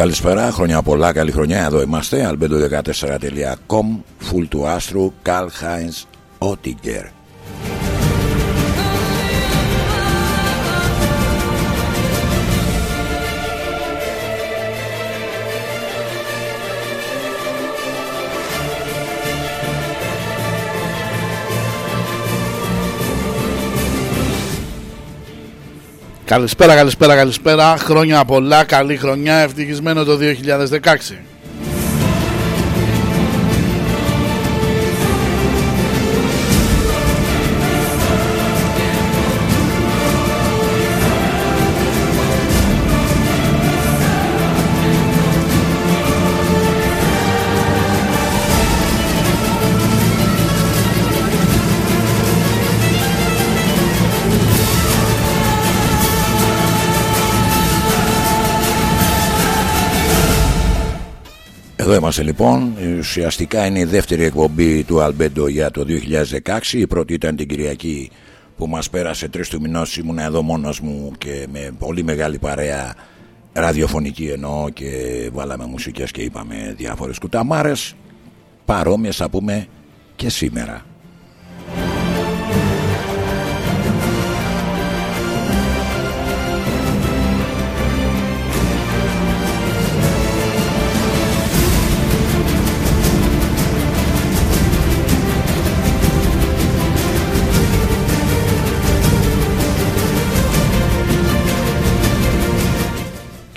Καλησπέρα, χρόνια πολλά, καλή χρονιά. Εδώ είμαστε. albedo14.com Full του άστρου, Καρλ Χάινς Ότιγκερ. Καλησπέρα, καλησπέρα, καλησπέρα. Χρόνια πολλά, καλή χρονιά, ευτυχισμένο το 2016. Εδώ είμαστε λοιπόν. Ουσιαστικά είναι η δεύτερη εκπομπή του Αλμπέντο για το 2016. Η πρώτη ήταν την Κυριακή που μας πέρασε τρεις του μηνός. Ήμουν εδώ μόνος μου και με πολύ μεγάλη παρέα ραδιοφωνική εννοώ και βάλαμε μουσικές και είπαμε διάφορες κουταμάρες. Παρόμοιες θα πούμε και σήμερα.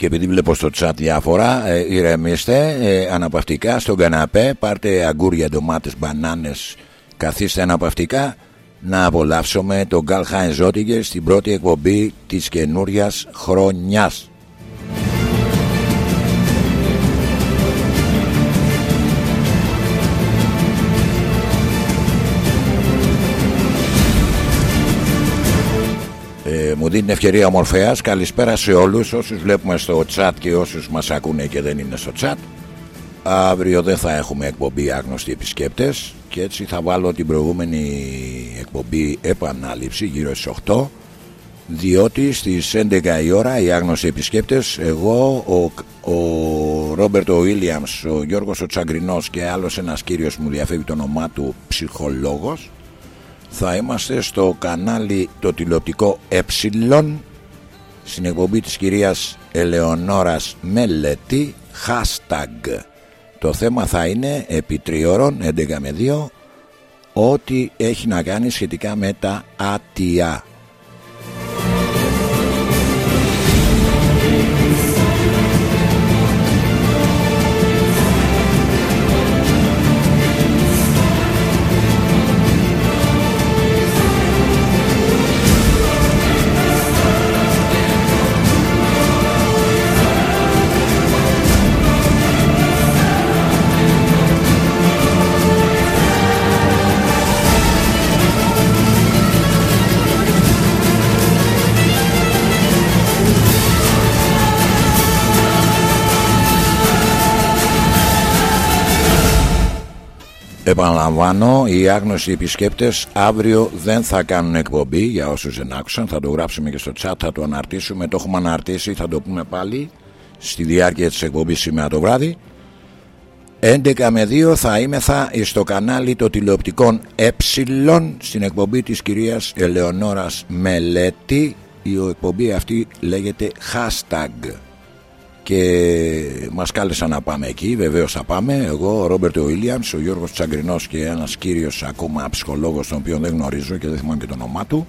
Και επειδή βλέπω στο chat διάφορα ε, ηρεμήστε ε, αναπαυτικά στον καναπέ πάρτε αγκούρια, ντομάτες, μπανάνες καθίστε αναπαυτικά. Να απολαύσουμε τον Γκάλ Χάιν στην πρώτη εκπομπή της καινούρια χρονιάς μου δίνει την ευκαιρία ο Μορφέας Καλησπέρα σε όλους όσους βλέπουμε στο chat και όσους μας ακούνε και δεν είναι στο chat. Αύριο δεν θα έχουμε εκπομπή άγνωστοι επισκέπτες Και έτσι θα βάλω την προηγούμενη εκπομπή επανάληψη γύρω στις 8 Διότι στις 11 η ώρα οι άγνωστοι επισκέπτες Εγώ, ο, ο Ρόμπερτ ο Βίλιαμς, ο Γιώργος ο Τσαγκρινός Και άλλος ένας κύριος μου διαφεύγει το όνομά του ψυχολόγος θα είμαστε στο κανάλι το τηλεοπτικό ε στην εκπομπή της κυρίας Ελεονόρας Μελέτη hashtag. Το θέμα θα είναι επί τριώρων 11 με 2 ό,τι έχει να κάνει σχετικά με τα άτια Επαναλαμβάνω, οι άγνωστοι επισκέπτες αύριο δεν θα κάνουν εκπομπή για όσους δεν άκουσαν. Θα το γράψουμε και στο chat, θα το αναρτήσουμε. Το έχουμε αναρτήσει, θα το πούμε πάλι στη διάρκεια της εκπομπής σήμερα το βράδυ. 11 με 2 θα είμαι θα στο κανάλι των τηλεοπτικών Ε στην εκπομπή της κυρίας Ελεονόρας Μελέτη. Η εκπομπή αυτή λέγεται hashtag και μας κάλεσαν να πάμε εκεί βεβαίως θα πάμε. Εγώ, ο Ρόμπερτ Ουίλιαμς ο Γιώργος Τσαγκρινός και ένας κύριος ακόμα ψυχολόγος τον οποίο δεν γνωρίζω και δεν θυμάμαι και το όνομά του.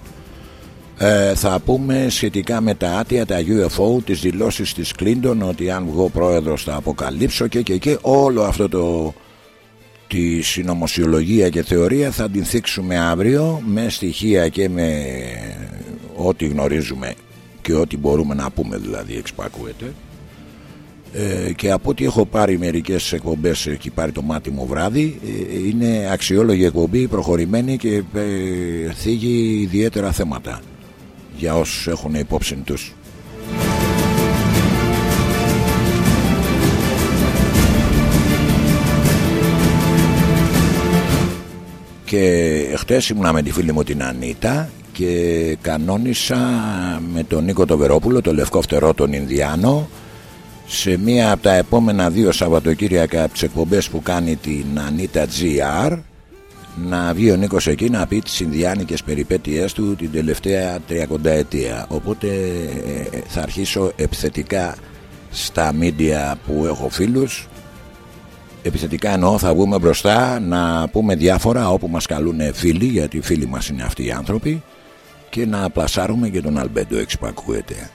Ε, θα πούμε σχετικά με τα άτια, τα UFO, τις δηλώσεις της Κλίντον ότι αν βγω πρόεδρος θα αποκαλύψω και και και όλο αυτό το τη συνωμοσιολογία και θεωρία θα την θίξουμε αύριο με στοιχεία και με ό,τι γνωρίζουμε και ό,τι μπορούμε να πούμε δηλαδή εξπακούεται ε, και από ό,τι έχω πάρει μερικές εκπομπές έχει πάρει το μάτι μου βράδυ ε, είναι αξιόλογη εκπομπή προχωρημένη και ε, θίγει ιδιαίτερα θέματα για όσους έχουν υπόψη τους. Και χτες ήμουνα με τη φίλη μου την Ανίτα και κανόνισα με τον Νίκο τον Βερόπουλο το λευκό φτερό τον Ινδιάνο σε μία από τα επόμενα δύο Σαββατοκύριακα από τις εκπομπές που κάνει την Ανίτα GR να βγει ο Νίκος εκεί να πει τις Ινδιάνικες περιπέτειές του την τελευταία 30 ετία οπότε ε, θα αρχίσω επιθετικά στα μίντια που έχω φίλους. Επιθετικά εννοώ θα βγούμε μπροστά να πούμε διάφορα όπου μας καλούν φίλοι γιατί φίλοι μας είναι αυτοί οι άνθρωποι και να πλασάρουμε και τον Αλμπέντο έξι που ακούεται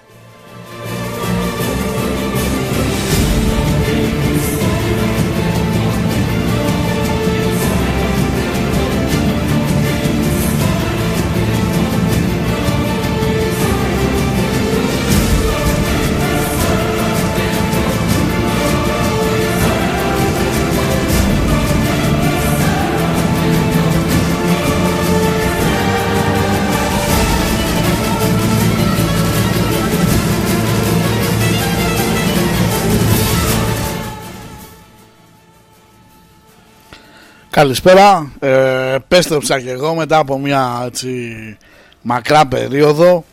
Καλησπέρα, ε, επέστρεψα και εγώ μετά από μια έτσι, μακρά περίοδο.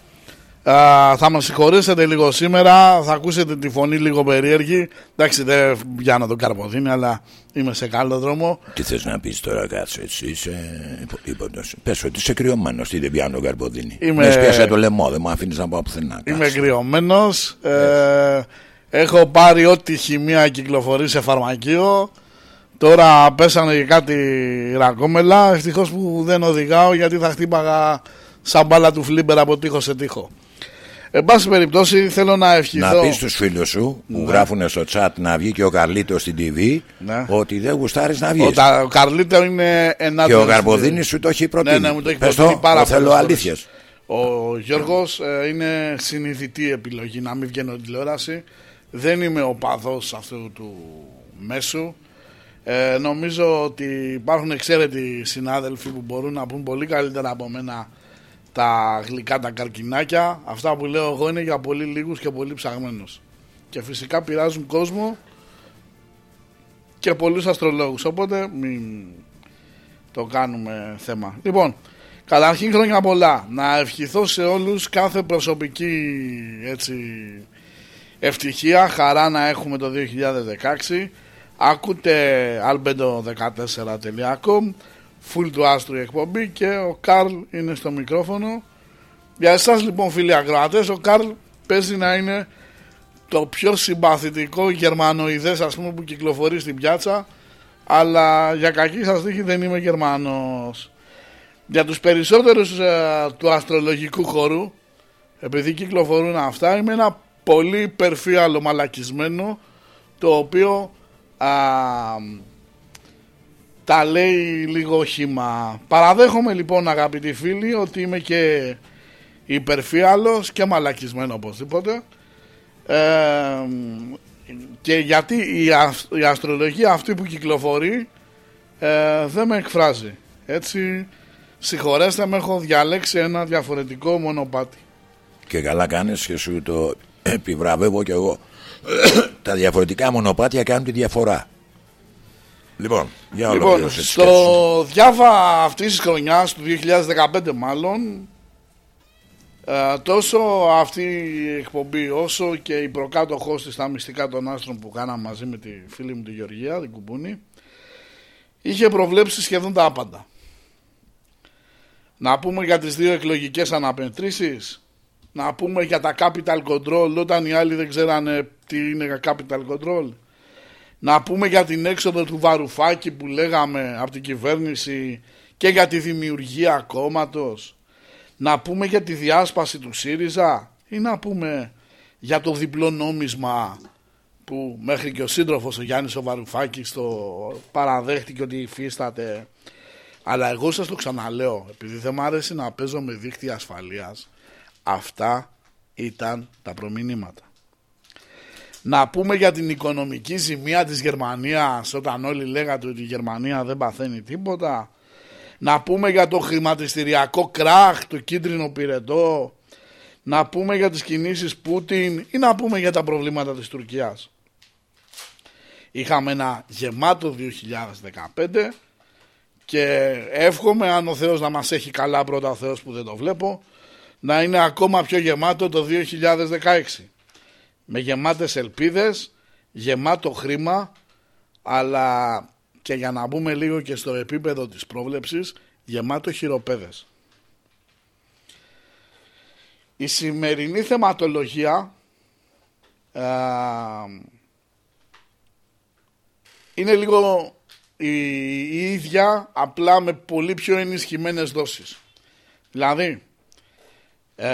Ε, Θα με συγχωρήσετε λίγο σήμερα, θα ακούσετε τη φωνή λίγο περίεργη. Εντάξει δεν πιάνω τον καρποδίνη αλλά είμαι σε καλό δρόμο. Τι θες να πεις τώρα κάτσε έτσι είσαι Πες ότι είσαι κρυωμένος, τι δεν πιάνω τον καρποδίνη. Είμαι... Με πιάσε το λαιμό, δεν μου αφήνεις να πάω πουθενά Είμαι κρυωμένος, ε, έχω πάρει ό,τι χημεία κυκλοφορεί σε φαρμακείο Τώρα πέσανε και κάτι ρακόμελα. Ευτυχώς που δεν οδηγάω γιατί θα χτύπαγα σαν μπάλα του φλίμπερ από τείχο σε τείχο. Εν πάση περιπτώσει θέλω να ευχηθώ. Να πεις στους φίλους σου που ναι. γράφουν στο chat να βγει και ο Καρλίτος στην TV ναι. ότι δεν γουστάρεις να βγεις. Ο, ο Καρλίτο είναι ένα. Και ο Καρποδίνη σου το έχει προτείνει. Ναι, ναι, μου το έχει προτείνει πάρα πολύ. Θέλω αλήθειες. Ο Γιώργος ε, είναι συνειδητή επιλογή να μην βγαίνω τηλεόραση. Δεν είμαι ο παδός αυτού του μέσου. Ε, νομίζω ότι υπάρχουν εξαίρετοι συνάδελφοι που μπορούν να πούν πολύ καλύτερα από μένα τα γλυκά τα καρκινάκια. Αυτά που λέω εγώ είναι για πολύ λίγους και πολύ ψαγμένους. Και φυσικά πειράζουν κόσμο και πολλούς αστρολόγους. Οπότε μην το κάνουμε θέμα. Λοιπόν, καταρχήν χρόνια πολλά. Να ευχηθώ σε όλους κάθε προσωπική έτσι, ευτυχία, χαρά να έχουμε το 2016 Ακούτε albedo14.com Full του άστρου εκπομπή και ο Καρλ είναι στο μικρόφωνο. Για εσάς λοιπόν φίλοι ακροατές Ο Καρλ παίζει να είναι το πιο συμπαθητικό γερμανοειδές ας πούμε που κυκλοφορεί στην πιάτσα αλλά για κακή σας τύχη δεν είμαι Γερμανός. Για τους περισσότερους ε, του αστρολογικού χώρου επειδή κυκλοφορούν αυτά είμαι ένα πολύ υπερφύαλο μαλακισμένο το οποίο α, τα λέει λίγο χήμα. Παραδέχομαι λοιπόν αγαπητοί φίλοι ότι είμαι και υπερφύαλος και μαλακισμένο οπωσδήποτε. Ε, και γιατί η, η αστρολογία αυτή που κυκλοφορεί ε, δεν με εκφράζει. Έτσι συγχωρέστε με έχω διαλέξει ένα διαφορετικό μονοπάτι. Και καλά κάνεις και σου το επιβραβεύω και εγώ τα διαφορετικά μονοπάτια κάνουν τη διαφορά. Λοιπόν, για λοιπόν στο διάβα αυτής της χρονιάς του 2015 μάλλον ε, τόσο αυτή η εκπομπή όσο και η προκάτοχός της στα μυστικά των άστρων που κάναμε μαζί με τη φίλη μου τη Γεωργία, την Κουμπούνη είχε προβλέψει σχεδόν τα άπαντα. Να πούμε για τις δύο εκλογικές αναπεντρήσεις να πούμε για τα capital control όταν οι άλλοι δεν ξέρανε τι είναι capital control; Να πούμε για την έξοδο του Βαρουφάκη που λέγαμε από την κυβέρνηση και για τη δημιουργία κόμματος. Να πούμε για τη διάσπαση του ΣΥΡΙΖΑ ή να πούμε για το διπλό νόμισμα που μέχρι και ο σύντροφος ο Γιάννης ο Βαρουφάκης το παραδέχτηκε ότι υφίσταται. Αλλά εγώ σας το ξαναλέω, επειδή δεν μου άρεσε να παίζω με δίκτυα ασφαλείας, Αυτά ήταν τα προμηνύματα. Να πούμε για την οικονομική ζημία της Γερμανίας όταν όλοι λέγατε ότι η Γερμανία δεν παθαίνει τίποτα. Να πούμε για το χρηματιστηριακό κράχ, το κίτρινο πυρετό. Να πούμε για τις κινήσεις Πούτιν ή να πούμε για τα προβλήματα της Τουρκίας. Είχαμε ένα γεμάτο 2015 και εύχομαι αν ο Θεός να μας έχει καλά πρώτα ο Θεός που δεν το βλέπω να είναι ακόμα πιο γεμάτο το 2016. Με γεμάτες ελπίδες, γεμάτο χρήμα, αλλά και για να μπούμε λίγο και στο επίπεδο της πρόβλεψης, γεμάτο χειροπέδες. Η σημερινή θεματολογία ε, είναι λίγο η, ίδια απλά με πολύ πιο ενισχυμένες δόσεις. Δηλαδή ε,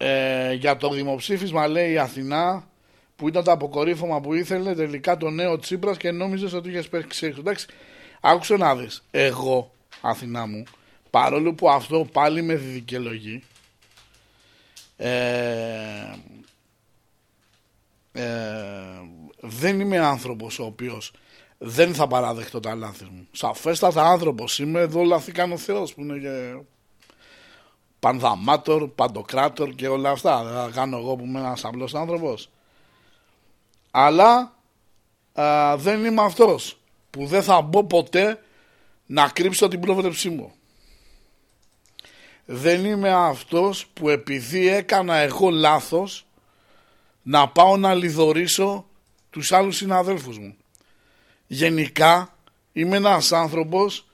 ε, για το δημοψήφισμα λέει η Αθηνά που ήταν το αποκορύφωμα που ήθελε τελικά το νέο Τσίπρας και νόμιζες ότι είχες πέσει έξω. Εντάξει, άκουσε να δεις. Εγώ, Αθηνά μου, παρόλο που αυτό πάλι με δικαιολογεί, ε, ε, δεν είμαι άνθρωπος ο οποίος δεν θα παραδεχτώ τα λάθη μου. Σαφέστατα άνθρωπος είμαι, εδώ λαθήκαν ο Θεός που είναι και πανδαμάτορ, παντοκράτορ και όλα αυτά. Δεν θα κάνω εγώ που είμαι ένας απλός άνθρωπος. Αλλά α, δεν είμαι αυτός που δεν θα μπω ποτέ να κρύψω την πρόβλεψή μου. Δεν είμαι αυτός που επειδή έκανα εγώ λάθος να πάω να λιδωρήσω τους άλλους συναδέλφους μου. Γενικά είμαι ένας άνθρωπος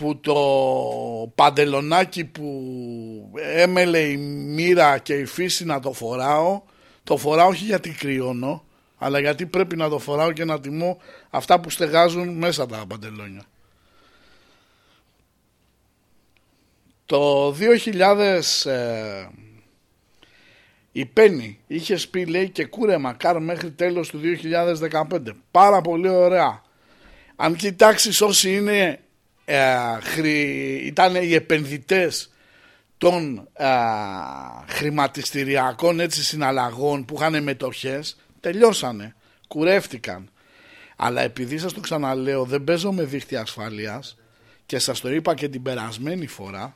που το παντελονάκι που έμελε η μοίρα και η φύση να το φοράω το φοράω όχι γιατί κρυώνω αλλά γιατί πρέπει να το φοράω και να τιμώ αυτά που στεγάζουν μέσα τα παντελόνια. Το 2000 η Πέννη είχε πει λέει και κούρεμα κάρ μέχρι τέλος του 2015. Πάρα πολύ ωραία. Αν κοιτάξεις όσοι είναι, ε, ήταν οι επενδυτές των ε, χρηματιστηριακών έτσι, συναλλαγών που είχαν μετοχές, τελειώσανε, κουρεύτηκαν. Αλλά επειδή σας το ξαναλέω δεν παίζω με δίχτυα ασφαλείας και σας το είπα και την περασμένη φορά,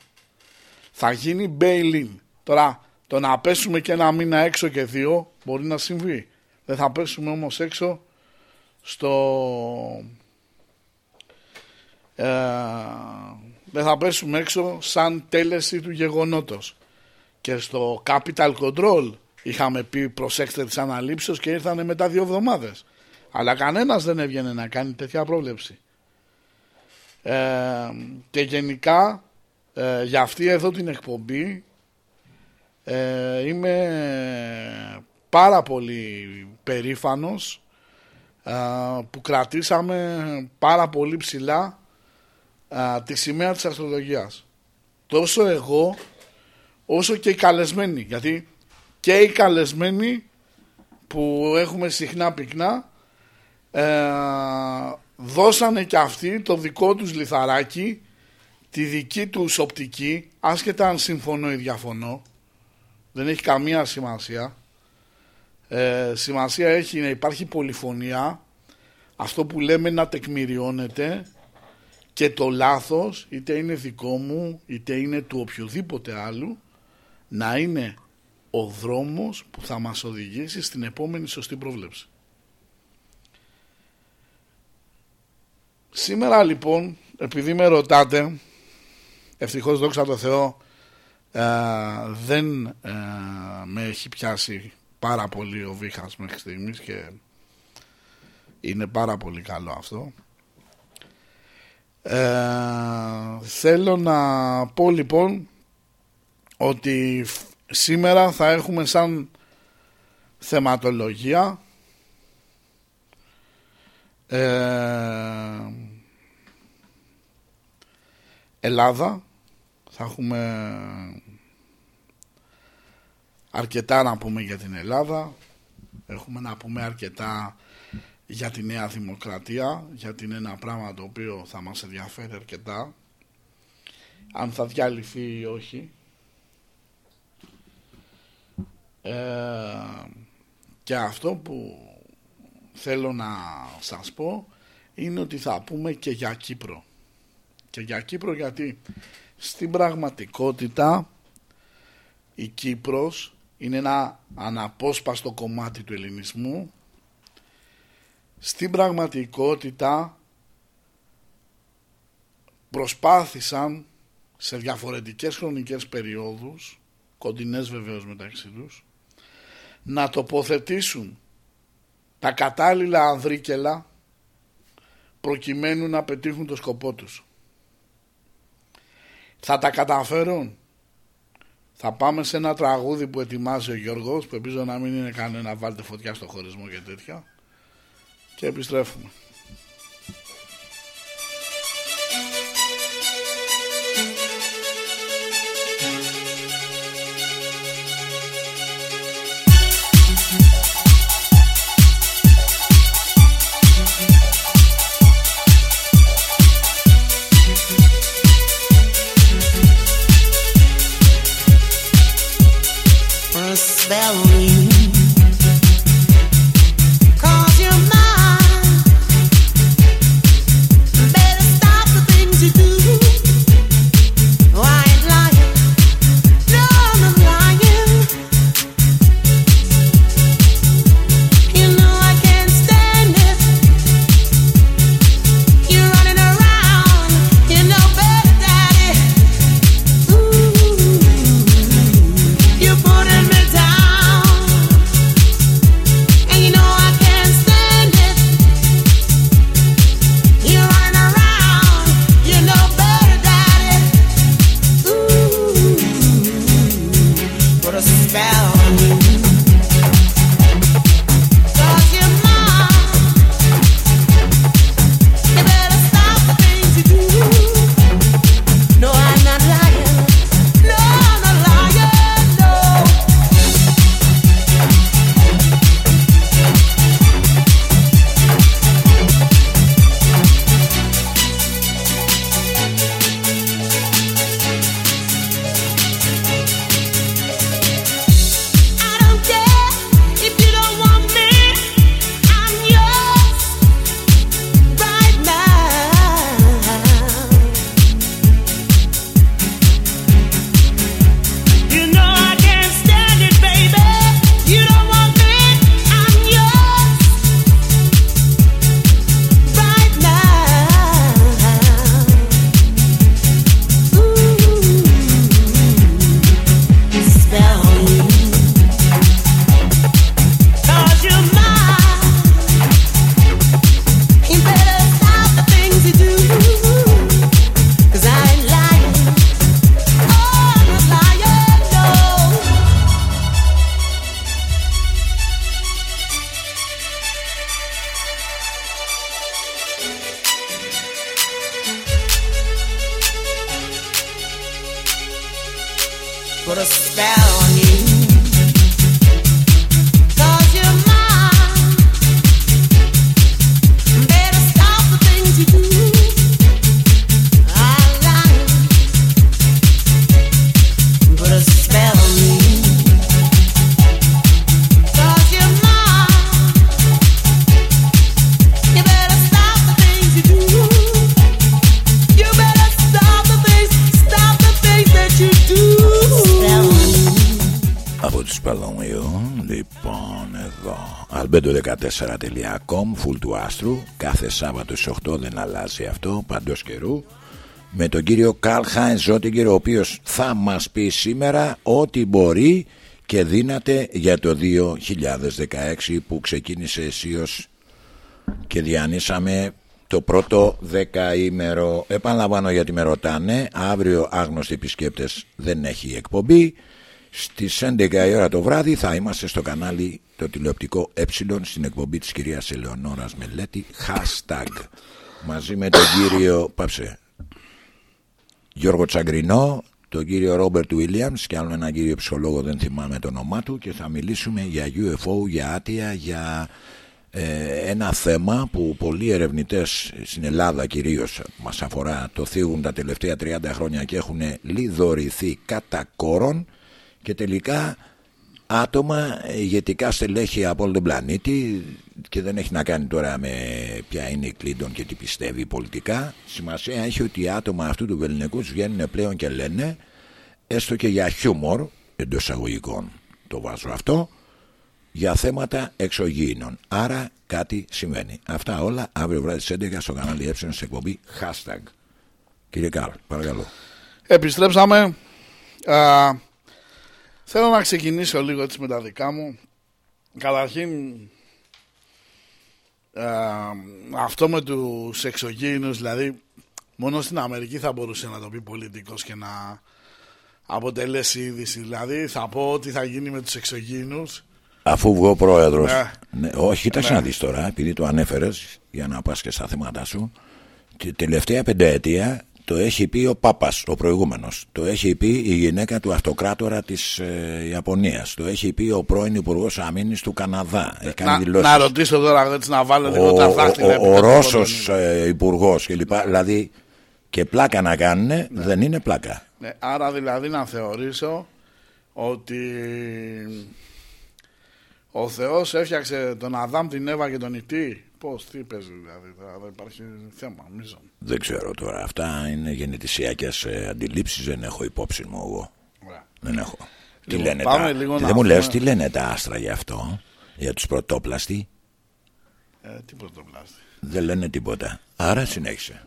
θα γίνει bail-in. Τώρα το να πέσουμε και ένα μήνα έξω και δύο μπορεί να συμβεί. Δεν θα πέσουμε όμως έξω στο... Ε, δεν θα πέσουμε έξω σαν τέλεση του γεγονότος. Και στο Capital Control είχαμε πει προσέξτε τις αναλήψεις και ήρθανε μετά δύο εβδομάδες. Αλλά κανένας δεν έβγαινε να κάνει τέτοια πρόβλεψη. Ε, και γενικά ε, για αυτή εδώ την εκπομπή ε, είμαι πάρα πολύ περήφανος ε, που κρατήσαμε πάρα πολύ ψηλά ε, τη σημαία της αστρολογίας. Τόσο εγώ όσο και οι καλεσμένοι. Γιατί και οι καλεσμένοι που έχουμε συχνά πυκνά δώσανε και αυτοί το δικό τους λιθαράκι, τη δική τους οπτική, άσχετα αν συμφωνώ ή διαφωνώ, δεν έχει καμία σημασία. Ε, σημασία έχει να υπάρχει πολυφωνία, αυτό που λέμε να τεκμηριώνεται και το λάθος, είτε είναι δικό μου, είτε είναι του οποιοδήποτε άλλου, να είναι ο δρόμος που θα μας οδηγήσει στην επόμενη σωστή πρόβλεψη. Σήμερα λοιπόν, επειδή με ρωτάτε, ευτυχώς δόξα τω Θεώ, ε, δεν ε, με έχει πιάσει πάρα πολύ ο Βίχας μέχρι στιγμής και είναι πάρα πολύ καλό αυτό. Ε, θέλω να πω λοιπόν ότι σήμερα θα έχουμε σαν θεματολογία Ελλάδα θα έχουμε αρκετά να πούμε για την Ελλάδα. Έχουμε να πούμε αρκετά για τη Νέα Δημοκρατία, γιατί είναι ένα πράγμα το οποίο θα μας ενδιαφέρει αρκετά. Αν θα διαλυθεί ή όχι. Ε, και αυτό που θέλω να σας πω είναι ότι θα πούμε και για Κύπρο. Και για Κύπρο γιατί στην πραγματικότητα η Κύπρος είναι ένα αναπόσπαστο κομμάτι του ελληνισμού στην πραγματικότητα προσπάθησαν σε διαφορετικές χρονικές περιόδους κοντινές βεβαίως μεταξύ τους, να τοποθετήσουν τα κατάλληλα ανδρίκελα προκειμένου να πετύχουν το σκοπό τους. Θα τα καταφέρουν. Θα πάμε σε ένα τραγούδι που ετοιμάζει ο Γιώργος που ελπίζω να μην είναι κανένα βάλτε φωτιά στο χωρισμό και τέτοια και επιστρέφουμε. Σάββατο στις 8 δεν αλλάζει αυτό παντός καιρού. Με τον κύριο Καρλ Χάινς Ζότιγκερ ο οποίος θα μας πει σήμερα ό,τι μπορεί και δύναται για το 2016 που ξεκίνησε αισίως και διανύσαμε το πρώτο δεκαήμερο. Επαναλαμβάνω γιατί με ρωτάνε αύριο άγνωστοι επισκέπτες δεν έχει εκπομπή στις 11 η ώρα το βράδυ θα είμαστε στο κανάλι το τηλεοπτικό ε στην εκπομπή της κυρίας Ελεονόρας Μελέτη hashtag. Μαζί με τον κύριο πάψε Γιώργο Τσαγκρινό τον κύριο Ρόμπερτ Βίλιαμς και άλλο έναν κύριο ψυχολόγο δεν θυμάμαι το όνομά του και θα μιλήσουμε για UFO, για άτια, για ε, ένα θέμα που πολλοί ερευνητές στην Ελλάδα κυρίως μας αφορά. Το θίγουν τα τελευταία 30 χρόνια και έχουν λιδωρηθεί κατά κόρον και τελικά άτομα ηγετικά στελέχη από όλο τον πλανήτη και δεν έχει να κάνει τώρα με ποια είναι η Κλίντον και τι πιστεύει πολιτικά. Σημασία έχει ότι οι άτομα αυτού του βεληνικού βγαίνουν πλέον και λένε έστω και για χιούμορ εντός αγωγικών το βάζω αυτό για θέματα εξωγήινων. Άρα κάτι σημαίνει αυτά όλα αύριο βράδυ στις 11 στο κανάλι ε σε εκπομπή hashtag. Κύριε Καρλ παρακαλώ. Επιστρέψαμε Θέλω να ξεκινήσω λίγο έτσι με τα δικά μου. Καταρχήν, ε, αυτό με τους εξωγήινους, δηλαδή μόνο στην Αμερική θα μπορούσε να το πει πολιτικός και να αποτελέσει είδηση. Δηλαδή θα πω ότι θα γίνει με τους εξωγήινους. Αφού βγω πρόεδρος. Ναι. Ναι, όχι, κοίταξε Ναι. να δεις τώρα, επειδή το ανέφερες για να πας και στα θέματα σου. Τη τελευταία πενταετία το έχει πει ο Πάπας, ο προηγούμενος. Το έχει πει η γυναίκα του αυτοκράτορα της ε, Ιαπωνίας. Το έχει πει ο πρώην υπουργός Αμήνης του Καναδά. Έχει κάνει Να, δηλώσεις. να ρωτήσω τώρα έτσι να βάλω λίγο ο, τα ο, δάχτυλα. ο, επί ο των Ρώσος πόντων. ε, υπουργός κλπ. Δηλαδή και πλάκα να κάνουν δεν είναι πλάκα. Ναι, άρα δηλαδή να θεωρήσω ότι ο Θεός έφτιαξε τον Αδάμ, την Εύα και τον Ιτή; Πώς, τι παίζει δηλαδή, τώρα δεν υπάρχει θέμα, νομίζω. Δεν ξέρω τώρα. Αυτά είναι γεννητησιακές ε, αντιλήψεις. Δεν έχω υπόψη μου εγώ. Ωραία. Δεν έχω. τι Λοιπόν, λένε πάμε τα... λίγο να δεν μου δούμε. λες τι λένε τα άστρα για αυτό. Για τους πρωτόπλαστοι; Ε, τι πρωτοπλάστη. Δεν λένε τίποτα. Άρα συνέχισε.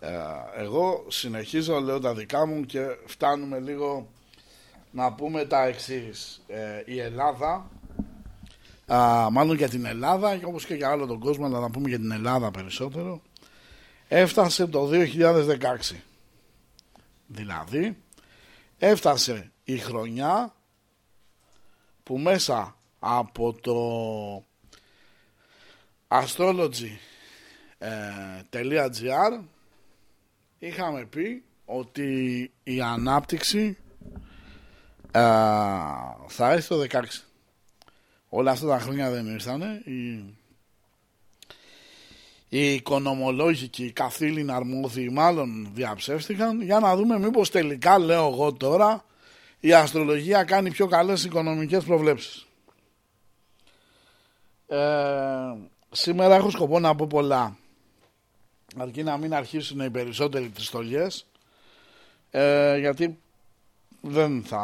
Ε, εγώ συνεχίζω, λέω τα δικά μου και φτάνουμε λίγο να πούμε τα εξής. Ε, η Ελλάδα, α, μάλλον για την Ελλάδα και όπως και για άλλο τον κόσμο, αλλά να πούμε για την Ελλάδα περισσότερο, έφτασε το 2016. Δηλαδή, έφτασε η χρονιά που μέσα από το astrology.gr είχαμε πει ότι η ανάπτυξη α, θα έρθει το 16. Όλα αυτά τα χρόνια δεν ήρθανε. Οι, οι οικονομολόγοι και οι καθήλυνα αρμόδιοι μάλλον διαψεύστηκαν για να δούμε μήπως τελικά λέω εγώ τώρα η αστρολογία κάνει πιο καλές οικονομικές προβλέψεις. Ε, σήμερα έχω σκοπό να πω πολλά αρκεί να μην αρχίσουν οι περισσότεροι τις στολιές ε, γιατί δεν θα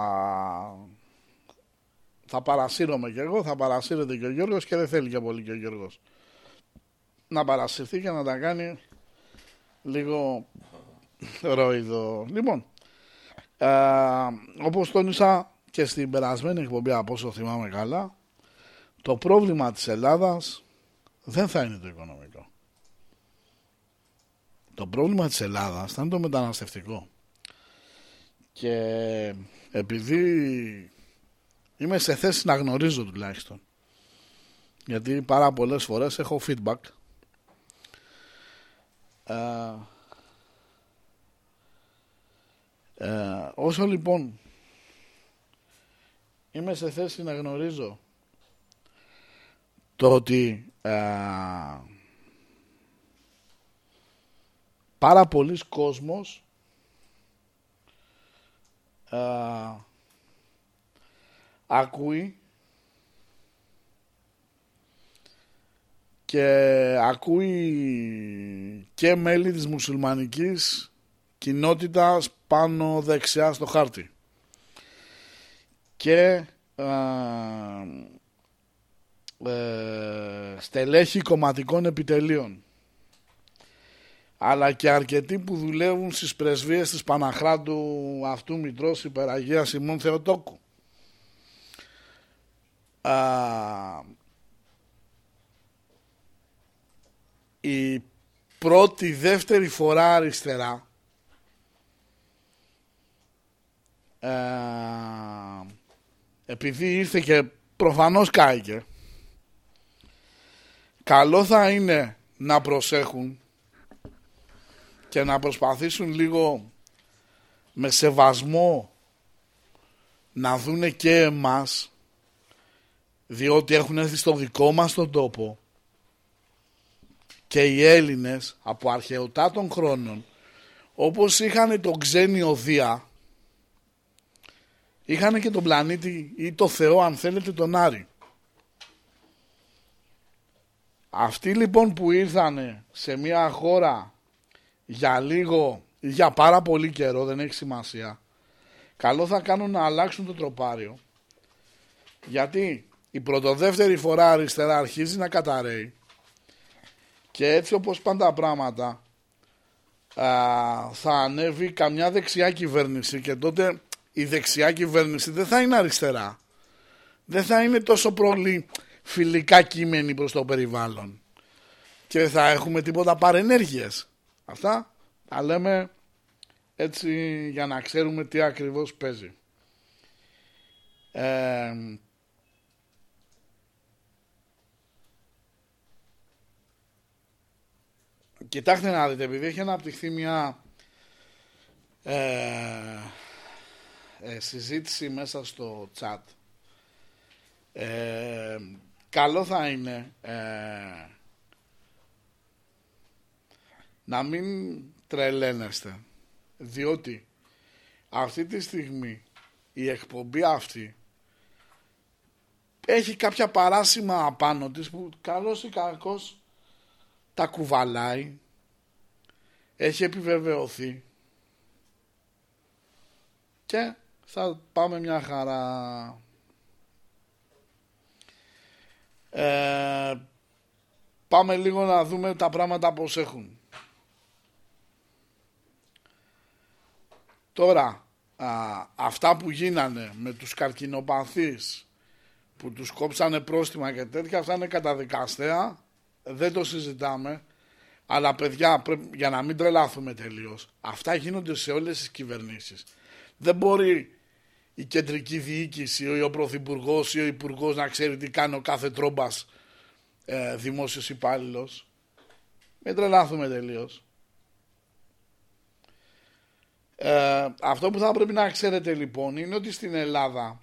θα παρασύρωμαι κι εγώ θα παρασύρεται και ο Γιώργος και δεν θέλει και πολύ και ο Γιώργος. Να παρασυρθεί και να τα κάνει λίγο ρόιδο. Λοιπόν ε, όπως τόνισα και στην περασμένη εκπομπή από όσο θυμάμαι καλά το πρόβλημα της Ελλάδας δεν θα είναι το οικονομικό. Το πρόβλημα της Ελλάδας θα είναι το μεταναστευτικό. Και επειδή είμαι σε θέση να γνωρίζω τουλάχιστον, γιατί πάρα πολλές φορές έχω feedback, ε, ε, όσο λοιπόν είμαι σε θέση να γνωρίζω το ότι ε, πάρα πολλοί κόσμος α, ακούει και ακούει και μέλη της μουσουλμανικής κοινότητας πάνω δεξιά στο χάρτη. Και α, ε, στελέχη κομματικών επιτελείων. Αλλά και αρκετοί που δουλεύουν στις πρεσβείες της Παναχράντου αυτού Μητρός Υπεραγίας Σιμών Θεοτόκου. Α, η πρώτη, δεύτερη φορά αριστερά. Α, επειδή ήρθε και προφανώς κάηκε. Καλό θα είναι να προσέχουν και να προσπαθήσουν λίγο με σεβασμό να δούνε και εμάς διότι έχουν έρθει στο δικό μας τον τόπο και οι Έλληνες από αρχαιοτά των χρόνων όπως είχαν τον ξένιο Δία είχαν και τον πλανήτη ή το Θεό αν θέλετε τον Άρη αυτοί λοιπόν που ήρθαν σε μια χώρα για λίγο ή για πάρα πολύ καιρό, δεν έχει σημασία, καλό θα κάνουν να αλλάξουν το τροπάριο. Γιατί η πρωτοδεύτερη φορά αριστερά αρχίζει να καταραίει και έτσι όπως πάνε τα πράγματα α, θα ανέβει καμιά δεξιά κυβέρνηση και τότε η δεξιά κυβέρνηση δεν θα είναι αριστερά. Δεν θα είναι τόσο πολύ φιλικά κείμενη προς το περιβάλλον. Και θα έχουμε τίποτα παρενέργειες. Αυτά τα λέμε έτσι για να ξέρουμε τι ακριβώς παίζει. Ε, κοιτάξτε να δείτε, επειδή έχει αναπτυχθεί μια ε, ε, συζήτηση μέσα στο chat. Ε, καλό θα είναι ε, να μην τρελαίνεστε διότι αυτή τη στιγμή η εκπομπή αυτή έχει κάποια παράσημα απάνω της που καλός ή κακός τα κουβαλάει έχει επιβεβαιωθεί και θα πάμε μια χαρά. Ε, πάμε λίγο να δούμε τα πράγματα πως έχουν. Τώρα, αυτά που γίνανε με τους καρκινοπαθείς που τους κόψανε πρόστιμα και τέτοια, αυτά είναι καταδικαστέα, δεν το συζητάμε. Αλλά παιδιά, για να μην τρελάθουμε τελείως, αυτά γίνονται σε όλες τις κυβερνήσεις. Δεν μπορεί η κεντρική διοίκηση ή ο πρωθυπουργός ή ο υπουργός να ξέρει τι κάνει ο κάθε τρόμπας ε, δημόσιος υπάλληλος. Μην τρελάθουμε τελείως. Ε, αυτό που θα πρέπει να ξέρετε λοιπόν είναι ότι στην Ελλάδα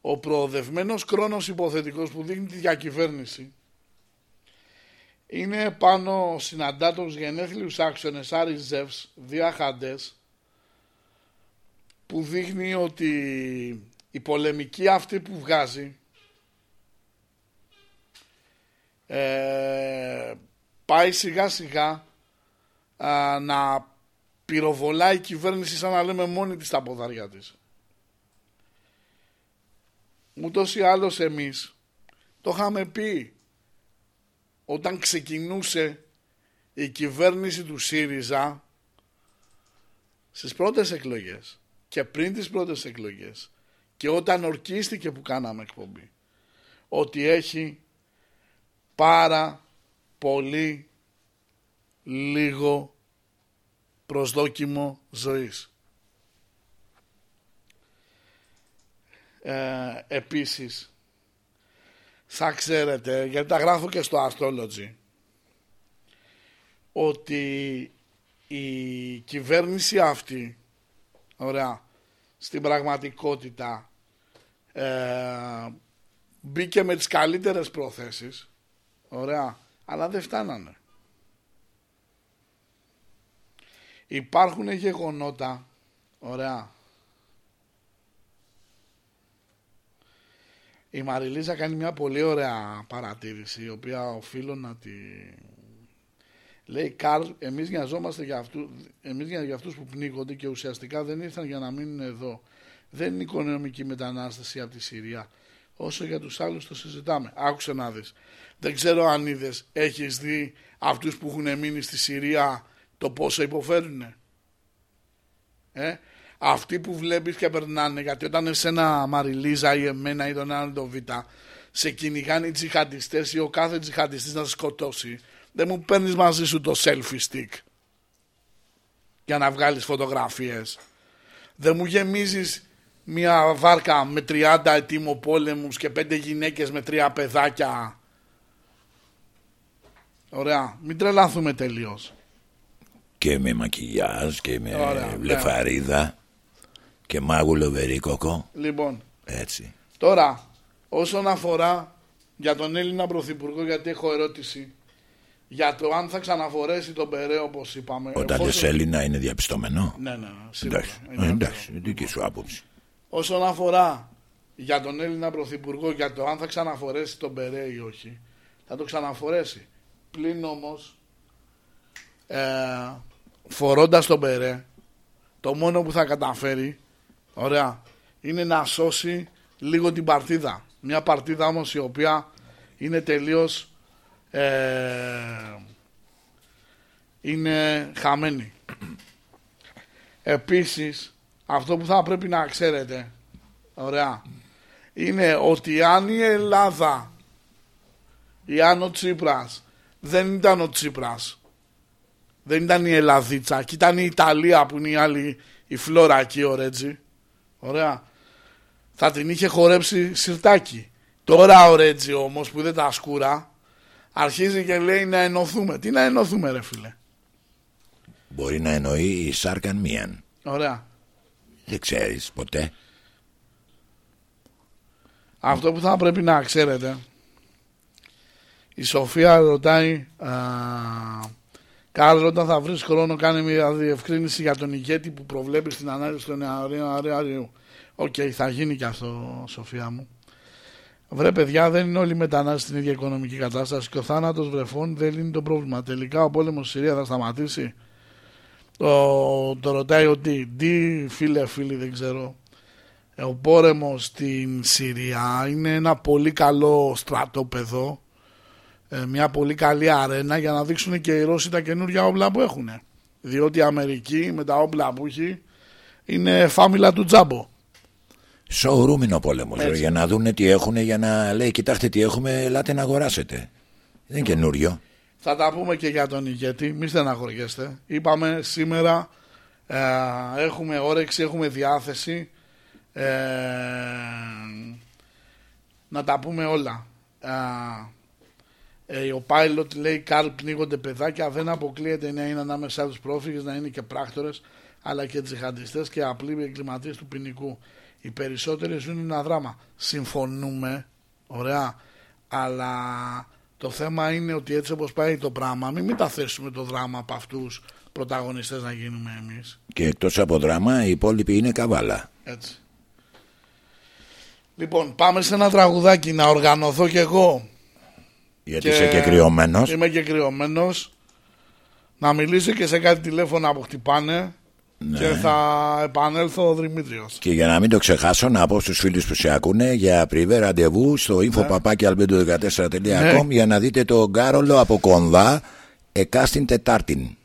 ο προοδευμένος χρόνος υποθετικός που δείχνει τη διακυβέρνηση είναι πάνω συναντάτων γενέθλιους άξονες Άρης Ζεύς, διάχαντες που δείχνει ότι η πολεμική αυτή που βγάζει ε, πάει σιγά σιγά να πυροβολάει η κυβέρνηση σαν να λέμε μόνη της τα ποδαριά της. Ούτως ή άλλως εμείς το είχαμε πει όταν ξεκινούσε η κυβέρνηση του ΣΥΡΙΖΑ στις πρώτες εκλογές και πριν τις πρώτες εκλογές και όταν ορκίστηκε που κάναμε εκπομπή ότι έχει πάρα πολύ λίγο προσδόκιμο ζωής. Ε, επίσης θα ξέρετε γιατί τα γράφω και στο Astrology ότι η κυβέρνηση αυτή Ωραία. Στην πραγματικότητα ε, μπήκε με τις καλύτερες προθέσεις. Ωραία. Αλλά δεν φτάνανε. Υπάρχουν γεγονότα. Ωραία. Η Μαριλίζα κάνει μια πολύ ωραία παρατήρηση η οποία οφείλω να τη Λέει Καρλ, εμείς νοιαζόμαστε για, αυτού, εμείς για αυτούς που πνίγονται και ουσιαστικά δεν ήρθαν για να μείνουν εδώ. Δεν είναι οικονομική μετανάστευση από τη Συρία. Όσο για τους άλλους το συζητάμε. Άκουσε να δεις. Δεν ξέρω αν είδες, έχεις δει αυτούς που έχουν μείνει στη Συρία το πόσο υποφέρουν. Ε; Αυτοί που βλέπεις και περνάνε, γιατί όταν εσένα Μαριλίζα ή εμένα ή τον άλλον τον Β, σε κυνηγάνε οι τζιχαντιστές ή ο κάθε τζιχαντιστής να σε σκοτώσει, δεν μου παίρνεις μαζί σου το selfie stick για να βγάλεις φωτογραφίες. Δεν μου γεμίζεις μια βάρκα με 30 ετοιμοπόλεμους και 5 γυναίκες με τρία παιδάκια. Ωραία, μην τρελάθουμε τελείως. Και με μακιγιάζ και με Ωραία, βλεφαρίδα και μάγουλο βερίκοκο. Λοιπόν, έτσι. Τώρα, όσον αφορά για τον Έλληνα Πρωθυπουργό, γιατί έχω ερώτηση για το αν θα ξαναφορέσει τον Περέ όπως είπαμε. Όταν εφόσον... Έλληνα είναι διαπιστωμένο. Ναι, ναι, ναι εντάξει, είναι εντάξει, δική σου άποψη. Όσον αφορά για τον Έλληνα Πρωθυπουργό για το αν θα ξαναφορέσει τον Περέ ή όχι, θα το ξαναφορέσει. Πλην όμως ε, φορώντας τον Περέ, το μόνο που θα καταφέρει, ωραία, είναι να σώσει λίγο την παρτίδα. Μια παρτίδα όμως η οποία είναι τελείως ε, είναι χαμένη. Επίσης, αυτό που θα πρέπει να ξέρετε, ωραία, είναι ότι αν η Ελλάδα, ή αν ο Τσίπρας, δεν ήταν ο Τσίπρας, δεν ήταν η Ελλαδίτσα, και ήταν η Ιταλία που είναι η άλλη, η Φλόρα εκεί ο Ρέτζι, ωραία, θα την είχε χορέψει σιρτάκι. Τώρα ο Ρέτζι όμως που δεν τα σκούρα, αρχίζει και λέει να ενωθούμε. Τι να ενωθούμε ρε φίλε; Μπορεί να εννοεί η Σάρκαν Μίαν. Ωραία. Δεν ξέρεις ποτέ. Αυτό που θα πρέπει να ξέρετε. Η Σοφία ρωτάει α, Κάρλ όταν θα βρεις χρόνο κάνει μια διευκρίνηση για τον ηγέτη που προβλέπει στην ανάλυση του Ιανουαρίου. Ok, okay, θα γίνει και αυτό Σοφία μου. Βρε παιδιά, δεν είναι όλοι οι μετανάστες στην ίδια οικονομική κατάσταση και ο θάνατος βρεφών δεν είναι το πρόβλημα. Τελικά ο πόλεμος στη Συρία θα σταματήσει; Το, το ρωτάει ο Τι. Τι φίλε, φίλοι, δεν ξέρω. Ε, ο πόλεμος στην Συρία είναι ένα πολύ καλό στρατόπεδο. Ε, μια πολύ καλή αρένα για να δείξουν και οι Ρώσοι τα καινούργια όπλα που έχουν. Διότι η Αμερική με τα όπλα που έχει είναι φάμιλα του τζάμπο. Showroom είναι ο πόλεμος. Για να δουν τι έχουν, για να λέει: Κοιτάξτε τι έχουμε, ελάτε να αγοράσετε. Δεν είναι καινούριο. Θα τα πούμε και για τον ηγέτη, μη στεναχωριέστε. Είπαμε σήμερα ε, έχουμε όρεξη, έχουμε διάθεση ε, να τα πούμε όλα. Ε, ε ο Πάιλοτ λέει Καρλ πνίγονται παιδάκια, δεν αποκλείεται να είναι ανάμεσά τους πρόφυγες, να είναι και πράκτορες αλλά και τζιχαντιστές και απλοί εγκληματίες του ποινικού οι περισσότεροι ζουν ένα δράμα. Συμφωνούμε, ωραία, αλλά το θέμα είναι ότι έτσι όπως πάει το πράγμα, μην μεταθέσουμε το δράμα από αυτούς πρωταγωνιστές να γίνουμε εμείς. Και εκτός από δράμα, οι υπόλοιποι είναι καβάλα. Έτσι. Λοιπόν, πάμε σε ένα τραγουδάκι να οργανωθώ κι εγώ. Γιατί και... είσαι και κρυωμένος. Είμαι και κρυωμένος. Να μιλήσω και σε κάτι τηλέφωνα που χτυπάνε. Ναι. Και θα επανέλθω ο Δημήτριος. Και για να μην το ξεχάσω, να πω στους φίλους που σε ακούνε για πριβέ ραντεβού στο info.albedo14.com ναι. για να δείτε τον Κάρολο από κονδά εκάστην Τετάρτην.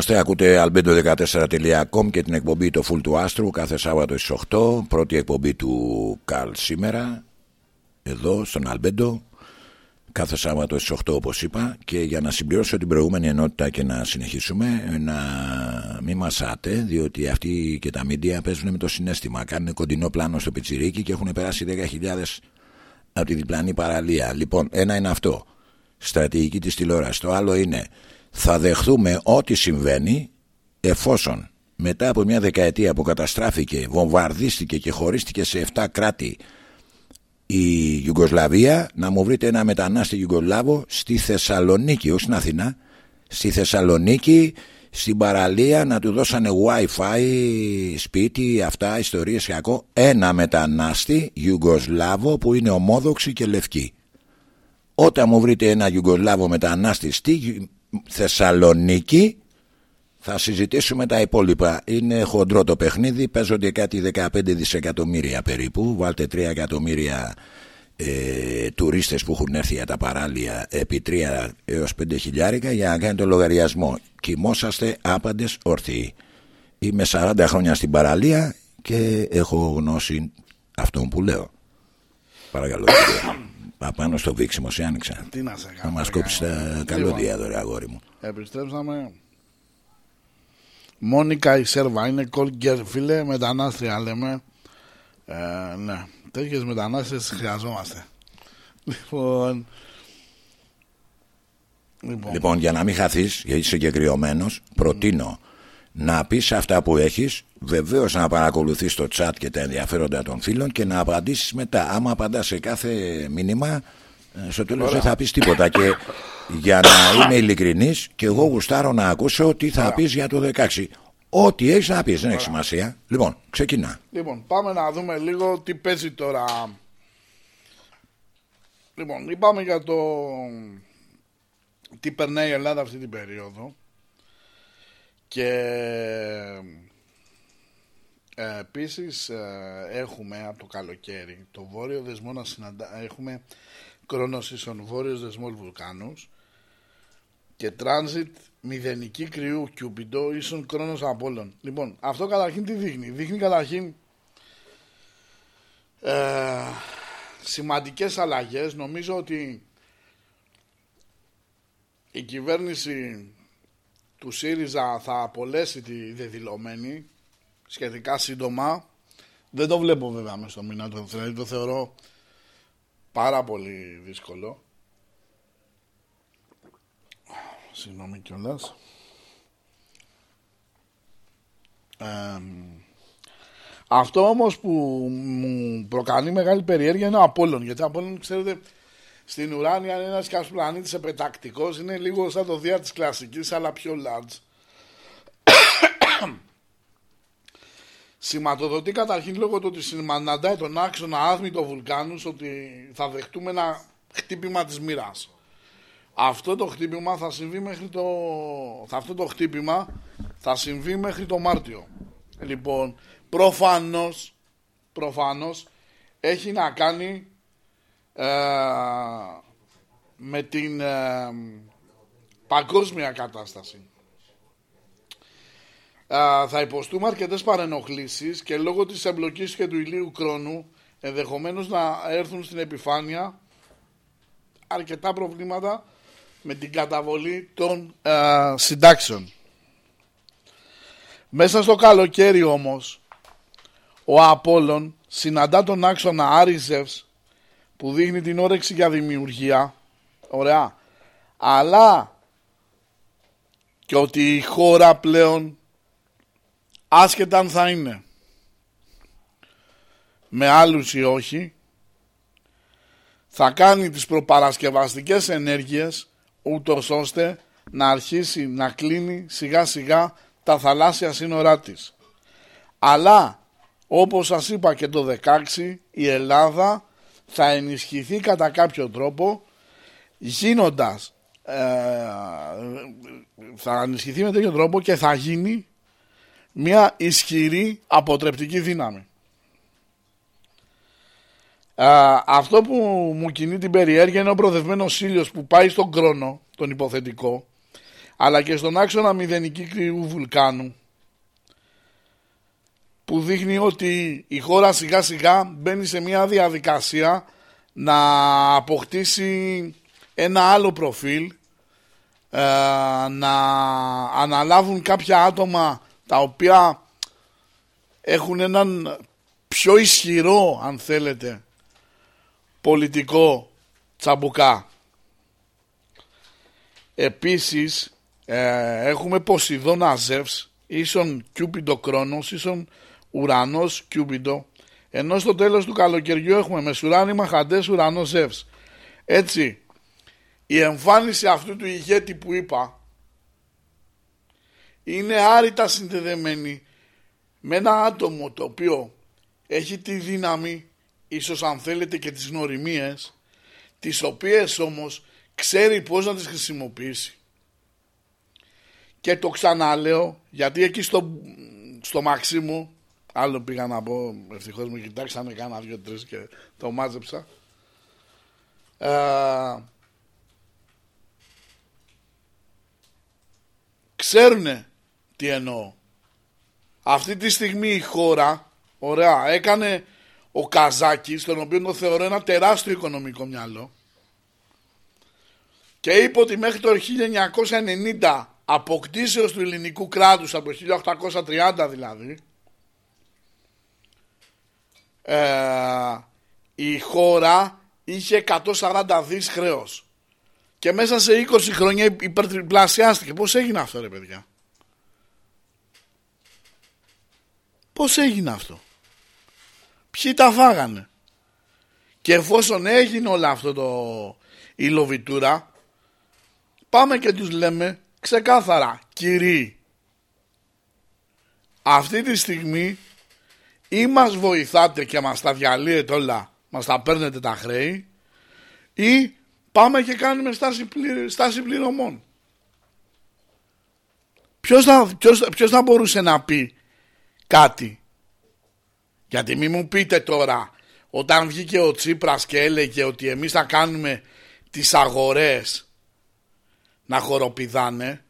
Είμαστε, ακούτε albedo14.com και την εκπομπή το Full του Άστρου κάθε Σάββατο στις 8. Πρώτη εκπομπή του Καλ σήμερα, εδώ στον Αλμπέντο, κάθε Σάββατο στις 8 όπως είπα. Και για να συμπληρώσω την προηγούμενη ενότητα και να συνεχίσουμε, να μην μασάτε, διότι αυτοί και τα μίντια παίζουν με το συνέστημα. Κάνουν κοντινό πλάνο στο πιτσιρίκι και έχουν περάσει 10.000 από τη διπλανή παραλία. Λοιπόν, ένα είναι αυτό, στρατηγική της τηλεόρασης. Το άλλο είναι θα δεχθούμε ό,τι συμβαίνει εφόσον μετά από μια δεκαετία που καταστράφηκε, βομβαρδίστηκε και χωρίστηκε σε 7 κράτη η Ιουγκοσλαβία να μου βρείτε ένα μετανάστη Ιουγκοσλάβο στη Θεσσαλονίκη, όχι στην Αθηνά στη Θεσσαλονίκη στην παραλία να του δώσανε wifi σπίτι αυτά ιστορίες και ακόμα ένα μετανάστη Ιουγκοσλάβο που είναι ομόδοξη και λευκή. Όταν μου βρείτε ένα Ιουγκοσλάβο μετανάστη στη Θεσσαλονίκη θα συζητήσουμε τα υπόλοιπα. Είναι χοντρό το παιχνίδι, παίζονται κάτι 15 δισεκατομμύρια περίπου. Βάλτε 3 εκατομμύρια ε, τουρίστες που έχουν έρθει για τα παράλια επί 3 έως 5 χιλιάρικα για να κάνετε λογαριασμό. Κοιμόσαστε άπαντες ορθοί. Είμαι 40 χρόνια στην παραλία και έχω γνώση αυτών που λέω. Παρακαλώ. Απάνω στο βήξιμο σε άνοιξα. Τι να σε κάνω. Θα μας κόψεις τα καλώδια εδώ, ρε αγόρι μου. Επιστρέψαμε. Μόνικα η Σέρβα είναι κόλ φίλε, μετανάστρια λέμε. Ε, ναι, τέτοιες μετανάστες χρειαζόμαστε. Λοιπόν, λοιπόν. λοιπόν, για να μην χαθείς, γιατί είσαι και κρυωμένος, προτείνω να πεις αυτά που έχεις, βεβαίως να παρακολουθείς το chat και τα ενδιαφέροντα των φίλων και να απαντήσεις μετά. Άμα απαντάς σε κάθε μήνυμα, ε, στο τέλος δεν θα πεις τίποτα. Και για να είμαι ειλικρινής, και εγώ γουστάρω να ακούσω τι θα πεις για το 16. Ό,τι έχεις να πεις, δεν έχει σημασία. Λοιπόν, ξεκινά. Λοιπόν, πάμε να δούμε λίγο τι παίζει τώρα. Λοιπόν, είπαμε για το τι περνάει η Ελλάδα αυτή την περίοδο. Και ε, επίσης ε, έχουμε από το καλοκαίρι το βόρειο δεσμό να συναντά... Έχουμε Κρόνος ίσον βόρειος δεσμός βουλκάνους και τράνζιτ μηδενική κρυού Κιούπιντο ίσον Κρόνος Απόλλων. Λοιπόν, αυτό καταρχήν τι δείχνει; Δείχνει καταρχήν ε, σημαντικές αλλαγές. Νομίζω ότι η κυβέρνηση του ΣΥΡΙΖΑ θα απολέσει τη δεδηλωμένη σχετικά σύντομα. Δεν το βλέπω βέβαια μέσα στο μήνα, δηλαδή το θεωρώ πάρα πολύ δύσκολο. Συγγνώμη κιόλας. Ε, αυτό όμως που μου προκαλεί μεγάλη περιέργεια είναι ο Απόλλων. Γιατί ο Απόλλων, ξέρετε, στην ουράνια είναι ένας κάποιος πλανήτης επετακτικός. Είναι λίγο σαν το δία της κλασικής, αλλά πιο large. Σηματοδοτεί καταρχήν λόγω του ότι συναντάει τον άξονα άθμητο βουλκάνους ότι θα δεχτούμε ένα χτύπημα της μοίρας. Αυτό το χτύπημα θα συμβεί μέχρι το... Αυτό το χτύπημα θα συμβεί μέχρι το Μάρτιο. Λοιπόν, προφανώς, προφανώς έχει να κάνει ε, με την ε, παγκόσμια κατάσταση θα υποστούμε αρκετές παρενοχλήσεις και λόγω της εμπλοκής και του ηλίου χρόνου ενδεχομένως να έρθουν στην επιφάνεια αρκετά προβλήματα με την καταβολή των συντάξεων. Μέσα στο καλοκαίρι όμως ο Απόλλων συναντά τον άξονα Άριζευς που δείχνει την όρεξη για δημιουργία ωραία αλλά και ότι η χώρα πλέον άσχετα αν θα είναι με άλλους ή όχι θα κάνει τις προπαρασκευαστικές ενέργειες ούτως ώστε να αρχίσει να κλείνει σιγά σιγά τα θαλάσσια σύνορά της. Αλλά όπως σας είπα και το 16 η Ελλάδα θα ενισχυθεί κατά κάποιο τρόπο γίνοντας ε, θα ενισχυθεί με τέτοιο τρόπο και θα γίνει μια ισχυρή αποτρεπτική δύναμη. αυτό που μου κινεί την περιέργεια είναι ο προδευμένος ήλιος που πάει στον κρόνο, τον υποθετικό, αλλά και στον άξονα μηδενική κρυού βουλκάνου που δείχνει ότι η χώρα σιγά σιγά μπαίνει σε μια διαδικασία να αποκτήσει ένα άλλο προφίλ ε, να αναλάβουν κάποια άτομα τα οποία έχουν έναν πιο ισχυρό αν θέλετε πολιτικό τσαμπουκά. Επίσης ε, έχουμε Ποσειδώνα Ζεύς ίσον Κιούπιντο Κρόνος ίσον Ουρανός Κιούπιντο ενώ στο τέλος του καλοκαιριού έχουμε Μεσουράνη Μαχαντές Ουρανός Ζεύς. Έτσι η εμφάνιση αυτού του ηγέτη που είπα είναι άρρητα συνδεδεμένη με ένα άτομο το οποίο έχει τη δύναμη ίσως αν θέλετε και τις γνωριμίες τις οποίες όμως ξέρει πώς να τις χρησιμοποιήσει και το ξαναλέω γιατί εκεί στο, στο Μαξίμου άλλο πήγα να πω ευτυχώς με κοιτάξανε κάνα δυο τρεις και το μάζεψα ε, ξέρουν τι εννοώ. Αυτή τη στιγμή η χώρα, ωραία, έκανε ο Καζάκης, τον οποίο το θεωρώ ένα τεράστιο οικονομικό μυαλό, και είπε ότι μέχρι το 1990 αποκτήσεως του ελληνικού κράτους από το 1830 δηλαδή ε, η χώρα είχε 140 δις χρέος και μέσα σε 20 χρόνια υπερτριπλασιάστηκε. Πώς έγινε αυτό ρε παιδιά; Πώς έγινε αυτό; Ποιοι τα φάγανε; Και εφόσον έγινε όλο αυτό το η λοβιτούρα πάμε και τους λέμε ξεκάθαρα κύριοι αυτή τη στιγμή ή μας βοηθάτε και μας τα διαλύετε όλα μας τα παίρνετε τα χρέη ή πάμε και κάνουμε στάση, στάση πληρωμών. Ποιος θα, ποιος, ποιος θα μπορούσε να πει κάτι; Γιατί μη μου πείτε τώρα όταν βγήκε ο Τσίπρας και έλεγε ότι εμείς θα κάνουμε τις αγορές να χοροπηδάνε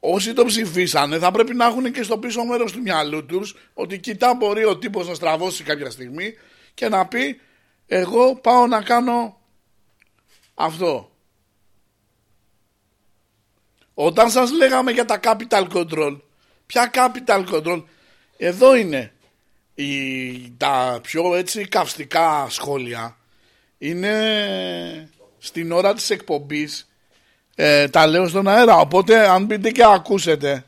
όσοι το ψηφίσανε θα πρέπει να έχουν και στο πίσω μέρος του μυαλού τους ότι κοιτά μπορεί ο τύπος να στραβώσει κάποια στιγμή και να πει εγώ πάω να κάνω αυτό. Όταν σας λέγαμε για τα capital control, ποια capital control, εδώ είναι η, τα πιο έτσι καυστικά σχόλια, είναι στην ώρα της εκπομπής, ε, τα λέω στον αέρα, οπότε αν μπείτε και ακούσετε,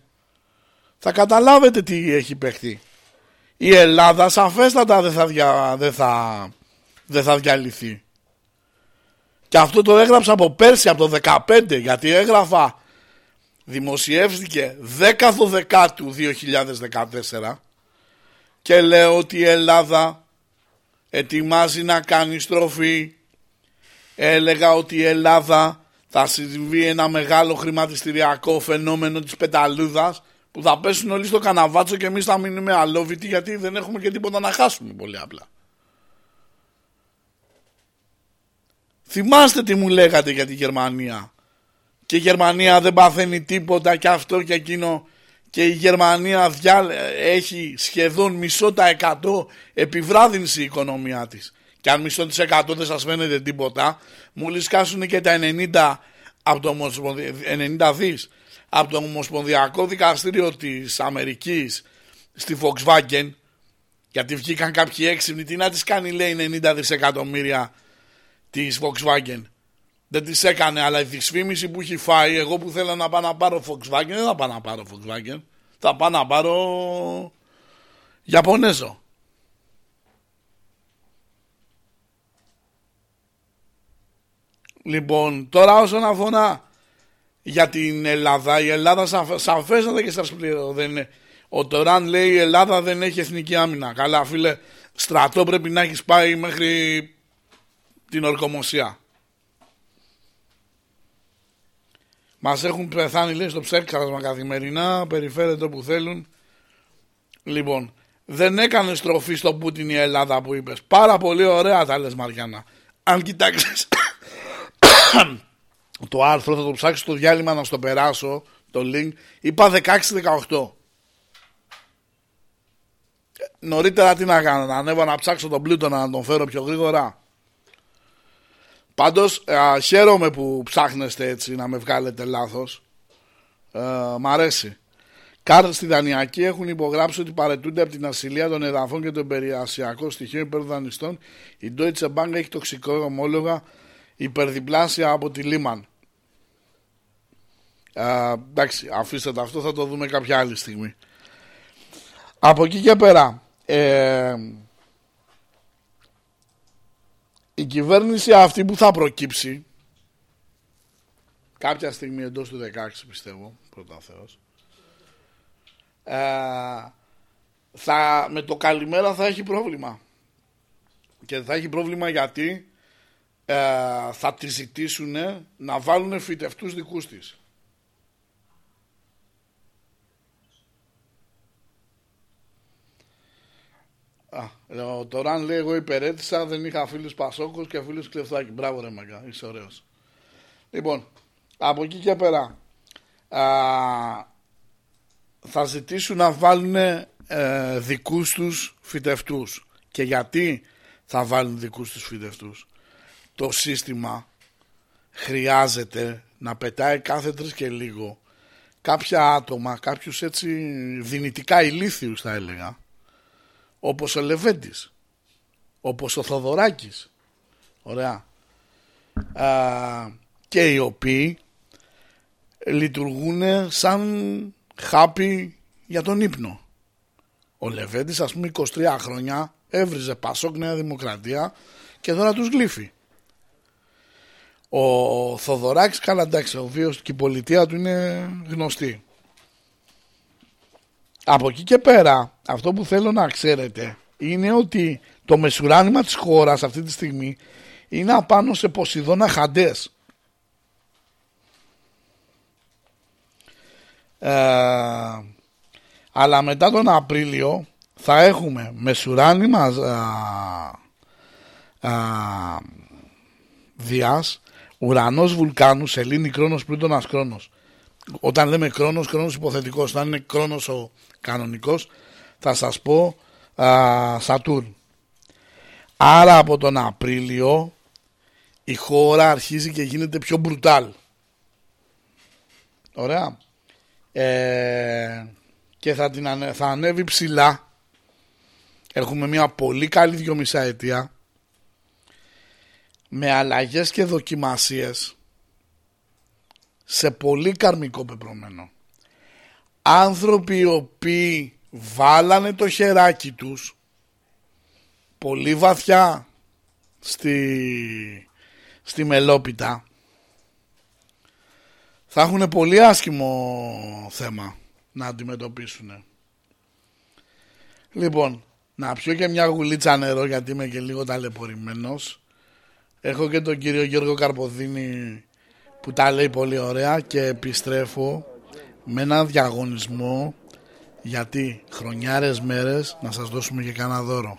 θα καταλάβετε τι έχει παιχτεί. Η Ελλάδα σαφέστατα δεν θα, δια, δεν θα, δεν θα διαλυθεί. Και αυτό το έγραψα από πέρσι, από το 15, γιατί έγραφα, δημοσιεύθηκε 10 Δεκάτου 2014 και λέω ότι η Ελλάδα ετοιμάζει να κάνει στροφή. Έλεγα ότι η Ελλάδα θα συμβεί ένα μεγάλο χρηματιστηριακό φαινόμενο της πεταλούδας που θα πέσουν όλοι στο καναβάτσο και εμείς θα μείνουμε αλόβητοι γιατί δεν έχουμε και τίποτα να χάσουμε πολύ απλά. Θυμάστε τι μου λέγατε για τη Γερμανία. Και η Γερμανία δεν παθαίνει τίποτα και αυτό και εκείνο. Και η Γερμανία έχει σχεδόν μισό τα εκατό επιβράδυνση η οικονομία της. Και αν μισό της εκατό δεν σας φαίνεται τίποτα, μου λυσκάσουν και τα 90, από το 90 δις από το Ομοσπονδιακό Δικαστήριο της Αμερικής στη Volkswagen γιατί βγήκαν κάποιοι έξυπνοι τι να τις κάνει λέει 90 δισεκατομμύρια της Volkswagen. Δεν τη έκανε, αλλά η δυσφήμιση που έχει φάει, εγώ που θέλω να πάω να πάρω Volkswagen, δεν θα πάω να πάρω Volkswagen. Θα πάω να πάρω Ιαπωνέζο. Λοιπόν, τώρα όσον αφορά για την Ελλάδα, η Ελλάδα σαφέστατα και σας πληρώ δεν είναι. Ο Τωράν λέει η Ελλάδα δεν έχει εθνική άμυνα. Καλά φίλε, στρατό πρέπει να έχεις πάει μέχρι την ορκομοσία. Μας έχουν πεθάνει λέει στο ψέρκαρασμα καθημερινά, περιφέρεται όπου θέλουν. Λοιπόν, δεν έκανε στροφή στο Πούτιν η Ελλάδα που είπες. Πάρα πολύ ωραία τα λες Μαριάννα. Αν κοιτάξεις το άρθρο θα το ψάξεις στο διάλειμμα να στο περάσω το link. Είπα 16-18. Νωρίτερα τι να κάνω, να ανέβω να ψάξω τον πλούτο να τον φέρω πιο γρήγορα. Πάντως χαίρομαι που ψάχνεστε έτσι να με βγάλετε λάθος. Ε, μ' αρέσει. Κάρτε στη Δανειακή έχουν υπογράψει ότι παρετούνται από την ασυλία των εδαφών και των περιασιακών στοιχείων υπερδανιστών. Η Deutsche Bank έχει τοξικό ομόλογα υπερδιπλάσια από τη Λίμαν. Ε, εντάξει, αφήστε το αυτό, θα το δούμε κάποια άλλη στιγμή. Από εκεί και πέρα, ε, η κυβέρνηση αυτή που θα προκύψει κάποια στιγμή εντός του 16 πιστεύω, πρώτα Θεός, ε, θα, με το καλημέρα θα έχει πρόβλημα. Και θα έχει πρόβλημα γιατί ε, θα τη ζητήσουν να βάλουν φυτευτούς δικούς της. Α, ο Τωράν λέει: Εγώ υπερέτησα, δεν είχα φίλους Πασόκου και φίλους Κλεφτάκη. Μπράβο, ρε Μαγκά, είσαι ωραίος. Λοιπόν, από εκεί και πέρα α, θα ζητήσουν να βάλουν ε, δικούς τους φυτευτούς. Και γιατί θα βάλουν δικούς τους φυτευτούς; Το σύστημα χρειάζεται να πετάει κάθε τρεις και λίγο κάποια άτομα, κάποιους έτσι δυνητικά ηλίθιους θα έλεγα όπως ο Λεβέντης όπως ο Θοδωράκης. Ωραία. Α, και οι οποίοι λειτουργούν σαν χάπι για τον ύπνο. Ο Λεβέντης ας πούμε 23 χρόνια έβριζε Πασόκ Νέα Δημοκρατία και τώρα τους γλύφει ο Θοδωράκης καλά εντάξει ο βίος και η πολιτεία του είναι γνωστή από εκεί και πέρα αυτό που θέλω να ξέρετε είναι ότι το μεσουράνημα της χώρας αυτή τη στιγμή είναι απάνω σε Ποσειδώνα Χαντές. Ε, αλλά μετά τον Απρίλιο θα έχουμε μεσουράνημα α, α, Διάς, ουρανός βουλκάνους, σελήνη, κρόνος, πλούτονας, κρόνος. Όταν λέμε κρόνος, κρόνος υποθετικός, όταν είναι κρόνος ο κανονικός, θα σας πω α, Σατούρν. Άρα από τον Απρίλιο η χώρα αρχίζει και γίνεται πιο μπρουτάλ. Ωραία. Ε, και θα, την θα ανέβει ψηλά. Έχουμε μια πολύ καλή δυο μισά αιτία με αλλαγές και δοκιμασίες σε πολύ καρμικό πεπρωμένο. Άνθρωποι οι οποίοι βάλανε το χεράκι τους πολύ βαθιά στη, στη μελόπιτα θα έχουν πολύ άσχημο θέμα να αντιμετωπίσουν. Λοιπόν, να πιω και μια γουλίτσα νερό γιατί είμαι και λίγο ταλαιπωρημένος. Έχω και τον κύριο Γιώργο Καρποδίνη που τα λέει πολύ ωραία και επιστρέφω με ένα διαγωνισμό γιατί χρονιάρες μέρες να σας δώσουμε και κανένα δώρο.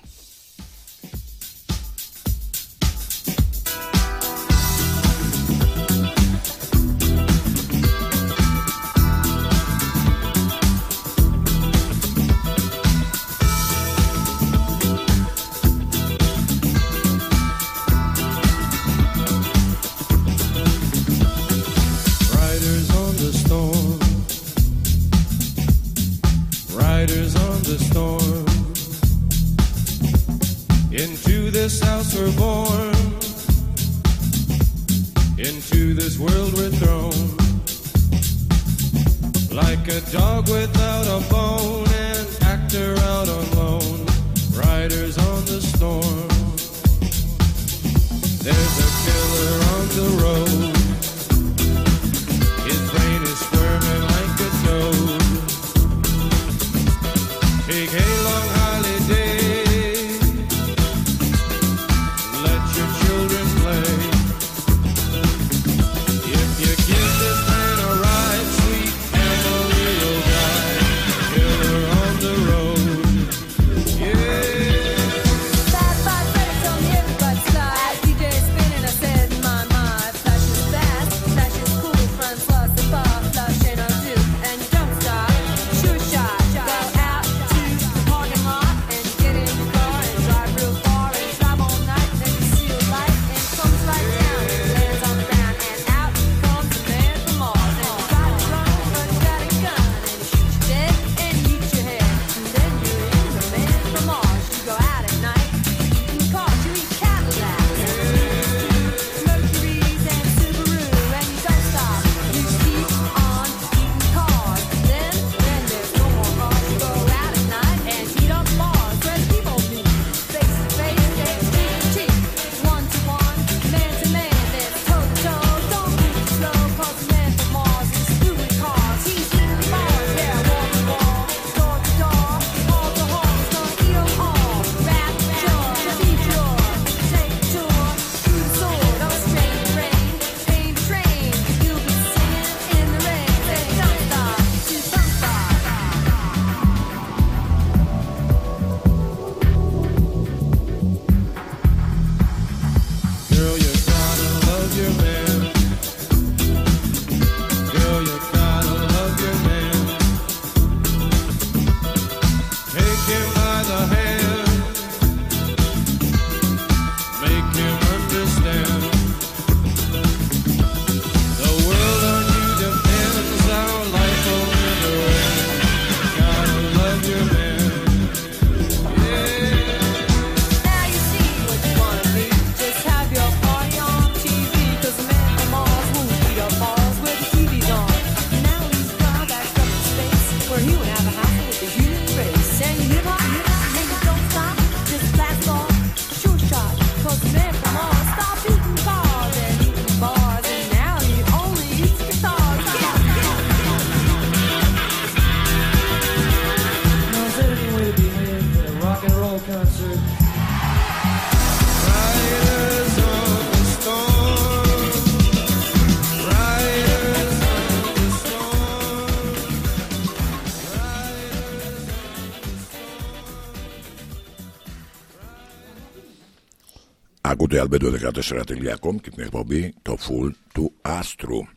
Ακούτε albedo14.com και την εκπομπή το full του άστρου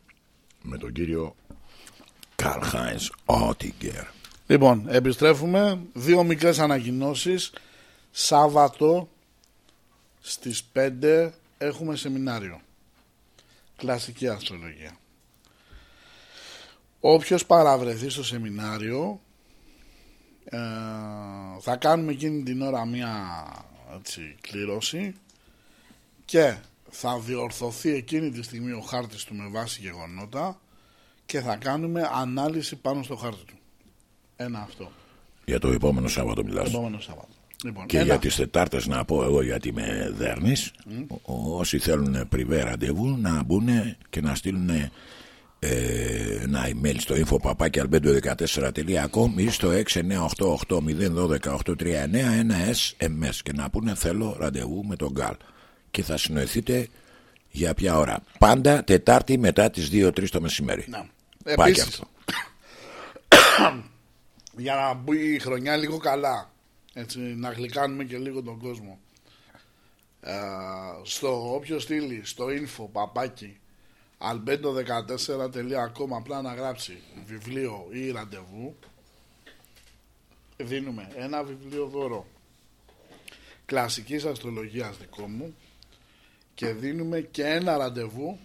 με τον κύριο Καρλ Χάινς Ότιγκερ. Λοιπόν, επιστρέφουμε. Δύο μικρές ανακοινώσεις. Σάββατο στις 5 έχουμε σεμινάριο. Κλασική αστρολογία. Όποιος παραβρεθεί στο σεμινάριο ε, θα κάνουμε εκείνη την ώρα μία έτσι, κλήρωση και θα διορθωθεί εκείνη τη στιγμή ο χάρτης του με βάση γεγονότα και θα κάνουμε ανάλυση πάνω στο χάρτη του. Ένα αυτό. Για το επόμενο Σάββατο μιλάς. Επόμενο Σάββατο. Λοιπόν, Και ένα. για τις Τετάρτες να πω εγώ γιατί με δέρνεις Όσοι θέλουν πριβέ ραντεβού να μπουν και να στείλουν ε, ένα email στο info.albedo14.com ή στο 6988-012-839 ένα SMS και να πούνε θέλω ραντεβού με τον Γκάλ και θα συνοηθείτε για ποια ώρα. Πάντα Τετάρτη μετά τις 2-3 το μεσημέρι. Να. Πάει και Επίσης, αυτό. για να μπει η χρονιά λίγο καλά, έτσι, να γλυκάνουμε και λίγο τον κόσμο. Ε, στο όποιος στείλει στο info παπάκι albedo14.com απλά να γράψει βιβλίο ή ραντεβού δίνουμε ένα βιβλίο δώρο κλασικής αστρολογίας δικό μου και δίνουμε και ένα ραντεβού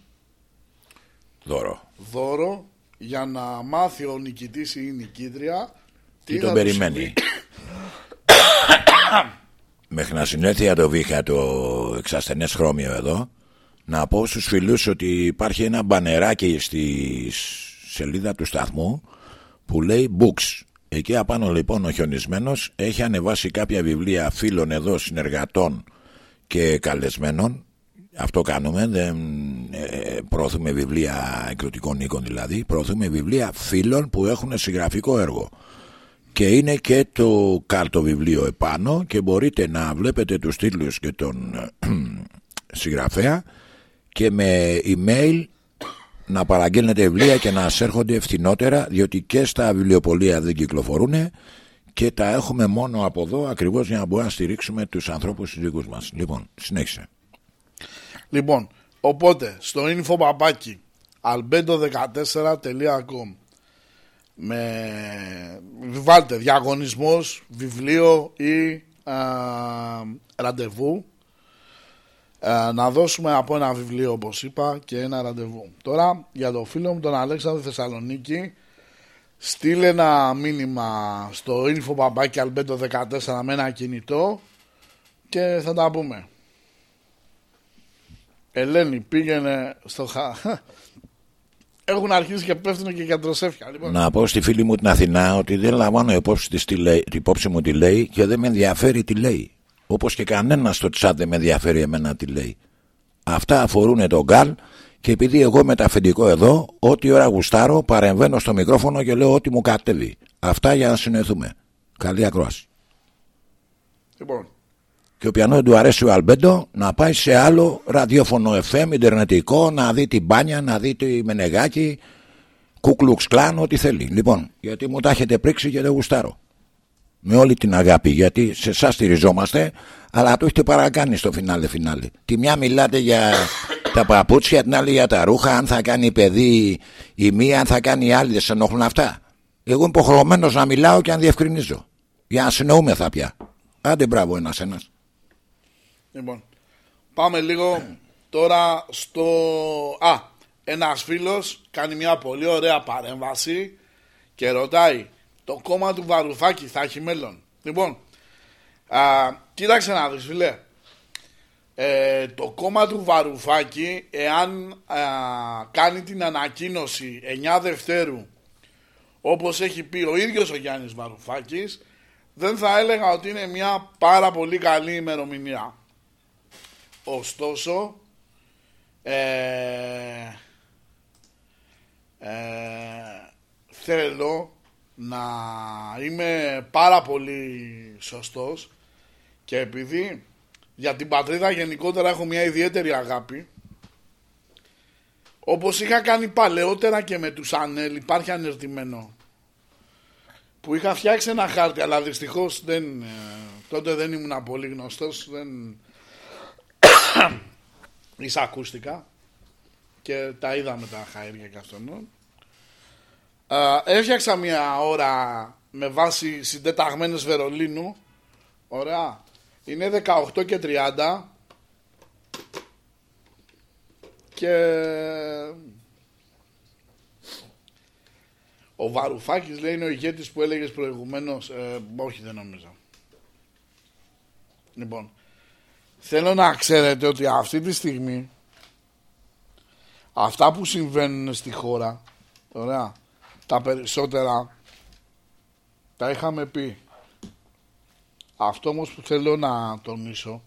δώρο δώρο για να μάθει ο νικητής ή η νικήτρια Τι θα τον του περιμένει. συμβεί. Μέχρι να συνέλθει για το βήχα το εξασθενές χρώμιο εδώ να πω στους φίλους ότι υπάρχει ένα μπανεράκι στη σελίδα του σταθμού που λέει books εκεί απάνω λοιπόν ο χιονισμένος έχει ανεβάσει κάποια βιβλία φίλων εδώ συνεργατών και καλεσμένων αυτό κάνουμε δεν ε, προωθούμε βιβλία εκδοτικών οίκων δηλαδή προωθούμε βιβλία φίλων που έχουν συγγραφικό έργο και είναι και το κάρτο βιβλίο επάνω και μπορείτε να βλέπετε τους τίτλους και τον συγγραφέα και με email να παραγγέλνετε βιβλία και να σας έρχονται φθηνότερα διότι και στα βιβλιοπολία δεν κυκλοφορούν και τα έχουμε μόνο από εδώ ακριβώς για να μπορούμε να στηρίξουμε τους ανθρώπους τους δικούς μας. Λοιπόν, συνέχισε. Λοιπόν, οπότε στο info παπάκι albedo14.com με βάλτε διαγωνισμός, βιβλίο ή α, ραντεβού Α, να δώσουμε από ένα βιβλίο όπως είπα και ένα ραντεβού. Τώρα για το φίλο μου τον Αλέξανδρο Θεσσαλονίκη στείλε ένα μήνυμα στο info παπάκι albedo14 με ένα κινητό και θα τα πούμε. Ελένη πήγαινε στο χα... Έχουν αρχίσει και πέφτουν και για τροσέφια. Λοιπόν, Να πω στη φίλη μου την Αθηνά ότι δεν λαμβάνω υπόψη, της τι λέει, υπόψη μου τι λέει και δεν με ενδιαφέρει τι λέει. Όπως και κανένας στο τσάτ δεν με ενδιαφέρει εμένα τι λέει. Αυτά αφορούν τον Γκάλ και επειδή εγώ με τα αφεντικό εδώ, ό,τι ώρα γουστάρω, παρεμβαίνω στο μικρόφωνο και λέω ό,τι μου κατέβει. Αυτά για να συνοηθούμε. Καλή ακρόαση. λοιπόν, Και όποιανό δεν του αρέσει ο Αλμπέντο να πάει σε άλλο ραδιόφωνο FM, ιντερνετικό, να δει την μπάνια, να δει τη Μενεγάκη, κούκλουξ κλάν, ό,τι θέλει. Λοιπόν, γιατί μου τα έχετε πρίξει και δεν γουστάρω. Με όλη την αγάπη, γιατί σε εσάς στηριζόμαστε, αλλά το έχετε παρακάνει στο φινάλε φινάλε. Τη μια μιλάτε για τα παπούτσια, την άλλη για τα ρούχα, αν θα κάνει παιδί η μία, αν θα κάνει η άλλη, δεν σε ενοχλούν αυτά. Εγώ είμαι υποχρεωμένος να μιλάω και να διευκρινίζω. Για να συνοούμεθα πια. Άντε μπράβο ένας ένας. Λοιπόν. Πάμε λίγο τώρα στο... Α, ένας φίλος κάνει μια πολύ ωραία παρέμβαση και ρωτάει το κόμμα του Βαρουφάκη θα έχει μέλλον; Λοιπόν, α, κοίταξε να δεις φίλε. Ε, το κόμμα του Βαρουφάκη εάν α, κάνει την ανακοίνωση 9 Δευτέρου όπως έχει πει ο ίδιος ο Γιάννης Βαρουφάκης δεν θα έλεγα ότι είναι μια πάρα πολύ καλή ημερομηνία. Ωστόσο, ε, ε, θέλω να είμαι πάρα πολύ σωστός και επειδή για την πατρίδα γενικότερα έχω μια ιδιαίτερη αγάπη όπως είχα κάνει παλαιότερα και με τους Ανέλ υπάρχει ανερτημένο που είχα φτιάξει ένα χάρτη αλλά δυστυχώς δεν, ε, τότε δεν ήμουν πολύ γνωστός δεν, εισακούστηκα και τα είδαμε τα χαΐρια και αυτόν. Έφτιαξα μια ώρα με βάση συντεταγμένες Βερολίνου. Ωραία. Είναι 18 και 30 και ο Βαρουφάκης λέει είναι ο ηγέτης που έλεγες προηγουμένως ε, όχι δεν νομίζω λοιπόν θέλω να ξέρετε ότι αυτή τη στιγμή αυτά που συμβαίνουν στη χώρα ωραία τα περισσότερα τα είχαμε πει. Αυτό όμως που θέλω να τονίσω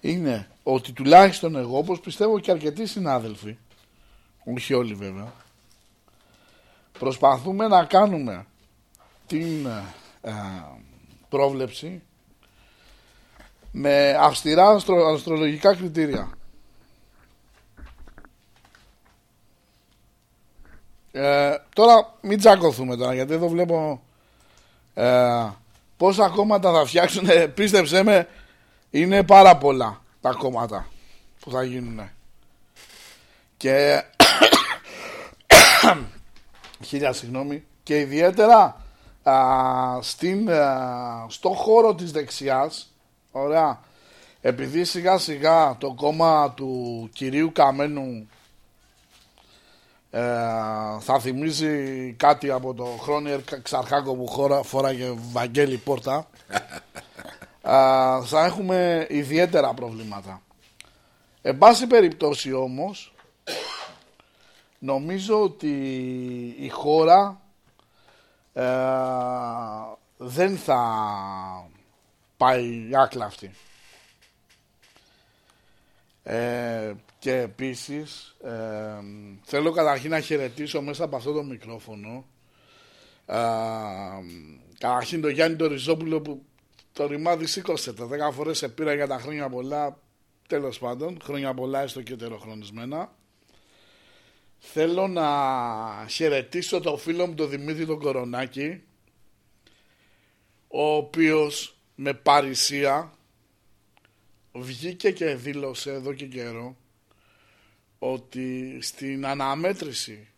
είναι ότι τουλάχιστον εγώ όπως πιστεύω και αρκετοί συνάδελφοι όχι όλοι βέβαια προσπαθούμε να κάνουμε την ε, πρόβλεψη με αυστηρά αστρολογικά κριτήρια. Ε, τώρα μην τσακωθούμε τώρα γιατί εδώ βλέπω ε, πόσα κόμματα θα φτιάξουν πίστεψέ με είναι πάρα πολλά τα κόμματα που θα γίνουν και χίλια συγγνώμη και ιδιαίτερα α, στην, στο χώρο της δεξιάς ωραία επειδή σιγά σιγά το κόμμα του κυρίου Καμένου ε, θα θυμίζει κάτι από το Χρόνιερ Ξαρχάκο που χώρα, φόραγε Βαγγέλη Πόρτα θα έχουμε ιδιαίτερα προβλήματα. Εν πάση περιπτώσει όμως νομίζω ότι η χώρα ε, δεν θα πάει άκλαυτη. Ε, και επίσης ε, θέλω καταρχήν να χαιρετήσω μέσα από αυτό το μικρόφωνο ε, καταρχήν το Γιάννη το Ριζόπουλο που το ρημάδι σήκωσε τα 10 φορές σε πήρα για τα χρόνια πολλά τέλος πάντων χρόνια πολλά έστω και τεροχρονισμένα Θέλω να χαιρετήσω το φίλο μου τον Δημήτρη τον Κορονάκη ο οποίος με παρησία βγήκε και δήλωσε εδώ και καιρό ότι στην αναμέτρηση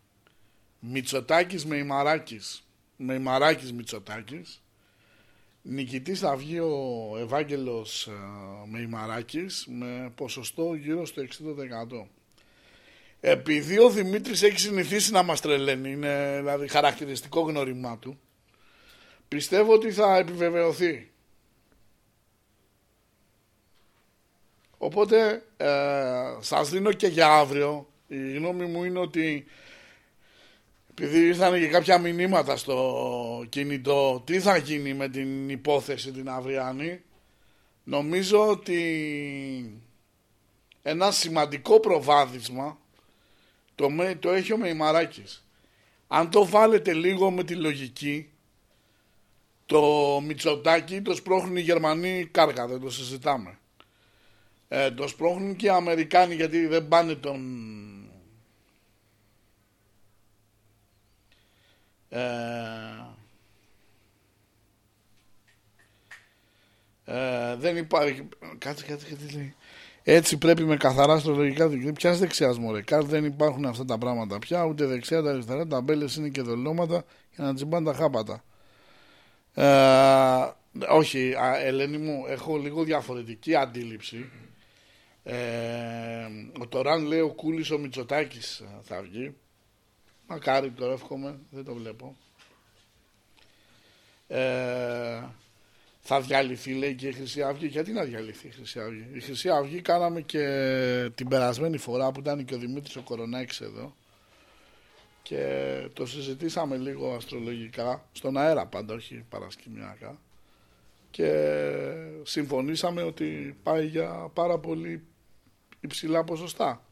Μητσοτάκης με Ημαράκης με Ημαράκης Μητσοτάκης νικητής θα βγει ο Ευάγγελος ε, με Ημαράκης με ποσοστό γύρω στο 60%. Επειδή ο Δημήτρης έχει συνηθίσει να μας τρελαίνει, είναι δηλαδή χαρακτηριστικό γνωριμά του, πιστεύω ότι θα επιβεβαιωθεί. Οπότε ε, σας δίνω και για αύριο. Η γνώμη μου είναι ότι επειδή ήρθαν και κάποια μηνύματα στο κινητό τι θα γίνει με την υπόθεση την αυριανή; Νομίζω ότι ένα σημαντικό προβάδισμα το, το έχει ο Μεϊμαράκης. Αν το βάλετε λίγο με τη λογική, το Μητσοτάκι το σπρώχνουν οι Γερμανοί κάργα, δεν το συζητάμε. Ε, το σπρώχνουν και οι Αμερικάνοι γιατί δεν πάνε τον... Ε, ε, δεν υπάρχει... Κάτσε, κάτσε, κάτσε, λέει. Έτσι πρέπει με καθαρά αστρολογικά δίκτυα. Ποια δεξιά μωρέ. Κάτω δεν υπάρχουν αυτά τα πράγματα πια. Ούτε δεξιά, ούτε αριστερά. Τα μπέλες είναι και δολώματα για να τσιμπάνε τα χάπατα. Ε, όχι, α, Ελένη μου, έχω λίγο διαφορετική αντίληψη. Ε, ο Τωράν λέει ο Κούλης ο Μητσοτάκης ε, θα βγει. Μακάρι το εύχομαι, δεν το βλέπω. Ε, θα διαλυθεί λέει και η Χρυσή Αυγή. Γιατί να διαλυθεί η Χρυσή Αυγή; Η Χρυσή Αυγή κάναμε και την περασμένη φορά που ήταν και ο Δημήτρης ο Κορονάκης εδώ και το συζητήσαμε λίγο αστρολογικά, στον αέρα πάντα, όχι παρασκηνιακά και συμφωνήσαμε ότι πάει για πάρα πολύ υψηλά ποσοστά.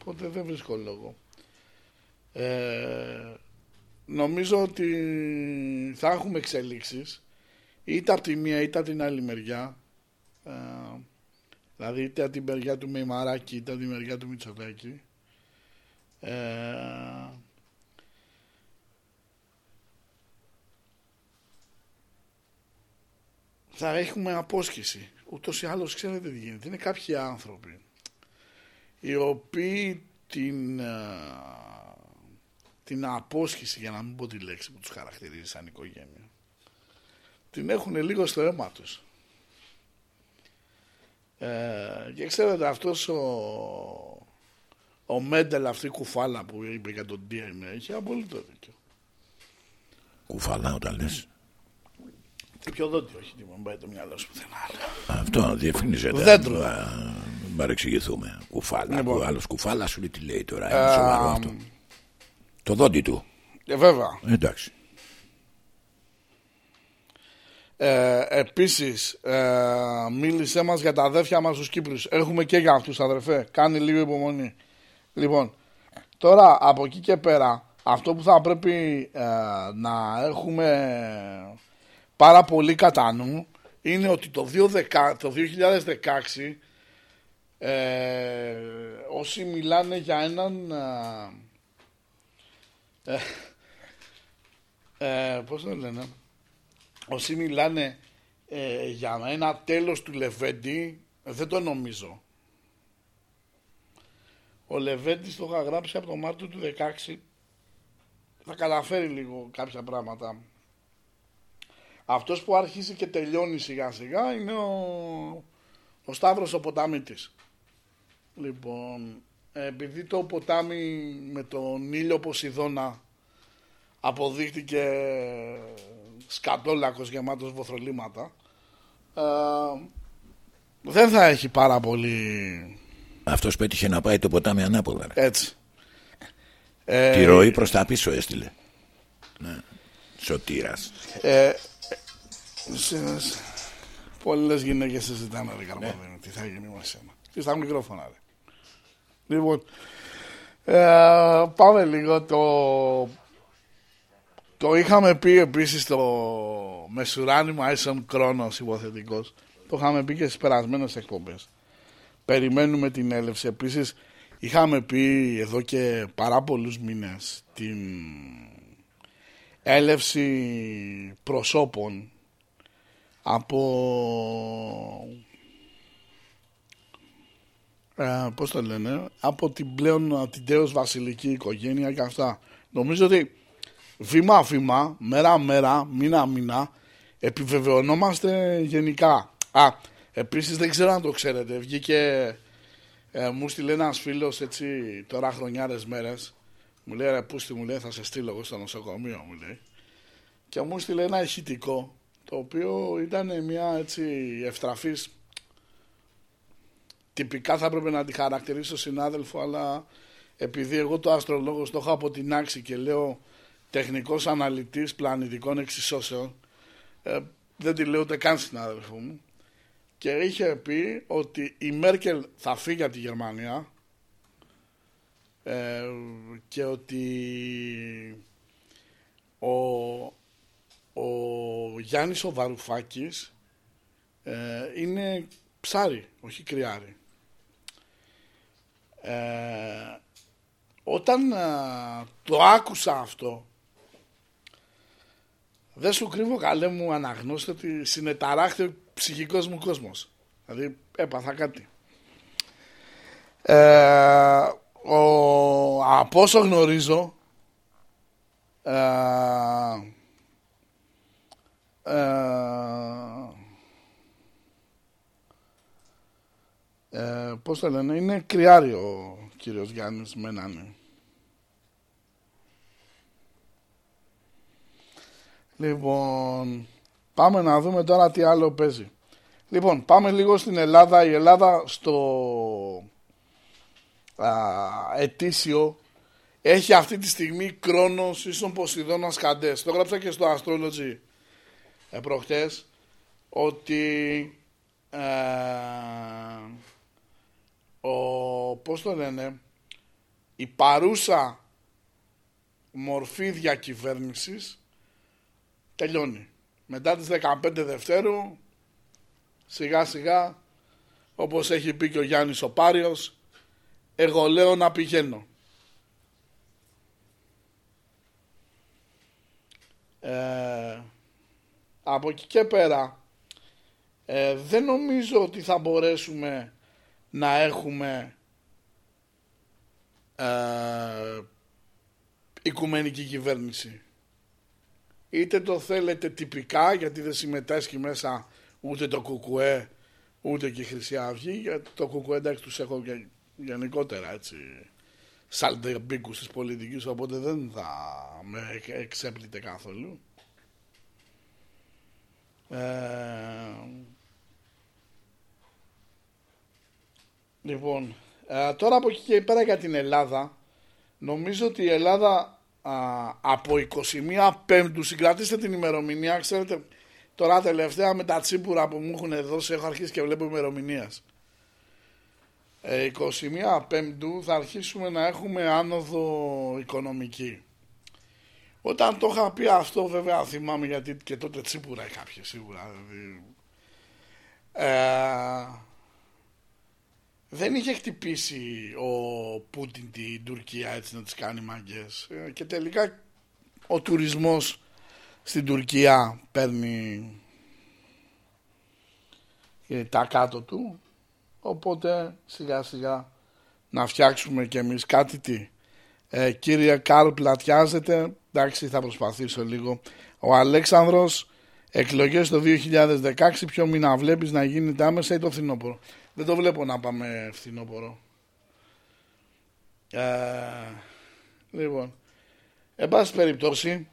Οπότε δεν βρίσκω λόγο. Ε, νομίζω ότι θα έχουμε εξελίξεις είτε από τη μία είτε από την άλλη μεριά ε, δηλαδή είτε από την μεριά του Μεϊμαράκη είτε από τη μεριά του Μητσοτάκη ε, θα έχουμε απόσχηση ούτως ή άλλως ξέρετε τι γίνεται. Είναι κάποιοι άνθρωποι οι οποίοι την, την απόσχηση, για να μην πω τη λέξη που τους χαρακτηρίζει σαν οικογένεια, την έχουν λίγο στο αίμα τους. Ε, και ξέρετε αυτός ο, ο Μέντελ αυτή η κουφάλα που είπε για τον DNA έχει απολύτω δίκιο. Κουφάλα όταν λες. Πιο δότη, όχι τι μου πάει το μυαλό σου πουθενά. Αυτό διευκρινίζεται. Δέντρο. Μην παρεξηγηθούμε. Κουφάλα. Λοιπόν. Ο άλλος κουφάλας σου λέει τι λέει τώρα. Είναι σοβαρό αυτό. Το δόντι του. Ε, βέβαια. Εντάξει. Ε, επίσης ε, μίλησέ μας για τα αδέρφια μας τους Κύπρους έχουμε και για αυτούς αδερφέ κάνει λίγο υπομονή λοιπόν τώρα από εκεί και πέρα αυτό που θα πρέπει ε, να έχουμε πάρα πολύ κατά νου είναι ότι το, 2010, το 2016 ε, όσοι μιλάνε για έναν ε, ε, ε, πώς το λένε όσοι μιλάνε ε, για ένα τέλος του Λεβέντη δεν το νομίζω. Ο Λεβέντης το είχα γράψει από το Μάρτιο του 16 θα καταφέρει λίγο κάποια πράγματα. Αυτός που αρχίζει και τελειώνει σιγά σιγά είναι ο, ο Σταύρος ο ποταμίτης. Λοιπόν, επειδή το ποτάμι με τον ήλιο Ποσειδώνα αποδείχτηκε σκατόλακος γεμάτος βοθρολίματα ε, δεν θα έχει πάρα πολύ Αυτός πέτυχε να πάει το ποτάμι ανάποδα. ρε. έτσι. Τη Ε, ροή προς τα πίσω έστειλε. Ναι. Σωτήρας. ε, σε- σε- πολλές γυναίκες συζητάνε ρε Καρπαδίνη, τι θα γίνει με σένα. Και στα μικρόφωνα ρε. Λοιπόν, ε, πάμε λίγο το... Το είχαμε πει επίσης το μεσουράνημα Ison Κρόνος υποθετικός. Το είχαμε πει και στις περασμένες εκπομπές. Περιμένουμε την έλευση. Επίσης είχαμε πει εδώ και πάρα πολλούς μήνες την έλευση προσώπων από ε, πώς το λένε από την πλέον την τέος βασιλική οικογένεια και αυτά. Νομίζω ότι βήμα βήμα μέρα μέρα μήνα μήνα επιβεβαιωνόμαστε γενικά. Α επίσης δεν ξέρω αν το ξέρετε βγήκε ε, μου στείλε ένας φίλος έτσι τώρα χρονιάρες μέρες. Μου λέει ρε πούστη μου λέει θα σε στείλω εγώ στο νοσοκομείο μου λέει. Και μου στείλε ένα ηχητικό το οποίο ήταν μια έτσι ευτραφής τυπικά θα έπρεπε να τη χαρακτηρίσω συνάδελφο αλλά επειδή εγώ το αστρολόγος το έχω αποτινάξει και λέω τεχνικός αναλυτής πλανητικών εξισώσεων ε, δεν τη λέω ούτε καν συνάδελφο μου και είχε πει ότι η Μέρκελ θα φύγει από τη Γερμανία ε, και ότι ο, ο Γιάννης ο Βαρουφάκης ε, είναι ψάρι, όχι κρυάρι. Ε, όταν ε, το άκουσα αυτό δεν σου κρύβω καλέ μου αναγνώστε ότι συνεταράχθη ο ψυχικός μου κόσμος. Δηλαδή έπαθα κάτι. Ε, ο, από όσο γνωρίζω ε, ε, ε, πώς το λένε, είναι κρυάρι ο κύριος Γιάννης Μένανε. Λοιπόν, πάμε να δούμε τώρα τι άλλο παίζει. Λοιπόν, πάμε λίγο στην Ελλάδα. Η Ελλάδα στο α, ετήσιο έχει αυτή τη στιγμή κρόνος ίσον Ποσειδώνας Καντές. Το έγραψα και στο Astrology ε, προχτές ότι ε, ο, πώς το λένε, η παρούσα μορφή διακυβέρνησης τελειώνει. Μετά τις 15 Δευτέρου σιγά σιγά όπως έχει πει και ο Γιάννης ο Πάριος εγώ λέω να πηγαίνω. Ε, από εκεί και πέρα Ε, δεν νομίζω ότι θα μπορέσουμε να έχουμε ε, οικουμενική κυβέρνηση. Είτε το θέλετε τυπικά γιατί δεν συμμετέσχει μέσα ούτε το κουκουέ ούτε και η Χρυσή Αυγή γιατί το κουκουέ εντάξει τους έχω και γενικότερα έτσι σαλτεμπίκους της πολιτικής οπότε δεν θα με εξέπλητε καθόλου. Ε, λοιπόν, ε, τώρα από εκεί και πέρα για την Ελλάδα, νομίζω ότι η Ελλάδα α, από 21 Πέμπτου, συγκρατήστε την ημερομηνία, ξέρετε, τώρα τελευταία με τα τσίπουρα που μου έχουν δώσει έχω αρχίσει και βλέπω ημερομηνίας. 21 ε, Πέμπτου θα αρχίσουμε να έχουμε άνοδο οικονομική. Όταν το είχα πει αυτό βέβαια θυμάμαι γιατί και τότε τσίπουρα κάποιοι σίγουρα. Δηλαδή, ε, δεν είχε χτυπήσει ο Πούτιν την Τουρκία έτσι να τις κάνει μάγκες. Ε, και τελικά ο τουρισμός στην Τουρκία παίρνει ε, τα κάτω του. Οπότε σιγά σιγά να φτιάξουμε κι εμείς κάτι τι. Ε, κύριε Καρλ πλατιάζεται εντάξει θα προσπαθήσω λίγο. Ο Αλέξανδρος εκλογές το 2016 ποιο μήνα βλέπεις να γίνεται άμεσα ή το φθινόπωρο; Δεν το βλέπω να πάμε φθινόπωρο. Ε, λοιπόν, εν πάση περιπτώσει,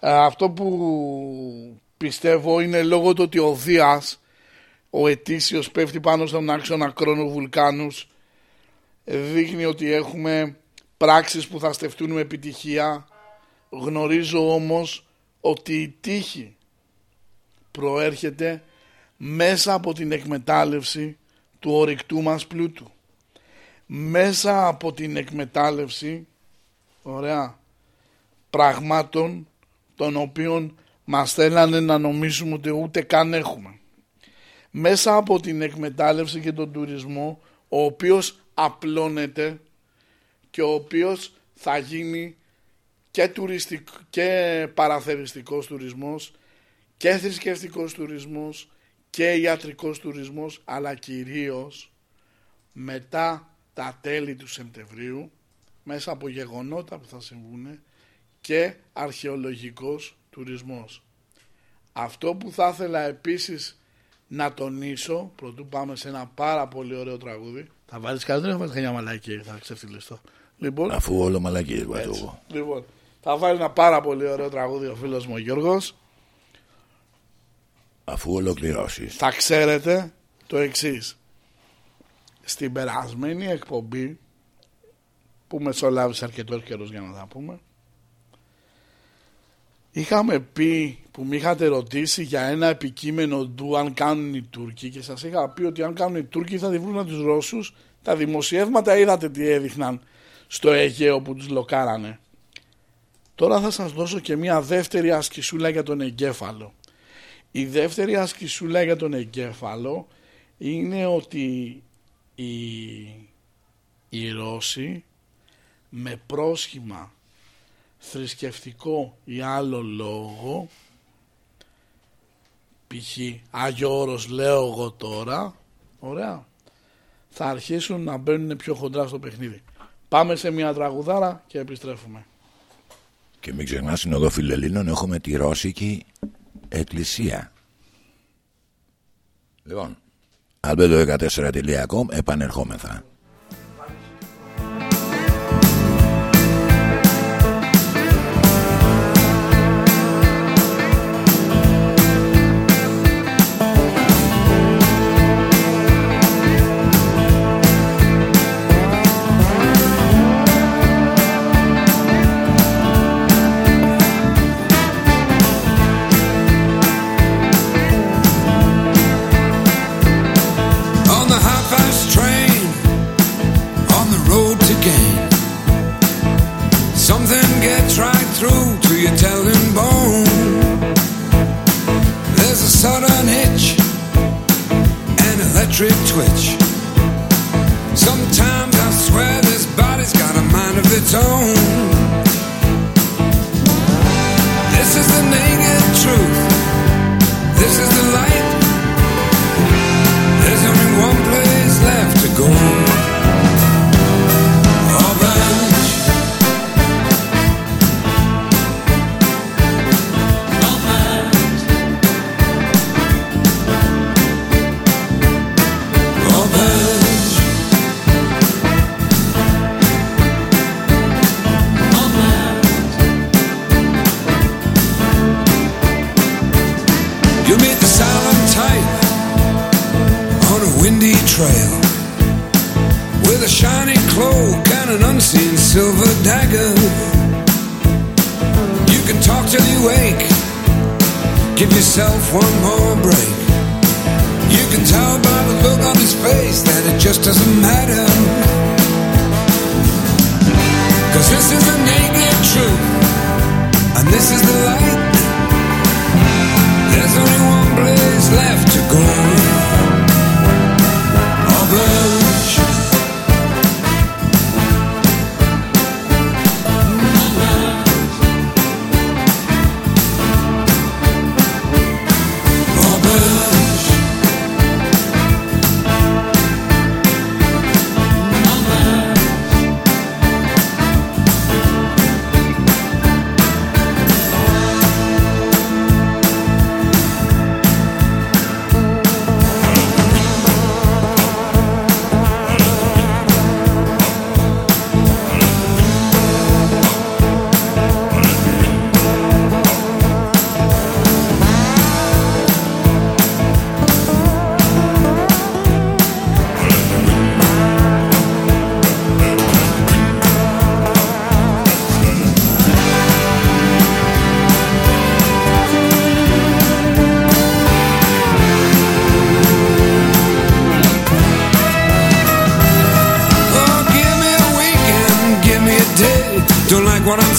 ε, αυτό που πιστεύω είναι λόγω του ότι ο Δίας, ο ετήσιος πέφτει πάνω στον άξονα κρόνο βουλκάνους, δείχνει ότι έχουμε πράξεις που θα στεφτούν με επιτυχία. Γνωρίζω όμως ότι η τύχη προέρχεται μέσα από την εκμετάλλευση του ορυκτού μας πλούτου. Μέσα από την εκμετάλλευση, ωραία, πραγμάτων των οποίων μας θέλανε να νομίζουμε ότι ούτε καν έχουμε. Μέσα από την εκμετάλλευση και τον τουρισμό, ο οποίος απλώνεται και ο οποίος θα γίνει και, τουριστικ, και παραθεριστικός τουρισμός και θρησκευτικός τουρισμός και ιατρικός τουρισμός αλλά κυρίως μετά τα τέλη του Σεπτεμβρίου μέσα από γεγονότα που θα συμβούν και αρχαιολογικός τουρισμός. Αυτό που θα ήθελα επίσης να τονίσω, πρωτού πάμε σε ένα πάρα πολύ ωραίο τραγούδι. Θα βάλεις κάτι, δεν θα βάλεις κανένα μαλακή, θα ξεφτυλιστώ. Λοιπόν, Αφού όλο μαλακή εγώ. Λοιπόν, θα βάλει ένα πάρα πολύ ωραίο τραγούδι ο φίλος μου ο Γιώργος αφού ολοκληρώσεις. Θα ξέρετε το εξής. Στην περασμένη εκπομπή που μεσολάβησε αρκετός καιρός για να τα πούμε είχαμε πει που με είχατε ρωτήσει για ένα επικείμενο του αν κάνουν οι Τούρκοι και σας είχα πει ότι αν κάνουν οι Τούρκοι θα τη βρουν τους Ρώσους τα δημοσιεύματα είδατε τι έδειχναν στο Αιγαίο που τους λοκάρανε τώρα θα σας δώσω και μια δεύτερη ασκησούλα για τον εγκέφαλο η δεύτερη ασκησούλα για τον εγκέφαλο είναι ότι οι, οι Ρώσοι με πρόσχημα θρησκευτικό ή άλλο λόγο π.χ. Άγιο Όρος λέω εγώ τώρα ωραία θα αρχίσουν να μπαίνουν πιο χοντρά στο παιχνίδι πάμε σε μια τραγουδάρα και επιστρέφουμε και μην ξεχνάς είναι εδώ φιλελλήνων έχουμε τη Ρώσικη εκκλησία. Λοιπόν, albedo14.com επανερχόμεθα.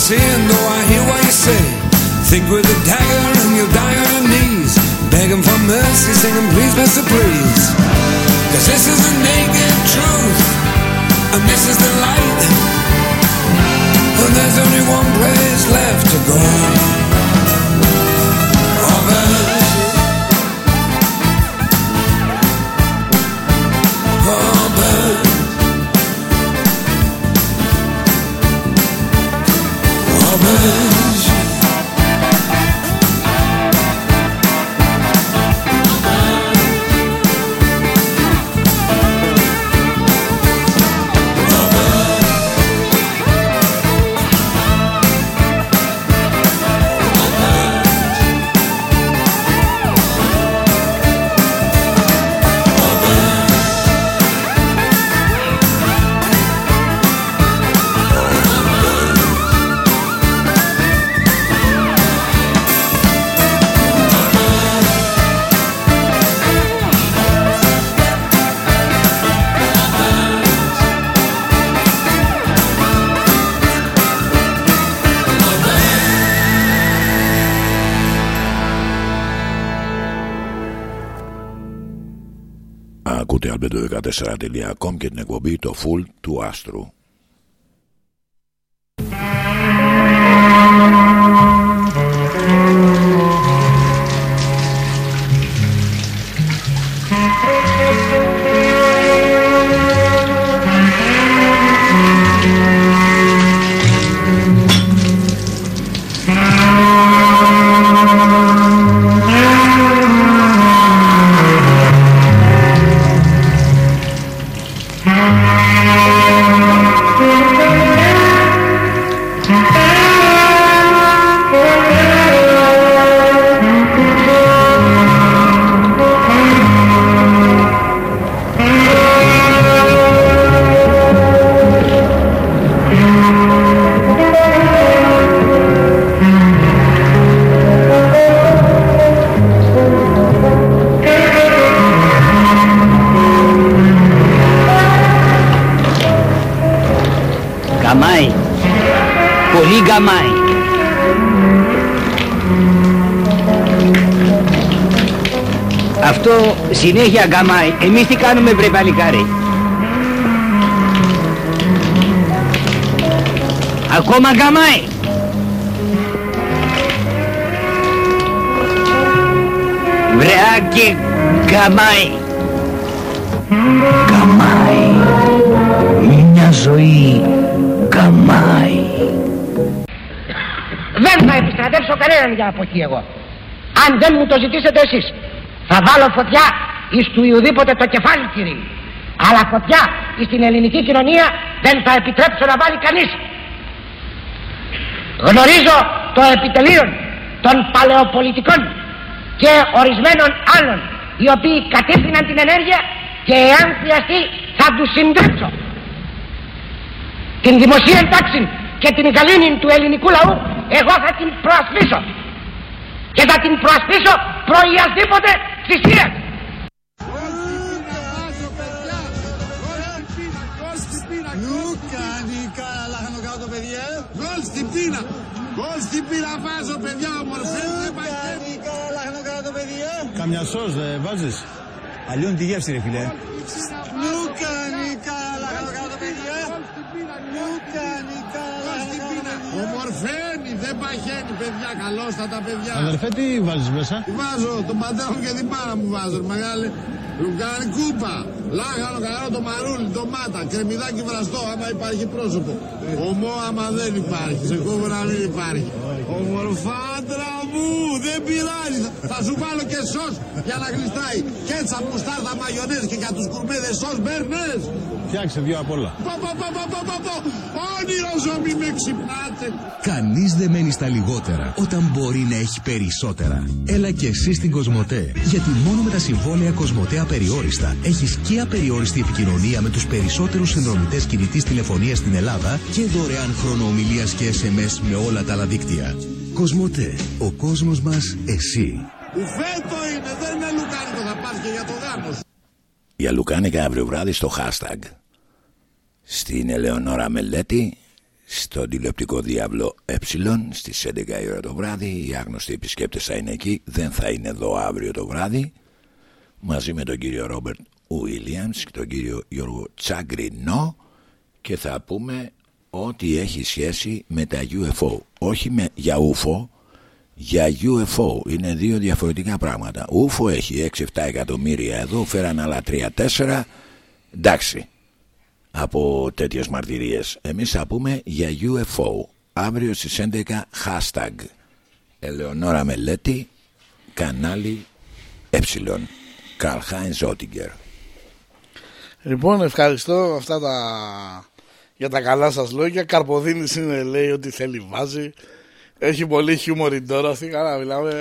Seeing, though I hear what you say. Think with a dagger and you'll die on your knees. Begging for mercy, singing, please, mister, please. Cause this is the naked truth, and this is the light. And there's only one place left to go. 14.com και την εκπομπή το Full του Άστρου. Συνέχεια γκαμάει. Εμείς τι κάνουμε βρε παλικάρι. Ακόμα γκαμάει. Βρεάκι γκαμάει. Γκαμάει. Μια ζωή γκαμάει. Δεν θα επιστρατεύσω κανέναν για αποχή εγώ. Αν δεν μου το ζητήσετε εσείς. Θα βάλω φωτιά εις του Ιουδήποτε το κεφάλι κύριε. Αλλά φωτιά εις την ελληνική κοινωνία δεν θα επιτρέψω να βάλει κανείς. Γνωρίζω το επιτελείο των παλαιοπολιτικών και ορισμένων άλλων οι οποίοι κατεύθυναν την ενέργεια και εάν χρειαστεί θα τους συντρίψω. την δημοσία τάξη και την γαλήνη του ελληνικού λαού εγώ θα την προασπίσω και θα την προασπίσω προϊασδήποτε θυσίας Γκολ στην πίνα! Γκολ στην πίνα βάζω παιδιά ομορφέ δεν παχαίνει! Καμιά σως δεν βάζεις; Αλλιώνει τη γεύση ρε φιλέ. Λούκα Νικάλα κάτω παιδιά! Λούκα Νικάλα Ομορφαίνει δεν παχαίνει παιδιά καλώς τα τα παιδιά! Αδερφέ τι βάζεις μέσα; Τι βάζω τον πατέρα μου και την πάρα μου βάζω ρε μεγάλε! Λουκάνι κούπα, λάχανο καλό το μαρούλι, το μάτα, κρεμμυδάκι βραστό άμα υπάρχει πρόσωπο. Ομό άμα δεν υπάρχει, σε κόβω να μην υπάρχει. Ομορφάντρα μου, δεν πειράζει. Θα σου βάλω και σως για να γλιστράει. Κέτσα, μουστάρδα, μαγιονές και για τους κουρμέδες σως μπέρνες. Φτιάξε δυο απ' όλα. Πα, πα, πα, πα, πα, πα, πα. Όνειρο ζω, μη με ξυπνάτε. Κανείς δεν μένει στα λιγότερα όταν μπορεί να έχει περισσότερα. Έλα και εσύ στην Κοσμοτέ. Γιατί μόνο με τα συμβόλαια Κοσμοτέ Απεριόριστα έχεις και απεριόριστη επικοινωνία με τους περισσότερους συνδρομητές κινητής τηλεφωνίας στην Ελλάδα και δωρεάν χρόνο ομιλίας και SMS με όλα τα άλλα δίκτυα. Κοσμοτέ. Ο κόσμος μας εσύ. Ουφέτο είναι, δεν είναι λουκάνικο, θα πας και για το γάμος σου. Για Λουκάνικα αύριο βράδυ στο hashtag Στην Ελεονόρα Μελέτη Στο τηλεοπτικό διάβλο Ε Στις 11 η ώρα το βράδυ Οι άγνωστοι επισκέπτες θα είναι εκεί Δεν θα είναι εδώ αύριο το βράδυ Μαζί με τον κύριο Ρόμπερτ Ουίλιαμς Και τον κύριο Γιώργο Τσαγκρινό Και θα πούμε Ό,τι έχει σχέση με τα UFO Όχι με, για UFO για UFO είναι δύο διαφορετικά πράγματα. UFO έχει 6-7 εκατομμύρια εδώ, φέραν άλλα 3-4. Εντάξει, από τέτοιες μαρτυρίες. Εμείς θα πούμε για UFO. Αύριο στις 11 hashtag Ελεονόρα Μελέτη, κανάλι Ε. Καρλχάιν Ζότιγκερ. Λοιπόν, ευχαριστώ αυτά τα... για τα καλά σας λόγια. Καρποδίνης είναι, λέει, ότι θέλει βάζει. Έχει πολύ χιούμορ τώρα, αυτή καλά μιλάμε,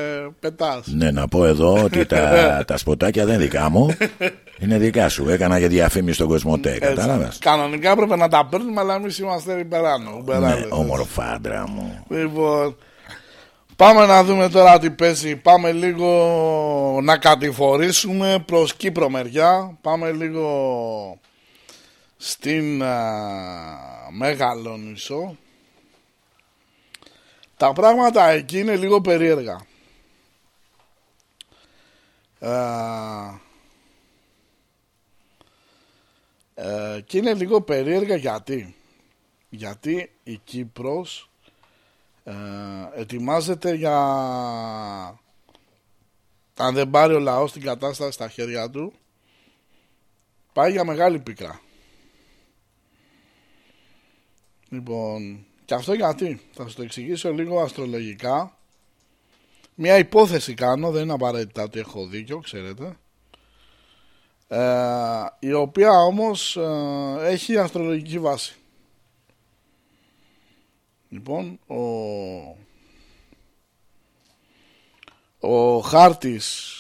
πετάς. Ναι, να πω εδώ ότι τα, τα σποτάκια δεν δικά μου. Είναι δικά σου. Έκανα για διαφήμιση στον Κοσμοτέ. Κατάλαβες; Κανονικά έπρεπε να τα παίρνουμε, αλλά εμείς είμαστε υπεράνω. Ναι, όμορφα άντρα μου. Λοιπόν, πάμε να δούμε τώρα τι παίζει. Πάμε λίγο να κατηφορήσουμε προς Κύπρο μεριά. Πάμε λίγο στην α, Μεγαλόνισο. Τα πράγματα εκεί είναι λίγο περίεργα. Ε, ε, και είναι λίγο περίεργα γιατί. Γιατί η Κύπρος ε, ετοιμάζεται για αν δεν πάρει ο λαός την κατάσταση στα χέρια του πάει για μεγάλη πίκρα. Λοιπόν, και αυτό γιατί, θα σας το εξηγήσω λίγο αστρολογικά. Μια υπόθεση κάνω, δεν είναι απαραίτητα ότι έχω δίκιο, ξέρετε. Ε, η οποία όμως ε, έχει αστρολογική βάση. Λοιπόν, ο, ο χάρτης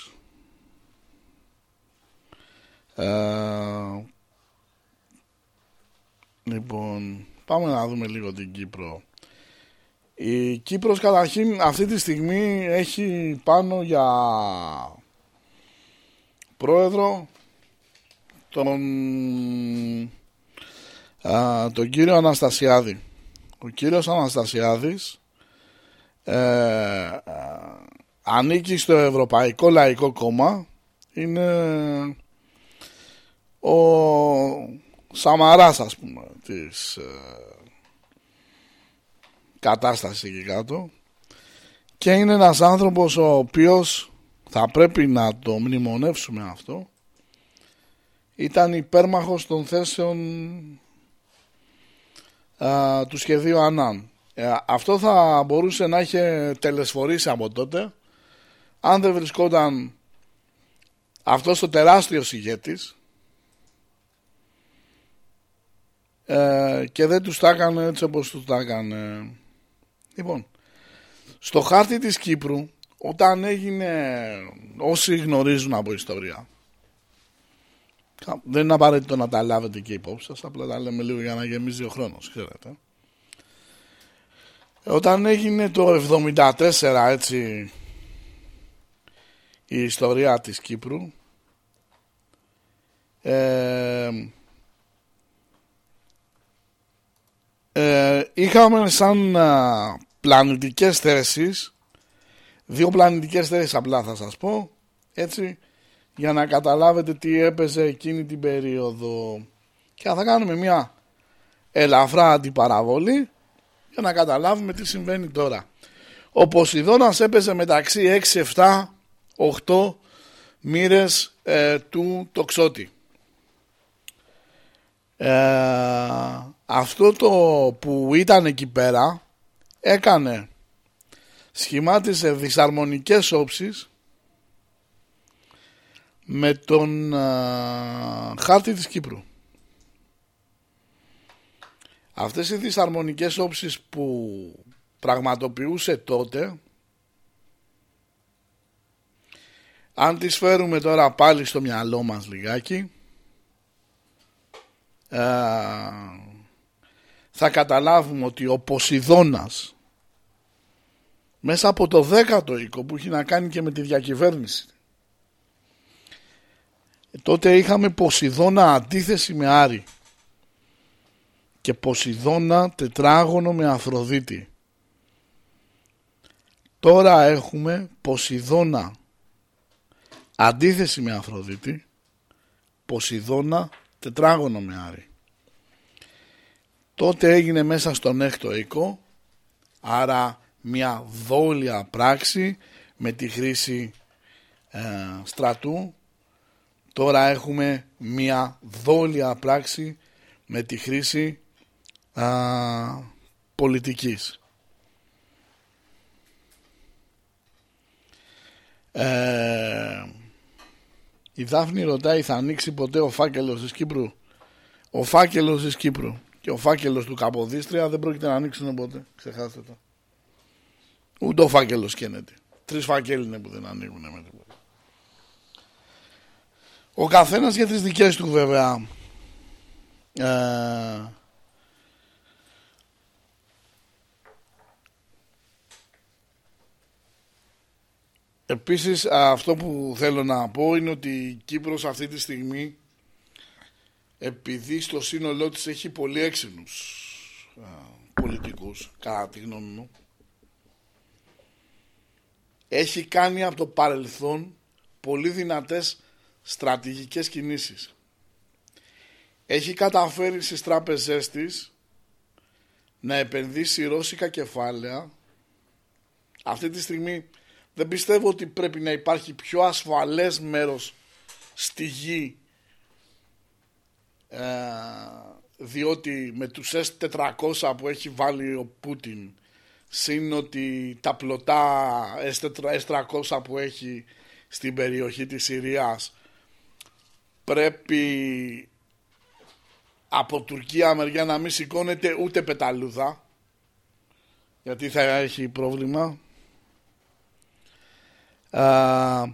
ε, λοιπόν Πάμε να δούμε λίγο την Κύπρο. Η Κύπρος καταρχήν αυτή τη στιγμή έχει πάνω για πρόεδρο τον, α, τον κύριο Αναστασιάδη. Ο κύριος Αναστασιάδης ε, ανήκει στο Ευρωπαϊκό Λαϊκό Κόμμα είναι ο Σαμαράς ας πούμε της ε, κατάστασης εκεί κάτω. Και είναι ένας άνθρωπος ο οποίος θα πρέπει να το μνημονεύσουμε αυτό. Ήταν υπέρμαχος των θέσεων α, του σχεδίου Ανάν. Ε, αυτό θα μπορούσε να είχε τελεσφορήσει από τότε. Αν δεν βρισκόταν αυτός ο τεράστιος ηγέτης ε, και δεν τους τα έκανε έτσι όπως τους τα έκανε. Λοιπόν, στο χάρτη της Κύπρου, όταν έγινε, όσοι γνωρίζουν από ιστορία, Κα- Δεν είναι απαραίτητο να τα λάβετε και υπόψη σας, απλά τα λέμε λίγο για να γεμίζει ο χρόνος, ξέρετε. Όταν έγινε το 74 έτσι η ιστορία της Κύπρου ε, ε, είχαμε σαν α, πλανητικές θέσεις δύο πλανητικές θέσεις απλά θα σας πω έτσι για να καταλάβετε τι έπαιζε εκείνη την περίοδο και θα κάνουμε μια ελαφρά αντιπαραβολή για να καταλάβουμε τι συμβαίνει τώρα. Ο Ποσειδώνας έπαιζε μεταξύ 6, 7, 8 μοίρες ε, του τοξότη. Ε, αυτό το που ήταν εκεί πέρα έκανε σχημάτισε δυσαρμονικές όψεις με τον α, χάρτη της Κύπρου. Αυτές οι δυσαρμονικές όψεις που πραγματοποιούσε τότε αν τις φέρουμε τώρα πάλι στο μυαλό μας λιγάκι α, θα καταλάβουμε ότι ο Ποσειδώνας μέσα από το δέκατο οίκο που έχει να κάνει και με τη διακυβέρνηση τότε είχαμε Ποσειδώνα αντίθεση με Άρη και Ποσειδώνα τετράγωνο με Αφροδίτη. Τώρα έχουμε Ποσειδώνα αντίθεση με Αφροδίτη, Ποσειδώνα τετράγωνο με Άρη. Τότε έγινε μέσα στον έκτο οίκο, άρα μια δόλια πράξη με τη χρήση ε, στρατού. Τώρα έχουμε μια δόλια πράξη με τη χρήση α, πολιτικής. Ε, η Δάφνη ρωτάει θα ανοίξει ποτέ ο φάκελος της Κύπρου; Ο φάκελος της Κύπρου και ο φάκελος του Καποδίστρια δεν πρόκειται να ανοίξουν ποτέ. Ξεχάστε το. Ούτε ο φάκελος καίνεται. Τρεις φάκελοι είναι που δεν ανοίγουν με τίποτα. Ο καθένας για τις δικές του βέβαια ε, Επίσης αυτό που θέλω να πω είναι ότι η Κύπρος αυτή τη στιγμή επειδή στο σύνολό της έχει πολύ έξυπνους α, πολιτικούς κατά τη γνώμη μου έχει κάνει από το παρελθόν πολύ δυνατές στρατηγικές κινήσεις. Έχει καταφέρει στις τράπεζές της να επενδύσει ρώσικα κεφάλαια. Αυτή τη στιγμή δεν πιστεύω ότι πρέπει να υπάρχει πιο ασφαλές μέρος στη γη ε, διότι με τους S400 που έχει βάλει ο Πούτιν συν ότι τα πλωτά S400 που έχει στην περιοχή της Συρίας πρέπει από Τουρκία μεριά να μην σηκώνεται ούτε πεταλούδα γιατί θα έχει πρόβλημα. Α,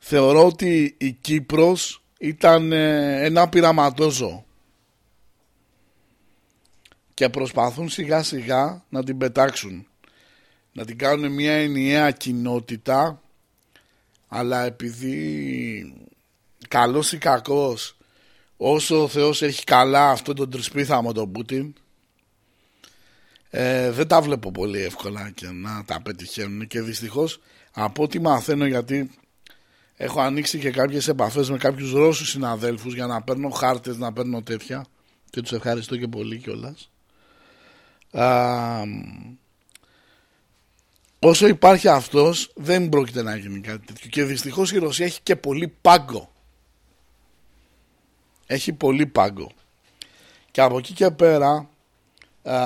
θεωρώ ότι η Κύπρος ήταν ε, ένα πειραματόζω. Και προσπαθούν σιγά σιγά να την πετάξουν. Να την κάνουν μια ενιαία κοινότητα αλλά επειδή καλός ή κακός όσο ο Θεός έχει καλά αυτό τον τρισπίθαμο τον Πούτιν ε, δεν τα βλέπω πολύ εύκολα και να τα πετυχαίνουν. Και δυστυχώς από ό,τι μαθαίνω γιατί έχω ανοίξει και κάποιες επαφές με κάποιους Ρώσους συναδέλφους για να παίρνω χάρτες, να παίρνω τέτοια και τους ευχαριστώ και πολύ κιόλας. όσο υπάρχει αυτός δεν πρόκειται να γίνει κάτι τέτοιο. Και δυστυχώς η Ρωσία έχει και πολύ πάγκο. Έχει πολύ πάγκο. Και από εκεί και πέρα α,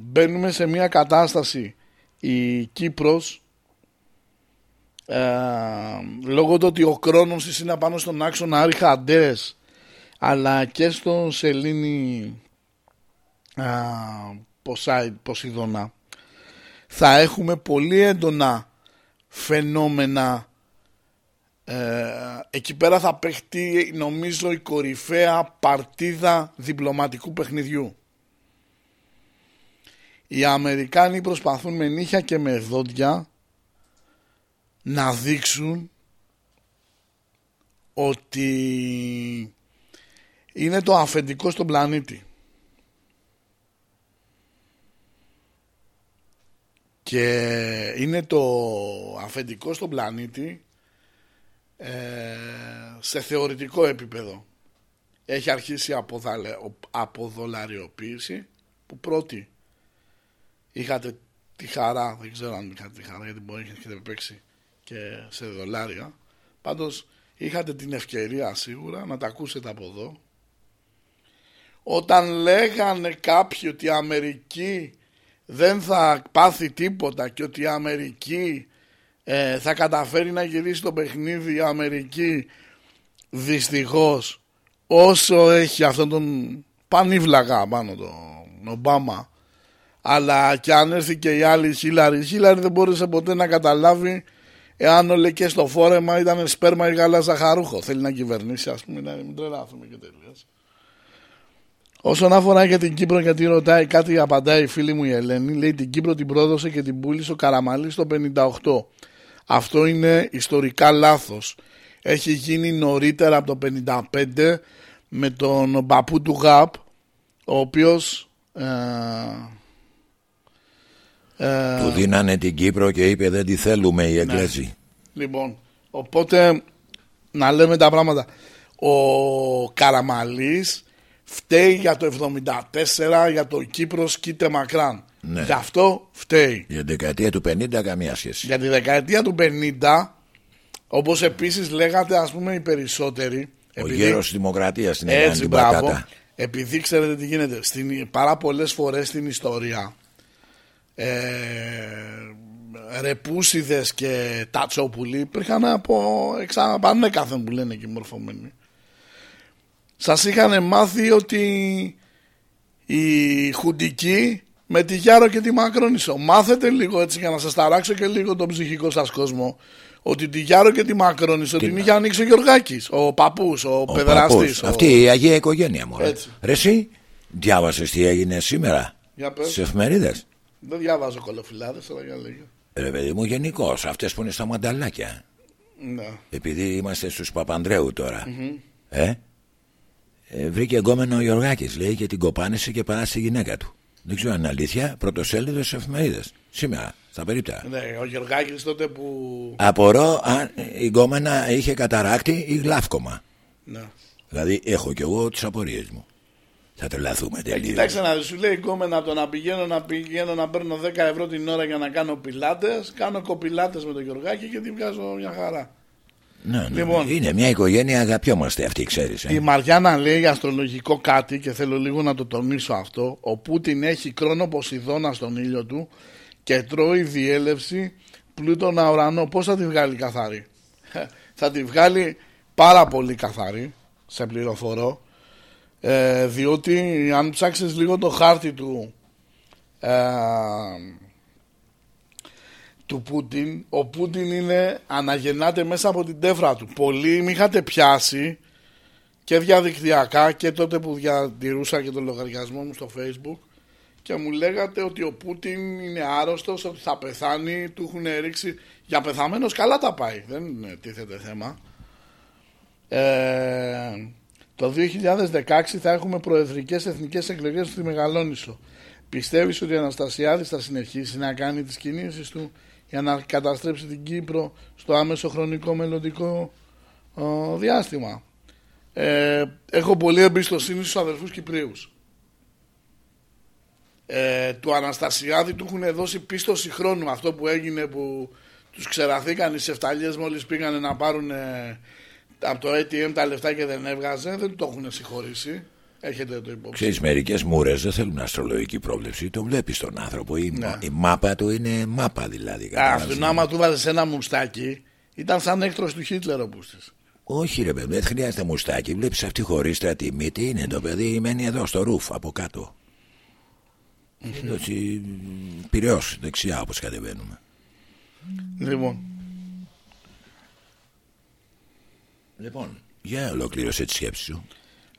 μπαίνουμε σε μια κατάσταση. Η Κύπρος ε, λόγω του ότι ο Κρόνος της είναι πάνω στον άξονα Άριχα Αντές αλλά και στον Σελήνη Ποσάι, Ποσειδώνα θα έχουμε πολύ έντονα φαινόμενα Ε, εκεί πέρα θα παιχτεί νομίζω η κορυφαία παρτίδα διπλωματικού παιχνιδιού. Οι Αμερικάνοι προσπαθούν με νύχια και με δόντια να δείξουν ότι είναι το αφεντικό στον πλανήτη. Και είναι το αφεντικό στον πλανήτη ε, σε θεωρητικό επίπεδο. Έχει αρχίσει από αποδολαριοποίηση που πρώτη είχατε τη χαρά, δεν ξέρω αν είχατε τη χαρά γιατί μπορεί να έχετε παίξει και σε δολάρια. Πάντως είχατε την ευκαιρία σίγουρα να τα ακούσετε από εδώ. Όταν λέγανε κάποιοι ότι η Αμερική δεν θα πάθει τίποτα και ότι η Αμερική ε, θα καταφέρει να γυρίσει το παιχνίδι η Αμερική δυστυχώς όσο έχει αυτόν τον πανίβλαγα πάνω τον Ομπάμα αλλά και αν έρθει και η άλλη Χίλαρη η Χίλαρη δεν μπόρεσε ποτέ να καταλάβει εάν ο και στο φόρεμα ήταν σπέρμα ή γάλα ζαχαρούχο θέλει να κυβερνήσει ας πούμε να μην τρελάθουμε και τελείως Όσον αφορά για την Κύπρο, γιατί ρωτάει κάτι, απαντάει η φίλη μου η Ελένη. Λέει την Κύπρο την πρόδωσε και την πούλησε ο Καραμαλής το 58. Αυτό είναι ιστορικά λάθος. Έχει γίνει νωρίτερα από το 55 με τον παππού του ΓΑΠ ο οποίος ε, ε, του δίνανε την Κύπρο και είπε δεν τη θέλουμε οι Εγγλέζοι. Ναι. Λοιπόν, οπότε να λέμε τα πράγματα. Ο Καραμαλής φταίει για το 74 για το Κύπρος κοίτε μακράν. Ναι. Γι' αυτό φταίει. Για την δεκαετία του 50 καμία σχέση. Για τη δεκαετία του 50, όπως επίσης λέγατε ας πούμε οι περισσότεροι. Ο επειδή... γέρος Δημοκρατίας στην Ελλάδα την πατάτα. Επειδή ξέρετε τι γίνεται, στην, πάρα πολλές φορές στην ιστορία ε, ρεπούσιδες και τατσόπουλοι υπήρχαν από εξαπανέκαθεν που λένε εκεί μορφωμένοι. Σας είχαν μάθει ότι οι χουντικοί με τη Γιάρο και τη Μακρόνισο. Μάθετε λίγο έτσι για να σας ταράξω και λίγο τον ψυχικό σας κόσμο. Ότι τη Γιάρο και τη Μακρόνισο την είχε ανοίξει ο Γιωργάκης, ο παππούς, ο, ο παιδραστής. Ο... Αυτή η Αγία Οικογένεια μου. Ρε εσύ, διάβασες τι έγινε σήμερα στις εφημερίδες. Δεν διάβαζω κολοφυλάδες, αλλά για λίγο. Ρε παιδί μου γενικώς, αυτές που είναι στα μανταλάκια. Ναι. Επειδή είμαστε στους Παπανδρέου τώρα. Mm-hmm. Ε; ε, βρήκε εγκόμενο ο Γιωργάκης, λέει και την κοπάνισε και παράσει τη γυναίκα του. Δεν ξέρω αν είναι αλήθεια. Πρωτοσέλιδος στι εφημερίδε. Σήμερα, στα περίπτερα. Ναι, ο Γεωργάκης τότε που. Απορώ αν η γκόμενα είχε καταράκτη ή γλάφκομα. Ναι. Δηλαδή έχω κι εγώ τις απορίες μου. Θα τρελαθούμε τελείως. Κοιτάξτε να σου λέει γκόμενα το να πηγαίνω να πηγαίνω να παίρνω 10 ευρώ την ώρα για να κάνω πιλάτες. Κάνω κοπιλάτες με τον Γεωργάκη και τη βγάζω μια χαρά. Ναι, ναι, λοιπόν, είναι μια οικογένεια, αγαπιόμαστε αυτή, ξέρεις. Ε. Η Μαριάννα λέει αστρολογικό κάτι και θέλω λίγο να το τονίσω αυτό. Ο Πούτιν έχει κρόνο Ποσειδώνα στον ήλιο του και τρώει διέλευση πλούτονα ουρανό. Πώς θα τη βγάλει καθαρή, Θα τη βγάλει πάρα πολύ καθαρή, σε πληροφορώ. Ε, διότι αν ψάξεις λίγο το χάρτη του ε, του Πούτιν, ο Πούτιν είναι, αναγεννάται μέσα από την τέφρα του. Πολλοί με είχατε πιάσει και διαδικτυακά και τότε που διατηρούσα και τον λογαριασμό μου στο facebook και μου λέγατε ότι ο Πούτιν είναι άρρωστος, ότι θα πεθάνει, του έχουν ρίξει. Για πεθαμένος καλά τα πάει, δεν τίθεται θέμα. Ε, το 2016 θα έχουμε προεδρικές εθνικές εκλογές στη Μεγαλόνισο. Πιστεύεις ότι ο Αναστασιάδης θα συνεχίσει να κάνει τις κινήσεις του για να καταστρέψει την Κύπρο στο άμεσο χρονικό μελλοντικό διάστημα; Ε, έχω πολύ εμπιστοσύνη στους αδερφούς Κυπρίους. Ε, του Αναστασιάδη του έχουν δώσει πίστοση χρόνου αυτό που έγινε που τους ξεραθήκαν οι σεφταλιές μόλις πήγανε να πάρουν ε, από το ATM τα λεφτά και δεν έβγαζε δεν το έχουν συγχωρήσει Έχετε το υπόψη. Ξέρεις, μερικές μούρες δεν θέλουν αστρολογική πρόβλεψη. Το βλέπεις τον άνθρωπο. Η, ναι. η μάπα του είναι μάπα δηλαδή. Αυτόν άμα του βάζεις ένα μουστάκι, ήταν σαν έκτρος του Χίτλερ ο Πούστης. Όχι ρε παιδί, δεν χρειάζεται μουστάκι. Βλέπεις αυτή χωρίς τη μύτη είναι το παιδί, μένει εδώ στο ρούφ από κάτω. Mm-hmm. Πυραιός δεξιά όπως κατεβαίνουμε. Λοιπόν. Λοιπόν, για ολοκλήρωσε τη σκέψη σου.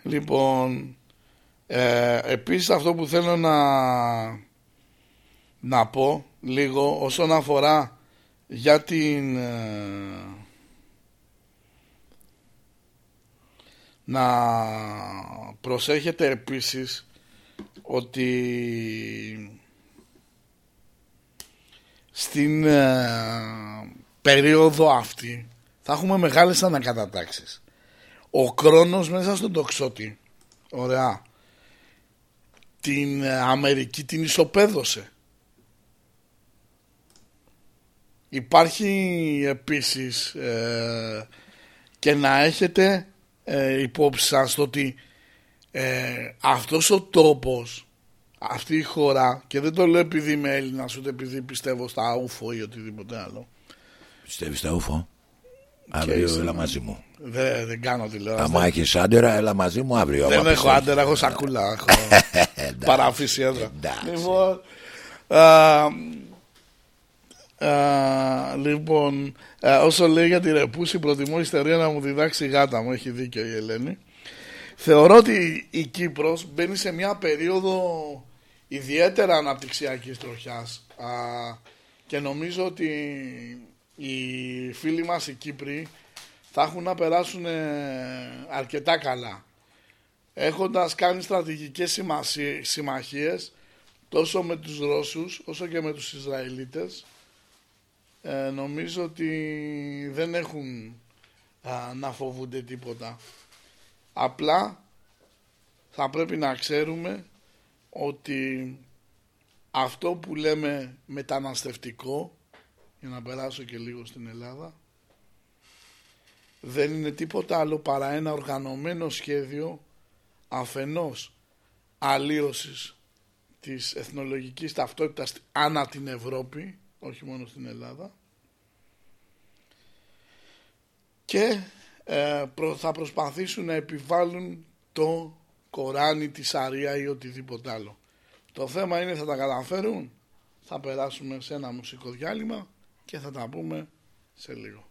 Λοιπόν, ε, επίσης αυτό που θέλω να, να πω λίγο όσον αφορά για την... ε, να προσέχετε επίσης ότι στην ε, περίοδο αυτή θα έχουμε μεγάλες ανακατατάξεις. Ο Κρόνος μέσα στον τοξότη, ωραία, την ε, Αμερική την ισοπαίδωσε. Υπάρχει επίσης ε, και να έχετε ε, υπόψη σας το ότι ε, αυτός ο τόπος, αυτή η χώρα και δεν το λέω επειδή είμαι Έλληνας ούτε επειδή πιστεύω στα ούφο ή οτιδήποτε άλλο Πιστεύεις στα ούφο; Αύριο είσαι, έλα ναι. μαζί μου. δεν, δεν κάνω τηλεόραση Άμα έχεις άντερα, έλα μαζί μου αύριο. δεν άμα έχω πιστεύεις. άντερα, έχω σακούλα έχω Εντάξει. παραφύση έδρα Εντάξει. λοιπόν, α, α, λοιπόν α, όσο λέει για τη ρεπούση προτιμώ η ιστορία να μου διδάξει η γάτα μου έχει δίκιο η Ελένη θεωρώ ότι η Κύπρος μπαίνει σε μια περίοδο ιδιαίτερα αναπτυξιακής τροχιάς α, και νομίζω ότι οι φίλοι μας οι Κύπροι θα έχουν να περάσουν ε, αρκετά καλά. Έχοντας κάνει στρατηγικές συμμασί- συμμαχίες τόσο με τους Ρώσους όσο και με τους Ισραηλίτες ε, νομίζω ότι δεν έχουν α, να φοβούνται τίποτα. Απλά θα πρέπει να ξέρουμε ότι αυτό που λέμε μεταναστευτικό για να περάσω και λίγο στην Ελλάδα δεν είναι τίποτα άλλο παρά ένα οργανωμένο σχέδιο αφενός αλλίωσης της εθνολογικής ταυτότητας ανά την Ευρώπη, όχι μόνο στην Ελλάδα, και ε, προ- θα προσπαθήσουν να επιβάλλουν το Κοράνι, τη Σαρία ή οτιδήποτε άλλο. Το θέμα είναι θα τα καταφέρουν, θα περάσουμε σε ένα μουσικό διάλειμμα και θα τα πούμε σε λίγο.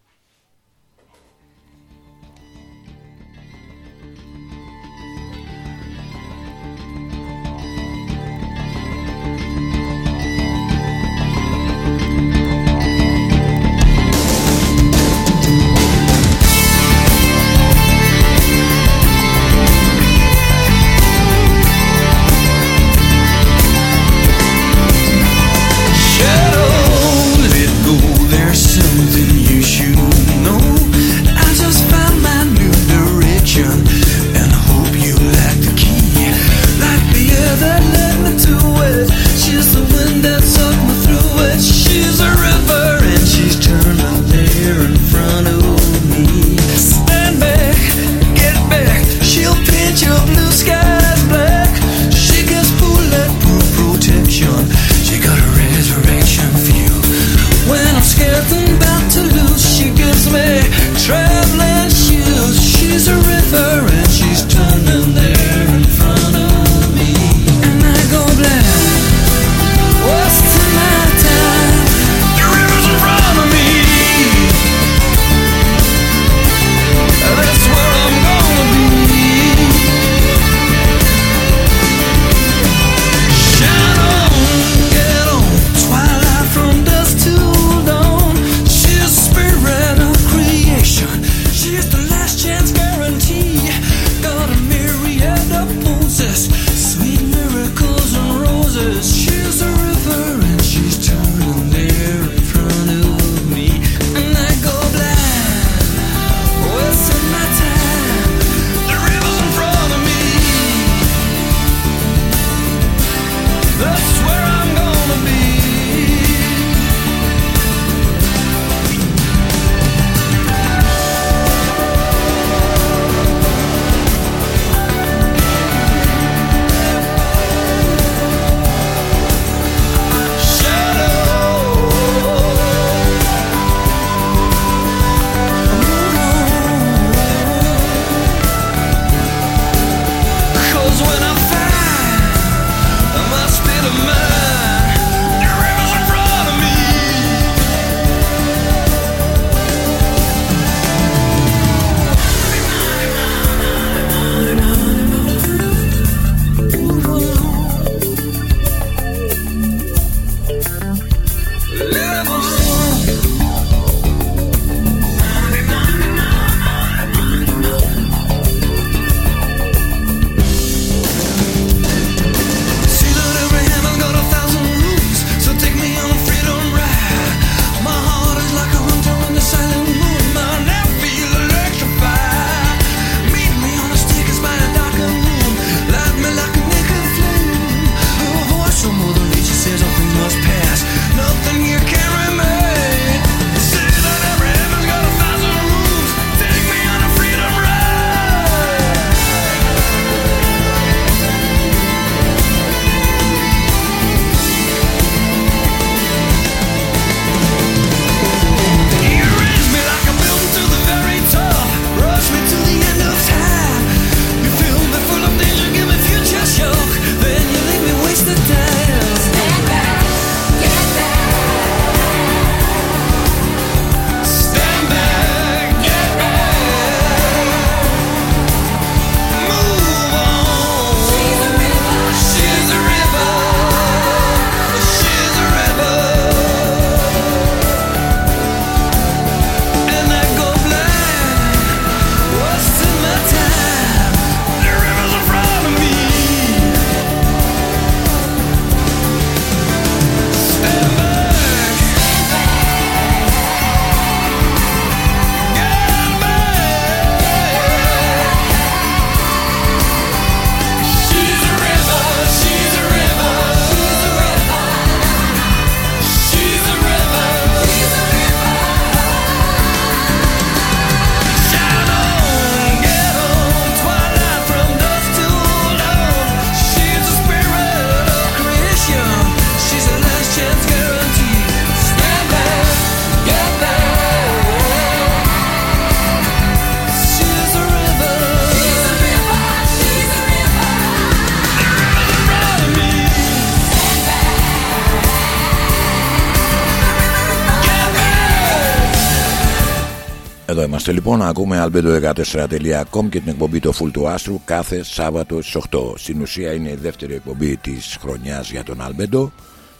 Είμαστε λοιπόν, ακούμε albedo14.com και την εκπομπή το Full του Άστρου κάθε Σάββατο στις 8. Στην ουσία είναι η δεύτερη εκπομπή της χρονιάς για τον Albedo,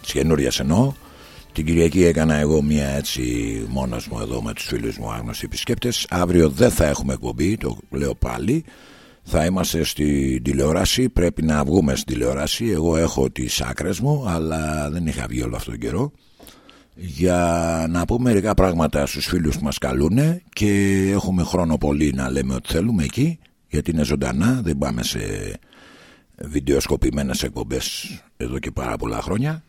της καινούριας εννοώ. Την Κυριακή έκανα εγώ μία έτσι μόνος μου εδώ με τους φίλους μου άγνωστοι επισκέπτες. Αύριο δεν θα έχουμε εκπομπή, το λέω πάλι. Θα είμαστε στη τηλεόραση, πρέπει να βγούμε στην τηλεόραση. Εγώ έχω τις άκρες μου, αλλά δεν είχα βγει όλο αυτόν τον καιρό για να πούμε μερικά πράγματα στους φίλους που μας καλούν και έχουμε χρόνο πολύ να λέμε ό,τι θέλουμε εκεί γιατί είναι ζωντανά, δεν πάμε σε βιντεοσκοπημένες εκπομπές εδώ και πάρα πολλά χρόνια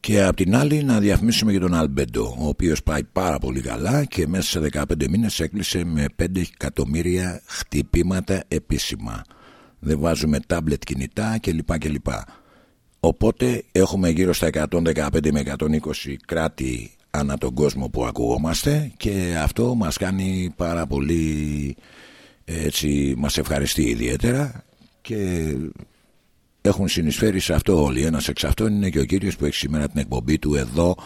και απ' την άλλη να διαφημίσουμε για τον Αλμπέντο ο οποίος πάει πάρα πολύ καλά και μέσα σε 15 μήνες έκλεισε με 5 εκατομμύρια χτυπήματα επίσημα δεν βάζουμε τάμπλετ κινητά κλπ. κλπ. Οπότε έχουμε γύρω στα 115 με 120 κράτη ανά τον κόσμο που ακουγόμαστε και αυτό μας κάνει πάρα πολύ έτσι μας ευχαριστεί ιδιαίτερα και έχουν συνεισφέρει σε αυτό όλοι. Ένας εξ αυτών είναι και ο κύριος που έχει σήμερα την εκπομπή του εδώ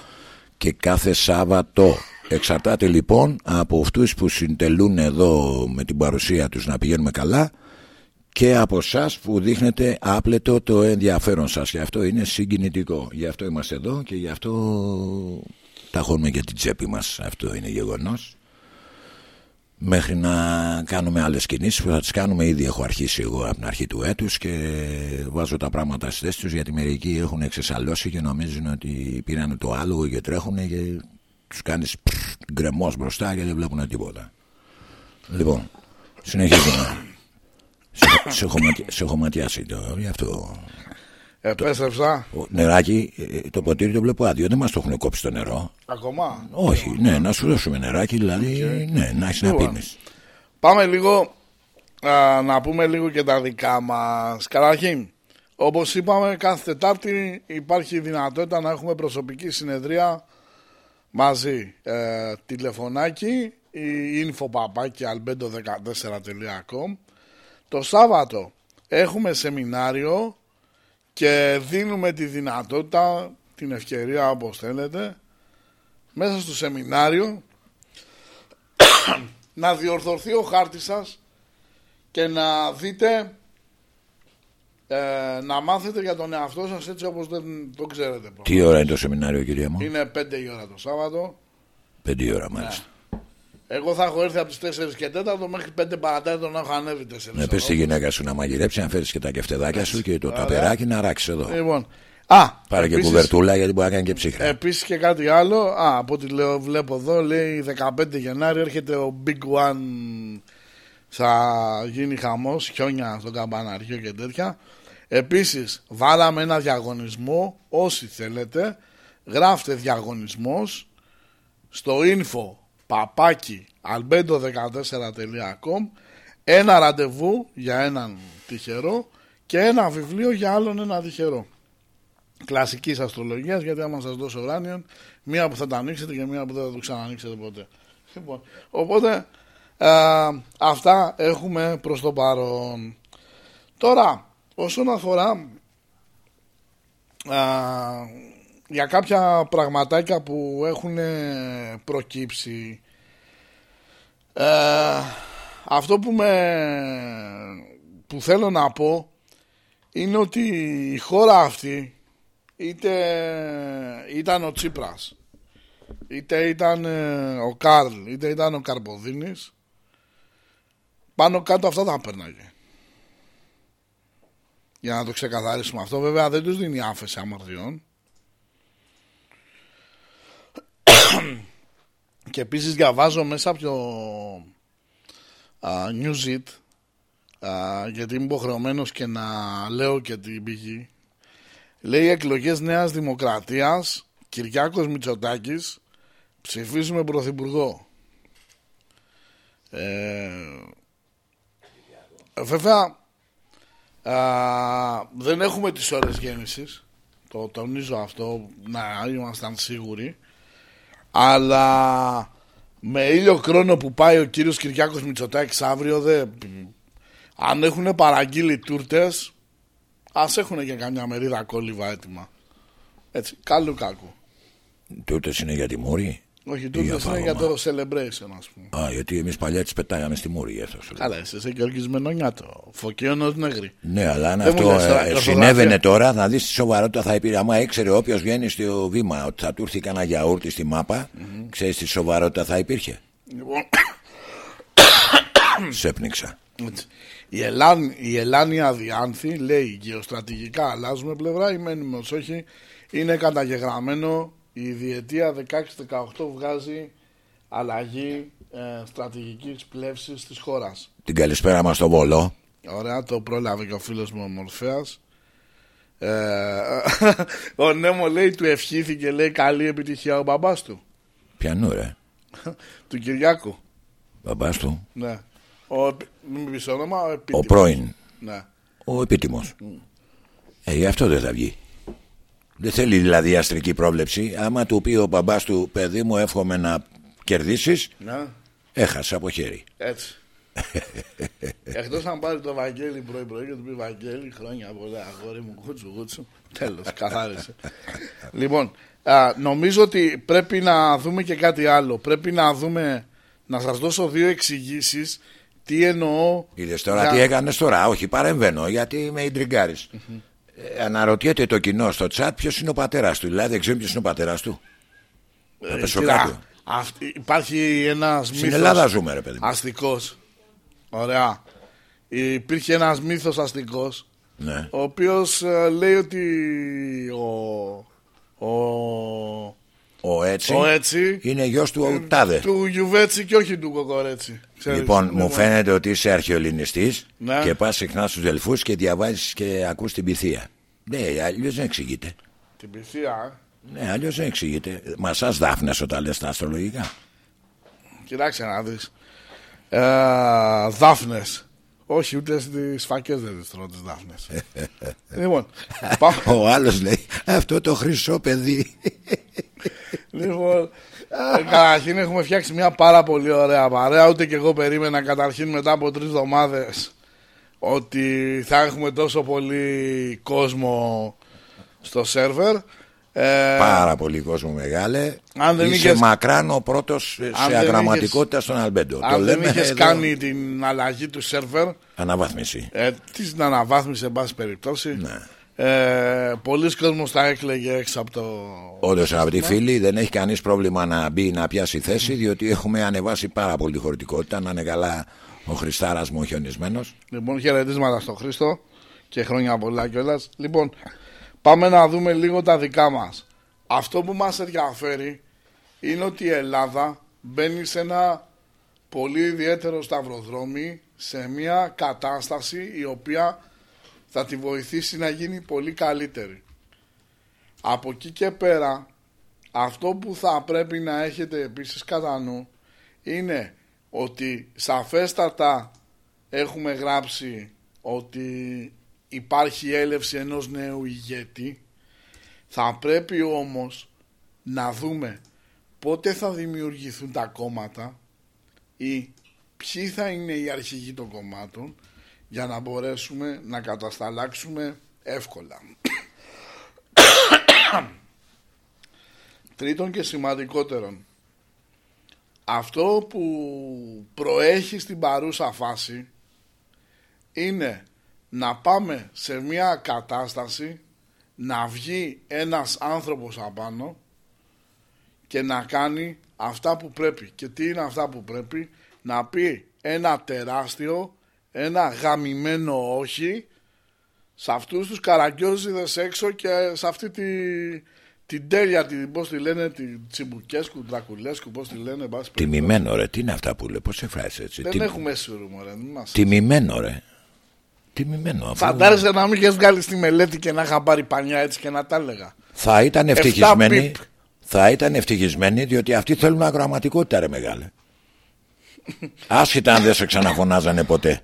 και κάθε Σάββατο. Εξαρτάται λοιπόν από αυτούς που συντελούν εδώ με την παρουσία τους να πηγαίνουμε καλά και από εσά που δείχνετε άπλετο το ενδιαφέρον σας. Γι' αυτό είναι συγκινητικό. Γι' αυτό είμαστε εδώ και γι' αυτό τα έχουμε για την τσέπη μας. Αυτό είναι γεγονός. Μέχρι να κάνουμε άλλες κινήσεις που θα τις κάνουμε ήδη έχω αρχίσει εγώ από την αρχή του έτους και βάζω τα πράγματα στις θέσεις τους γιατί μερικοί έχουν εξεσαλώσει και νομίζουν ότι πήραν το άλογο και τρέχουν και τους κάνεις γκρεμός μπροστά και δεν βλέπουν τίποτα. Λοιπόν συνεχίζουμε σε, έχω, ματι... σε έχω ματιάσει το, γι' αυτό. Επέστρεψα. Το, νεράκι, ε, το ποτήρι το βλέπω άδειο. Δεν μας το έχουν κόψει το νερό. Ακόμα; Όχι, ναι, να σου δώσουμε νεράκι, δηλαδή. Ναι, να έχεις να Λοιπόν, πίνεις. Πάμε λίγο α, να πούμε λίγο και τα δικά μας. Καταρχήν, όπως είπαμε, κάθε Τετάρτη υπάρχει η δυνατότητα να έχουμε προσωπική συνεδρία μαζί. Ε, τηλεφωνάκι, η infopapaki albedo14.com Το Σάββατο έχουμε σεμινάριο και δίνουμε τη δυνατότητα, την ευκαιρία όπως θέλετε, μέσα στο σεμινάριο να διορθωθεί ο χάρτης σας και να δείτε ε, να μάθετε για τον εαυτό σας έτσι όπως δεν το ξέρετε. Τι ώρα είναι το σεμινάριο, κυρία μου, Είναι 5 η ώρα το Σάββατο. Πέντε ώρα μάλιστα. Εγώ θα έχω έρθει από τις 4 και 4 μέχρι 5 παρατέταρτο να έχω ανέβει 4. Να πες τη γυναίκα σου να μαγειρέψει, να φέρεις και τα κεφτεδάκια σου και το ταπεράκι να ράξεις εδώ. Λοιπόν, α, Πάρε και επίσης- κουβερτούλα γιατί μπορεί να κάνει και ψύχρα. Επίσης και κάτι άλλο, α, από ό,τι λέω, βλέπω εδώ, λέει 15 Γενάρη έρχεται ο Big One, θα γίνει χαμός, χιόνια στο καμπαναριό και τέτοια. Επίσης, βάλαμε ένα διαγωνισμό, όσοι θέλετε, γράφτε διαγωνισμός στο info παπάκι albedo14.com ένα ραντεβού για έναν τυχερό και ένα βιβλίο για άλλον ένα τυχερό. Κλασικής αστρολογίας γιατί άμα σας δώσω ουράνιον μία που θα τα ανοίξετε και μία που δεν θα το ξανανοίξετε ποτέ. Λοιπόν, οπότε α, αυτά έχουμε προς το παρόν. Τώρα όσον αφορά α, για κάποια πραγματάκια που έχουν προκύψει ε, αυτό που, με, που θέλω να πω είναι ότι η χώρα αυτή είτε ήταν ο Τσίπρας είτε ήταν ε, ο Καρλ είτε ήταν ο Καρποδίνης πάνω κάτω αυτά τα πέρναγε για να το ξεκαθαρίσουμε αυτό βέβαια δεν τους δίνει άφεση αμαρτιών και επίσης διαβάζω μέσα από το α, Newsit α, γιατί είμαι υποχρεωμένος και να λέω και την πηγή. Λέει εκλογές Νέας Δημοκρατίας Κυριάκος Μητσοτάκης ψηφίζουμε πρωθυπουργό ε, βέβαια α, δεν έχουμε τις ώρες γέννησης. Το τονίζω αυτό να ήμασταν σίγουροι αλλά με ήλιο χρόνο που πάει ο κύριος Κυριάκος Μητσοτάκης αύριο δε, αν έχουν παραγγείλει τούρτες ας έχουν και καμιά μερίδα κόλληβα έτοιμα έτσι, καλού κάκου Τούτε είναι για τη Μούρη. Όχι, Ή τούτε για είναι για φάγωμα. το celebration, ας πούμε. Α, γιατί εμείς παλιά τις πετάγαμε στη μούρη, γι' αυτό σου λέω. Καλά, εσύ είσαι και ορκισμένο νιάτο. Φωκίωνο νεγρή. Ναι, αλλά αν Δεν μου αυτό λες τώρα, ε, ορθογραφία. συνέβαινε τώρα, θα δεις τη σοβαρότητα θα υπήρχε. Άμα ήξερε όποιος βγαίνει στο βήμα ότι θα του έρθει κανένα γιαούρτι στη μάπα, ξέρεις τι σοβαρότητα θα υπήρχε. Λοιπόν, Σέπνιξα. έτσι. η, Ελλάν, η Ελλάνια Διάνθη λέει γεωστρατηγικά αλλάζουμε πλευρά ή μένουμε ως όχι. Είναι καταγεγραμμένο η διετία 16-18 βγάζει αλλαγή ε, στρατηγικής πλεύσης της χώρας. Την καλησπέρα μας στο Βόλο. Ωραία, το πρόλαβε και ο φίλος μου ο Μορφέας. Ε, ο Νέμο λέει του ευχήθηκε λέει καλή επιτυχία ο μπαμπάς του Πιανού ρε. του Κυριάκου Μπαμπάς του. ναι. ο, επι- μην πεις όνομα ο, Ο επίτιμος. πρώην. ναι. Ο επίτιμος. Ε, γι' αυτό δεν θα βγει. Δεν θέλει δηλαδή αστρική πρόβλεψη. Άμα του πει ο μπαμπάς του, παιδί μου, εύχομαι να κερδίσεις, ναι. έχασε από χέρι. Έτσι. Εκτός αν πάρει το Βαγγέλη πρωί-πρωί και του πει Βαγγέλη, χρόνια πολλά, αγόρι μου, κούτσου, κούτσου. Τέλος, καθάρισε. λοιπόν, α, νομίζω ότι πρέπει να δούμε και κάτι άλλο. Πρέπει να δούμε, να σας δώσω δύο εξηγήσεις τι εννοώ. Είδες τώρα για- τι έκανες τώρα. Όχι, παρεμβαίνω γιατί με ιντριγκάρει. Ε, αναρωτιέται το κοινό στο τσάτ ποιος είναι ο πατέρας του. Δηλαδή δεν ξέρει ποιος είναι ο πατέρας του. Θα Ε, πέσω κοίτα, κάτω. αυτή- υπάρχει ένας Στην Ελλάδα ζούμε, ρε παιδί μου. Αστικός. Ωραία. Υπήρχε ένας μύθος αστικός. Ναι. Ο οποίος λέει ότι ο. Ο, Ο έτσι, ο έτσι είναι γιος του Τάδε. του Γιουβέτσι και όχι του Κοκορέτσι. Ξέρεις, Λοιπόν, ναι, μου ναι. φαίνεται ότι είσαι αρχαιολινιστής Ναι. και πας συχνά στους Δελφούς και διαβάζεις και ακούς την πυθία. Ναι, αλλιώς δεν εξηγείται. Την πυθία, ε; Ναι, αλλιώς δεν εξηγείται. Μα σας δάφνες όταν λες τα αστρολογικά. Κοιτάξτε να δεις. Ε, Δάφνες. Όχι, ούτε στις φακές δεν τις τρώω τις δάφνες. λοιπόν, πάμε. Ο άλλος λέει αυτό το χρυσό παιδί. Λοιπόν, ε, καταρχήν έχουμε φτιάξει μια πάρα πολύ ωραία παρέα. Ούτε και εγώ περίμενα καταρχήν μετά από τρεις εβδομάδες ότι θα έχουμε τόσο πολύ κόσμο στο σερβερ. Ε, Πάρα πολύ κόσμο μεγάλε. Αν δεν Είσαι είχες- μακράν ο πρώτος Αν σε δεν αγραμματικότητα στον Αλμπέντο. Το αν δεν λέμε είχες εδώ. κάνει την αλλαγή του σερβερ, Αναβάθμιση. ε, την αναβάθμιση, εν πάση περιπτώσει. Ναι. Ε, Πολλοί κόσμος τα έκλαιγε έξω από το. Όντως, αγαπητοί φίλοι, δεν έχει κανείς πρόβλημα να μπει να πιάσει θέση, διότι έχουμε ανεβάσει πάρα πολύ χωρητικότητα. Να είναι καλά ο Χριστάρας μου ο χιονισμένος. Λοιπόν, χαιρετίσματα στο Χρήστο και χρόνια πολλά κιόλας. Λοιπόν, πάμε να δούμε λίγο τα δικά μας. Αυτό που μας ενδιαφέρει είναι ότι η Ελλάδα μπαίνει σε ένα πολύ ιδιαίτερο σταυροδρόμι σε μια κατάσταση η οποία θα τη βοηθήσει να γίνει πολύ καλύτερη. Από εκεί και πέρα αυτό που θα πρέπει να έχετε επίσης κατά νου είναι ότι σαφέστατα έχουμε γράψει ότι υπάρχει έλευση ενός νέου ηγέτη θα πρέπει όμως να δούμε πότε θα δημιουργηθούν τα κόμματα ή ποιοι θα είναι οι αρχηγοί των κομμάτων για να μπορέσουμε να κατασταλάξουμε εύκολα. Τρίτον και σημαντικότερον, αυτό που προέχει στην παρούσα φάση είναι να πάμε σε μια κατάσταση να βγει ένας άνθρωπος απάνω και να κάνει αυτά που πρέπει. Και τι είναι αυτά που πρέπει, να πει ένα τεράστιο, ένα γαμημένο όχι σε αυτούς τους καραγκιόζιδες έξω και σε αυτή τη, την τέλεια, την, πώς τη λένε, τη Τσιμπουκέσκου, Ντρακουλέσκου, πώς τη λένε, εν πάση περιπτώσει. Τιμημένο ρε, τι είναι αυτά που λέει, πώς σε φράζει έτσι. Δεν Τι- έχουμε σουρού, μωρέ, μην μας... Τιμημένο ρε. Τιμημένο. αφού Φαντάζεσαι να μην είχες βγάλει στη μελέτη και να είχα πάρει πανιά έτσι και να τα έλεγα. Θα ήταν Εφτά ευτυχισμένοι. πιπ. Θα ήταν ευτυχισμένοι διότι αυτοί θέλουν αγραμματικότητα ρε μεγάλε. Άσχετα αν δεν σε ξαναφωνάζανε ποτέ.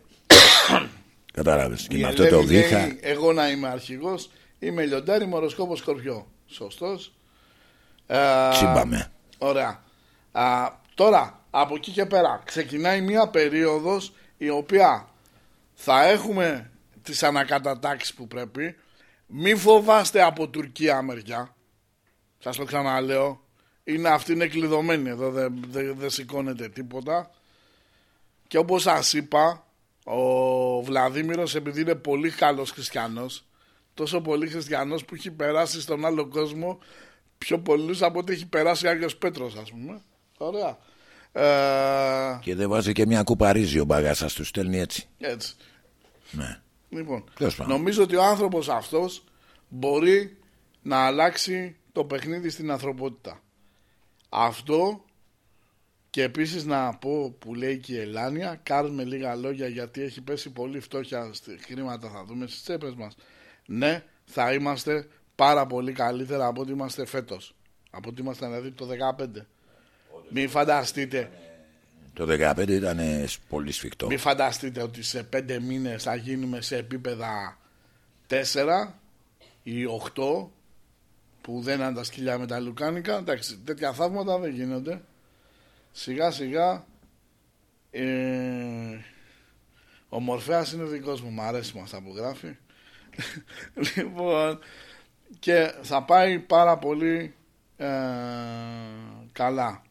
Κατάλαβες. Και Η με αυτό το Ελένη βήχα. λέει, εγώ να είμαι αρχηγός, είμαι λιοντάρι με οροσκόπος σκορπιό. Σωστός. Ε, Τσίμπαμε. Ωραία. Α, τώρα, από εκεί και πέρα, ξεκινάει μια περίοδος η οποία θα έχουμε τις ανακατατάξεις που πρέπει. Μη φοβάστε από Τουρκία μεριά. Σας το ξαναλέω. είναι αυτή είναι κλειδωμένη εδώ, δεν δεν- δεν σηκώνεται τίποτα. Και όπως σας είπα, ο Βλαδίμηρος επειδή είναι πολύ καλός χριστιανός, τόσο πολύ χριστιανός που έχει περάσει στον άλλο κόσμο πιο πολλούς από ό,τι έχει περάσει ο Άγιος Πέτρος ας πούμε. Ωραία. Ε, Και δεν βάζει και μια κουπαρίζη ο μπαγάσα τους στέλνει έτσι. έτσι. Ναι. Λοιπόν, Τέλος πάντων. νομίζω ότι ο άνθρωπος αυτός μπορεί να αλλάξει το παιχνίδι στην ανθρωπότητα. Αυτό και επίσης να πω που λέει και η Ελάνια, κάνουμε λίγα λόγια γιατί έχει πέσει πολύ φτώχεια στη χρήματα θα δούμε στις τσέπες μας. Ναι, θα είμαστε πάρα πολύ καλύτερα από ό,τι είμαστε φέτος. Από ό,τι είμαστε δηλαδή το 15. Μην φανταστείτε Το 15 ήταν ε, πολύ σφιχτό. μην φανταστείτε ότι σε πέντε μήνες θα γίνουμε σε επίπεδα 4 ή 8 που δεν είναι τα σκυλιά με τα λουκάνικα. Εντάξει, τέτοια θαύματα δεν γίνονται. Σιγά σιγά ε, ο Μορφέας είναι δικός μου, μου αρέσει με αυτά που γράφει. λοιπόν, και θα πάει πάρα πολύ ε, καλά.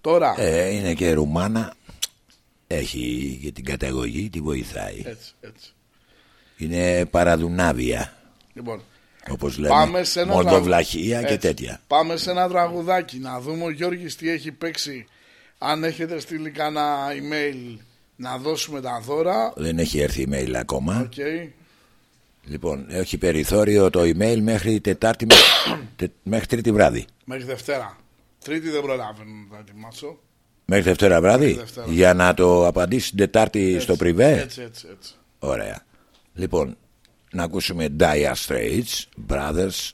Τώρα, Ε, είναι και Ρουμάνα. Έχει και την καταγωγή, τη βοηθάει. έτσι, έτσι. Είναι παραδουνάβια. Λοιπόν, Όπως λέμε. Πάμε σε ένα Μολδοβλαχία τραγου- και Έτσι. τέτοια. Πάμε σε ένα τραγουδάκι να δούμε ο Γιώργης τι έχει παίξει. Αν έχετε στείλει κανένα email να δώσουμε τα δώρα. Δεν έχει έρθει email ακόμα. Οκ. Λοιπόν, έχει περιθώριο το email μέχρι Τετάρτη με- τε- μέχρι Τρίτη βράδυ. Μέχρι Δευτέρα. Τρίτη δεν προλαβαίνω να τα ετοιμάσω. Μέχρι Δευτέρα βράδυ; Δευτέρα. Για να το απαντήσει την Τετάρτη στο πριβέ. Έτσι, έτσι, έτσι. Ωραία. Λοιπόν, να ακούσουμε Dire Straits, Brothers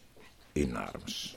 in Arms.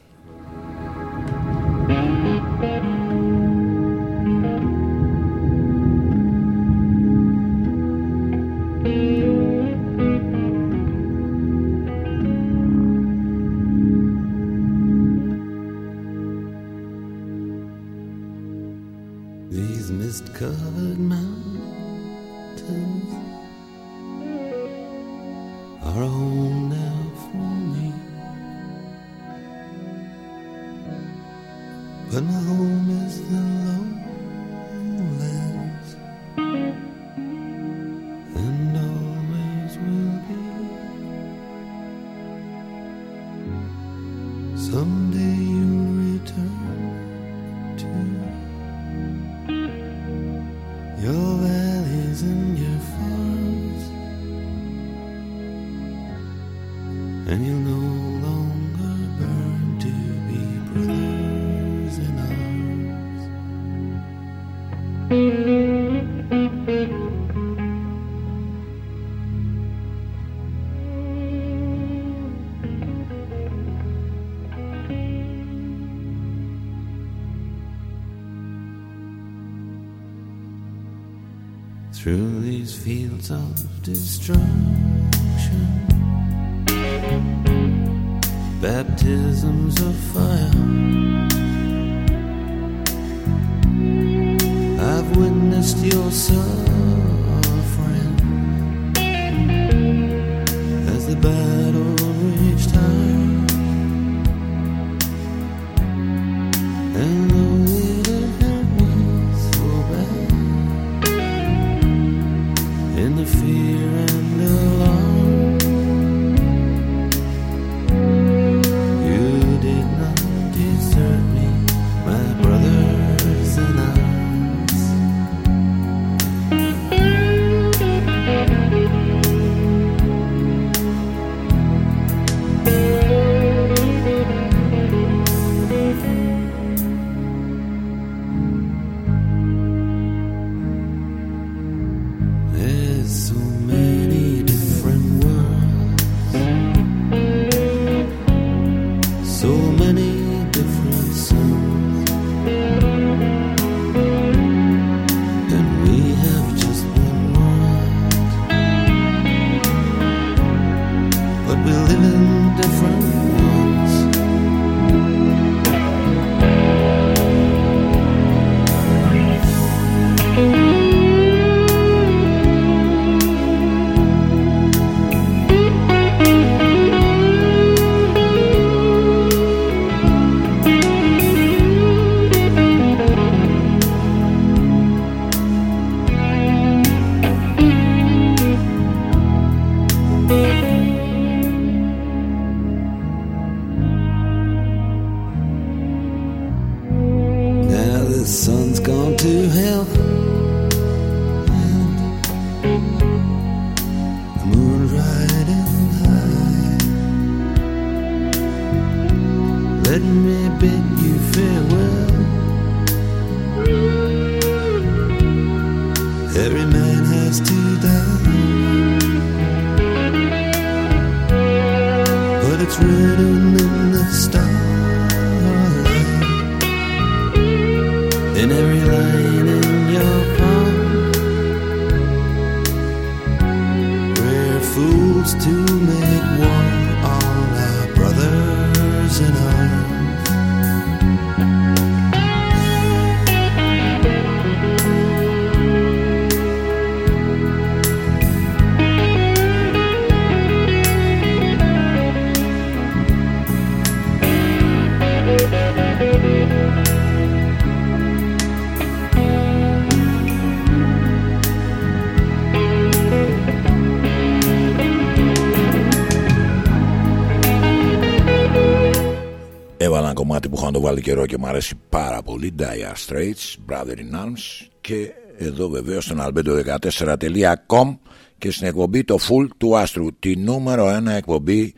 Καιρό και μου αρέσει πάρα πολύ Dire Straits, Brother in Arms. Και εδώ βεβαίως στον albedo14.com και στην εκπομπή το Full του Άστρου τη νούμερο ένα εκπομπή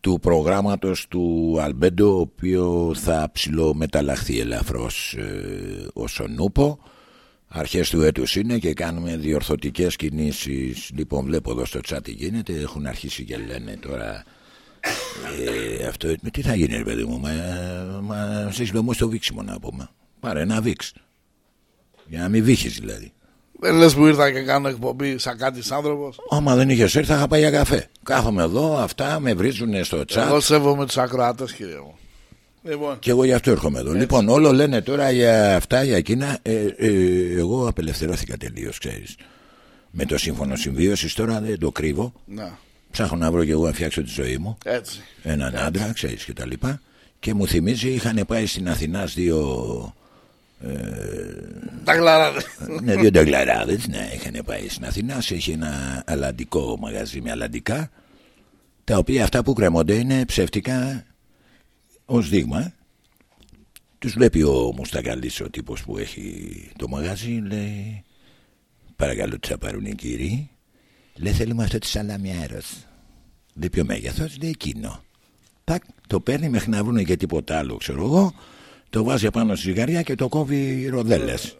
του προγράμματος του Αλμπέντο ο οποίο θα ψηλομεταλλαχθεί ελαφρώς ε, όσον ούπο αρχές του έτους είναι και κάνουμε διορθωτικές κινήσεις. Λοιπόν βλέπω εδώ στο chat τι γίνεται. Έχουν αρχίσει και λένε τώρα ε, αυτό με τι θα γίνει ρε παιδί μου μα, μα σε συλλομό στο βήξιμο να πούμε πάρε ένα βήξ για να μην βήχεις δηλαδή Δεν λες που ήρθα και κάνω εκπομπή σαν κάτι άνθρωπος. Άμα δεν είχες έρθει θα είχα πάει για καφέ κάθομαι εδώ αυτά με βρίζουν στο chat Εγώ σέβομαι τους ακροατέ, κύριε μου. Λοιπόν, Και εγώ γι' αυτό έρχομαι εδώ. Λοιπόν, όλο λένε τώρα για αυτά, για εκείνα. Ε, ε, εγώ απελευθερώθηκα τελείως, ξέρεις. Με το σύμφωνο συμβίωσης τώρα δεν το κρύβω. να, Ψάχνω να βρω και εγώ να φτιάξω τη ζωή μου. έτσι. Έναν άντρα, ξέρεις και τα λοιπά. Και μου θυμίζει, είχαν πάει στην Αθηνάς δύο. Τα κλαράδε. ναι, δύο νταγλαράδε. Ναι, είχαν πάει στην Αθηνάς. Έχει ένα αλλαντικό μαγαζί με αλλαντικά. Τα οποία αυτά που κρέμονται είναι ψεύτικα ως δείγμα. Τους βλέπει ο Μουστακαλής, ο τύπος που έχει το μαγαζί, λέει. Παρακαλώ, τι θα πάρουν οι κύριοι; Λέει, θέλουμε αυτό της σαλαμιάρο. Λέει, ποιο μέγεθος, λέει εκείνο. Τάκ, το παίρνει μέχρι να βρουν και τίποτα άλλο, ξέρω εγώ. Το βάζει απάνω στη ζυγαριά και το κόβει ροδέλες.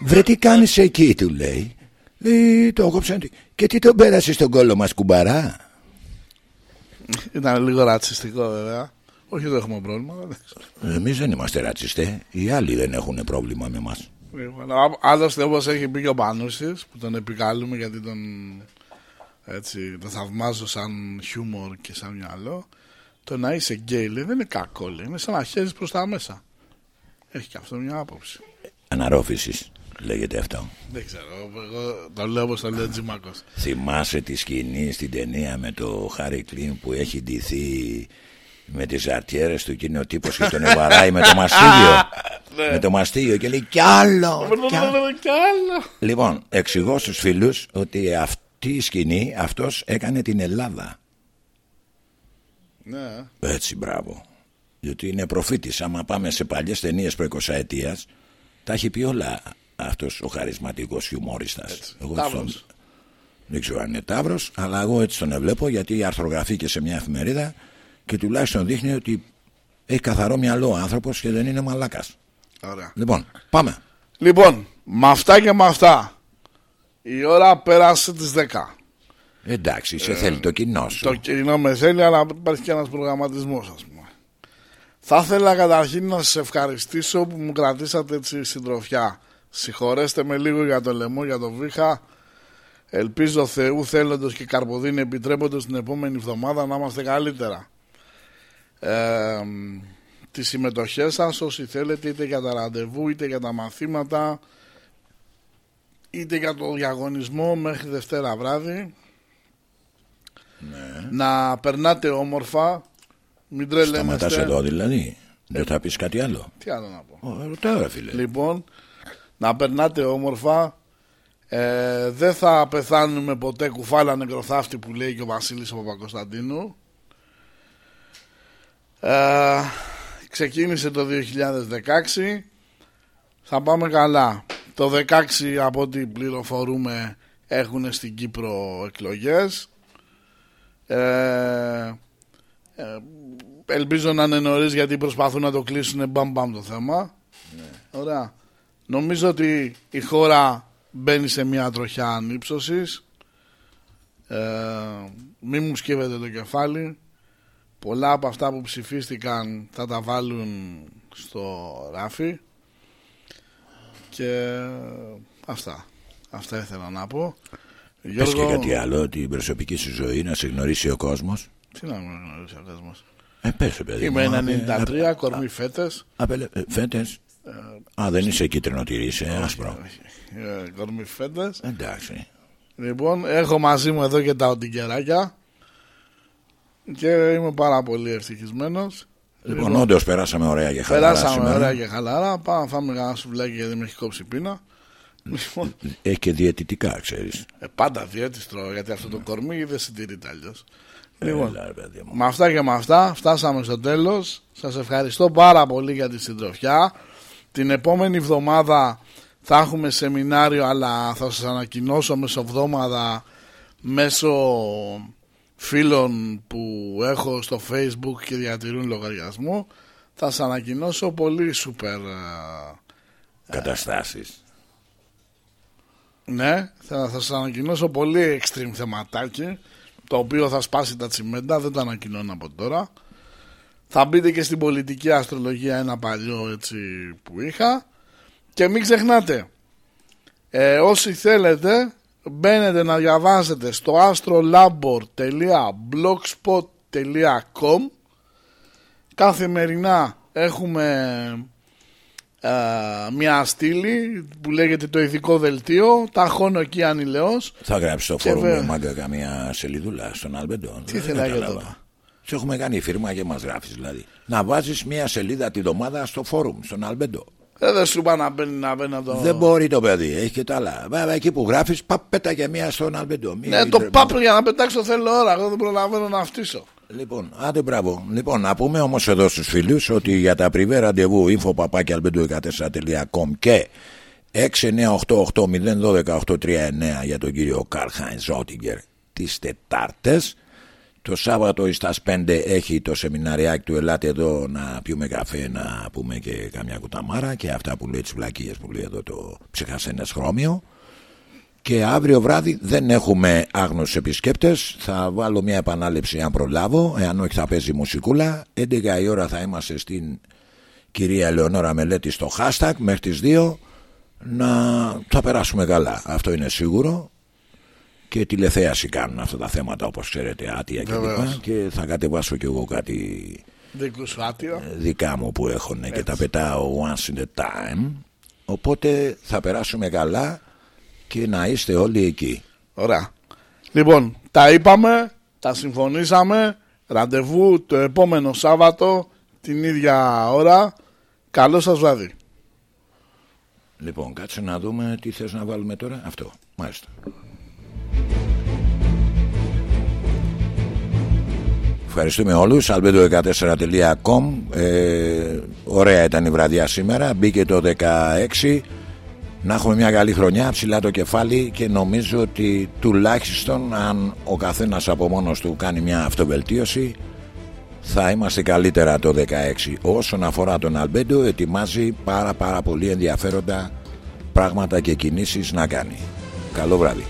Βρε, τι κάνεις εκεί, του λέει. Λέει, το έκοψαν. Και τι τον πέρασες στον κόλλο μας, κουμπαρά. Ήταν λίγο ρατσιστικό βέβαια. Όχι, δεν έχουμε πρόβλημα. αλλά δεν ξέρω. Εμείς δεν είμαστε ρατσιστές. Οι άλλοι δεν έχουν πρόβλημα με εμάς. Λοιπόν, α- Άλλωστε, όπως έχει πει και ο Πανούσης, που τον επικαλούμε γιατί τον, έτσι, τον θαυμάζω σαν χιούμορ και σαν μυαλό, το να είσαι γκέι λέει, δεν είναι κακό, λέει. Είναι σαν να χέζεις προς τα μέσα. Έχει και αυτό μια άποψη. Αναρρόφησης λέγεται αυτό. Δεν ξέρω, εγώ το λέω όπως το λέει ο Τζιμάκος. Θυμάσαι τη σκηνή στην ταινία με το Χάρρυ Κλυνν που έχει ντυθεί με τις ζαρτιέρες του και είναι ο τύπος και τον βαράει με το μαστίγιο; Με το μαστίγιο και λέει κι άλλο. κι άλλο». Κι άλλο. Λοιπόν, εξηγώ στους φίλους ότι αυτή η σκηνή αυτός έκανε την Ελλάδα. Ναι. Έτσι, μπράβο. Γιατί είναι προφήτης. Άμα πάμε σε παλιές ταινίες προ 20 ετίας, τα έχει πει όλα αυτός ο χαρισματικός χιουμόριστας. Εγώ έτσι Ταύρος. τον- Δεν ξέρω αν είναι τάβρος, αλλά εγώ έτσι τον βλέπω γιατί αρθρογραφεί και σε μια εφημερίδα και τουλάχιστον δείχνει ότι έχει καθαρό μυαλό ο άνθρωπος και δεν είναι μαλάκας. Ωραία. Λοιπόν, πάμε. Λοιπόν, με αυτά και με αυτά, η ώρα πέρασε τις 10. Εντάξει, σε θέλει το κοινό σου. Το κοινό με θέλει, αλλά υπάρχει και ένας προγραμματισμός, ας πούμε. Θα ήθελα καταρχήν να σας ευχαριστήσω που μου κρατήσατε έτσι συντροφιά. Συγχωρέστε με λίγο για το λαιμό, για το βήχα. Ελπίζω Θεού θέλοντος και καρποδίνη επιτρέποντος την επόμενη εβδομάδα να είμαστε καλύτερα. Ε, τις συμμετοχές σας όσοι θέλετε είτε για τα ραντεβού είτε για τα μαθήματα είτε για το διαγωνισμό μέχρι Δευτέρα βράδυ να περνάτε όμορφα μην Σταματάς τρελαίνεστε εδώ δηλαδή. Δεν θα πεις κάτι άλλο. τι άλλο να πω Ω, Ρωτάω ρε φίλε. Λοιπόν, να περνάτε όμορφα. Ε, δεν θα πεθάνουμε ποτέ κουφάλα νεκροθάφτη που λέει και ο Βασίλης ο Παπακοσταντίνου. Ε, ξεκίνησε το 2016. Θα πάμε καλά. Το 16 από ό,τι πληροφορούμε έχουν στην Κύπρο εκλογές. Ε, ε, ελπίζω να είναι νωρίς γιατί προσπαθούν να το κλείσουν μπαμ μπαμ το θέμα. Ωραία. Νομίζω ότι η χώρα μπαίνει σε μια τροχιά ανύψωσης. Ε, μη μου σκύβεται το κεφάλι. Πολλά από αυτά που ψηφίστηκαν θα τα βάλουν στο ράφι. Και αυτά. Αυτά ήθελα να πω. Πες και κάτι άλλο, την προσωπική σου ζωή να σε γνωρίσει ο κόσμος. Τι να με γνωρίσει ο κόσμος. Ε, πες, παιδί. Είμαι μου, 93, α, κορμί φέτες. Απελε... ε, Φέτες. Α, δεν είσαι κίτρινο τυρί, είσαι άσπρο. Ε, κορμί φέτες. Εντάξει. Λοιπόν, έχω μαζί μου εδώ και τα οντικεράκια. Και είμαι πάρα πολύ ευτυχισμένος. Λοιπόν, όντως περάσαμε ωραία και χαλαρά Περάσαμε σήμερα. ωραία και χαλαρά. Πάμε να φάμε ένα σουβλάκι γιατί με έχει κόψει πείνα. Λοιπόν, Έχει και διαιτητικά, ξέρεις. ε, πάντα διέτης τρώω γιατί αυτό το κορμί δεν συντηρείται αλλιώς. Λοιπόν, Έλα, ρε παιδί μου. με αυτά και με αυτά φτάσαμε στο τέλος. Σας ευχαριστώ πάρα πολύ για τη συντροφιά. Την επόμενη εβδομάδα θα έχουμε σεμινάριο αλλά θα σας ανακοινώσω μεσοβδόμαδα μέσω φίλων που έχω στο facebook και διατηρούν λογαριασμό θα σας ανακοινώσω πολύ σούπερ ε, Καταστάσεις. Ναι, θα, θα σας ανακοινώσω πολύ extreme θεματάκι το οποίο θα σπάσει τα τσιμέντα, δεν το ανακοινώνω από τώρα. Θα μπείτε και στην πολιτική αστρολογία ένα παλιό έτσι που είχα και μην ξεχνάτε ε, όσοι θέλετε μπαίνετε να διαβάζετε στο astrolabor.blogspot.com καθημερινά έχουμε ε, μια στήλη που λέγεται το ειδικό δελτίο τα χώνω εκεί ανηλαιώς Θα γράψει στο Και φόρουμ βέβαια. με μάγκα καμία σελίδουλα στον Αλμπεντό. Τι Δεν ήθελα για κατάλαβα. τώρα. Σε έχουμε κάνει φίρμα και μας γράφεις δηλαδή. Να βάζεις μια σελίδα τη εβδομάδα στο φόρουμ, στον Αλμπεντό. Ε, δεν σου είπα να μπαίνει να μπαίνει να το... Δεν μπορεί το παιδί, έχει και τα άλλα. Βέβαια εκεί που γράφεις, παπ, πέτα και μια στον Αλμπεντό. Μία Ναι, το ήτρε- πάπλο για να πετάξω θέλω ώρα. Εγώ δεν προλαβαίνω να φτύσω. Λοιπόν, άντε μπράβο. Λοιπόν, να πούμε όμως εδώ στους φίλους ότι για τα πριβέ ραντεβού info.albedo14.com και 6988012.839 για τον κύριο Καρχάιν Ζότιγκερ τις Τετάρτες το Σάββατο στις 5 έχει το σεμιναριάκι του Ελάτε εδώ να πιούμε καφέ να πούμε και καμιά κουταμάρα και αυτά που λέει τις βλακίες που λέει εδώ το ψυχασένες χρώμιο και αύριο βράδυ δεν έχουμε άγνωστους επισκέπτες. Θα βάλω μια επανάληψη αν προλάβω. Εάν όχι θα παίζει μουσικούλα. 11 η ώρα θα είμαστε στην κυρία Ελεονόρα Μελέτη στο hashtag Μέχρι τις 2 να θα περάσουμε καλά. Αυτό είναι σίγουρο και τηλεθέαση κάνουν αυτά τα θέματα όπως ξέρετε άτια και, Βεβαίως. λοιπά. και θα κατεβάσω κι εγώ κάτι Δικού σου άτιο. δικά μου που έχουν και τα πετάω once in a time οπότε θα περάσουμε καλά και να είστε όλοι εκεί Ωραία. Λοιπόν, τα είπαμε, τα συμφωνήσαμε. Ραντεβού το επόμενο Σάββατο την ίδια ώρα. Καλό σας βράδυ. Λοιπόν, κάτσε να δούμε τι θες να βάλουμε τώρα. Αυτό, μάλιστα. Ευχαριστούμε όλους. albedo14.com ε, Ωραία ήταν η βραδιά σήμερα. Μπήκε το 16. Να έχουμε μια καλή χρονιά, ψηλά το κεφάλι και νομίζω ότι τουλάχιστον αν ο καθένας από μόνος του κάνει μια αυτοβελτίωση θα είμαστε καλύτερα το 16 όσον αφορά τον Αλμπέντο ετοιμάζει πάρα πάρα πολύ ενδιαφέροντα πράγματα και κινήσεις να κάνει καλό βράδυ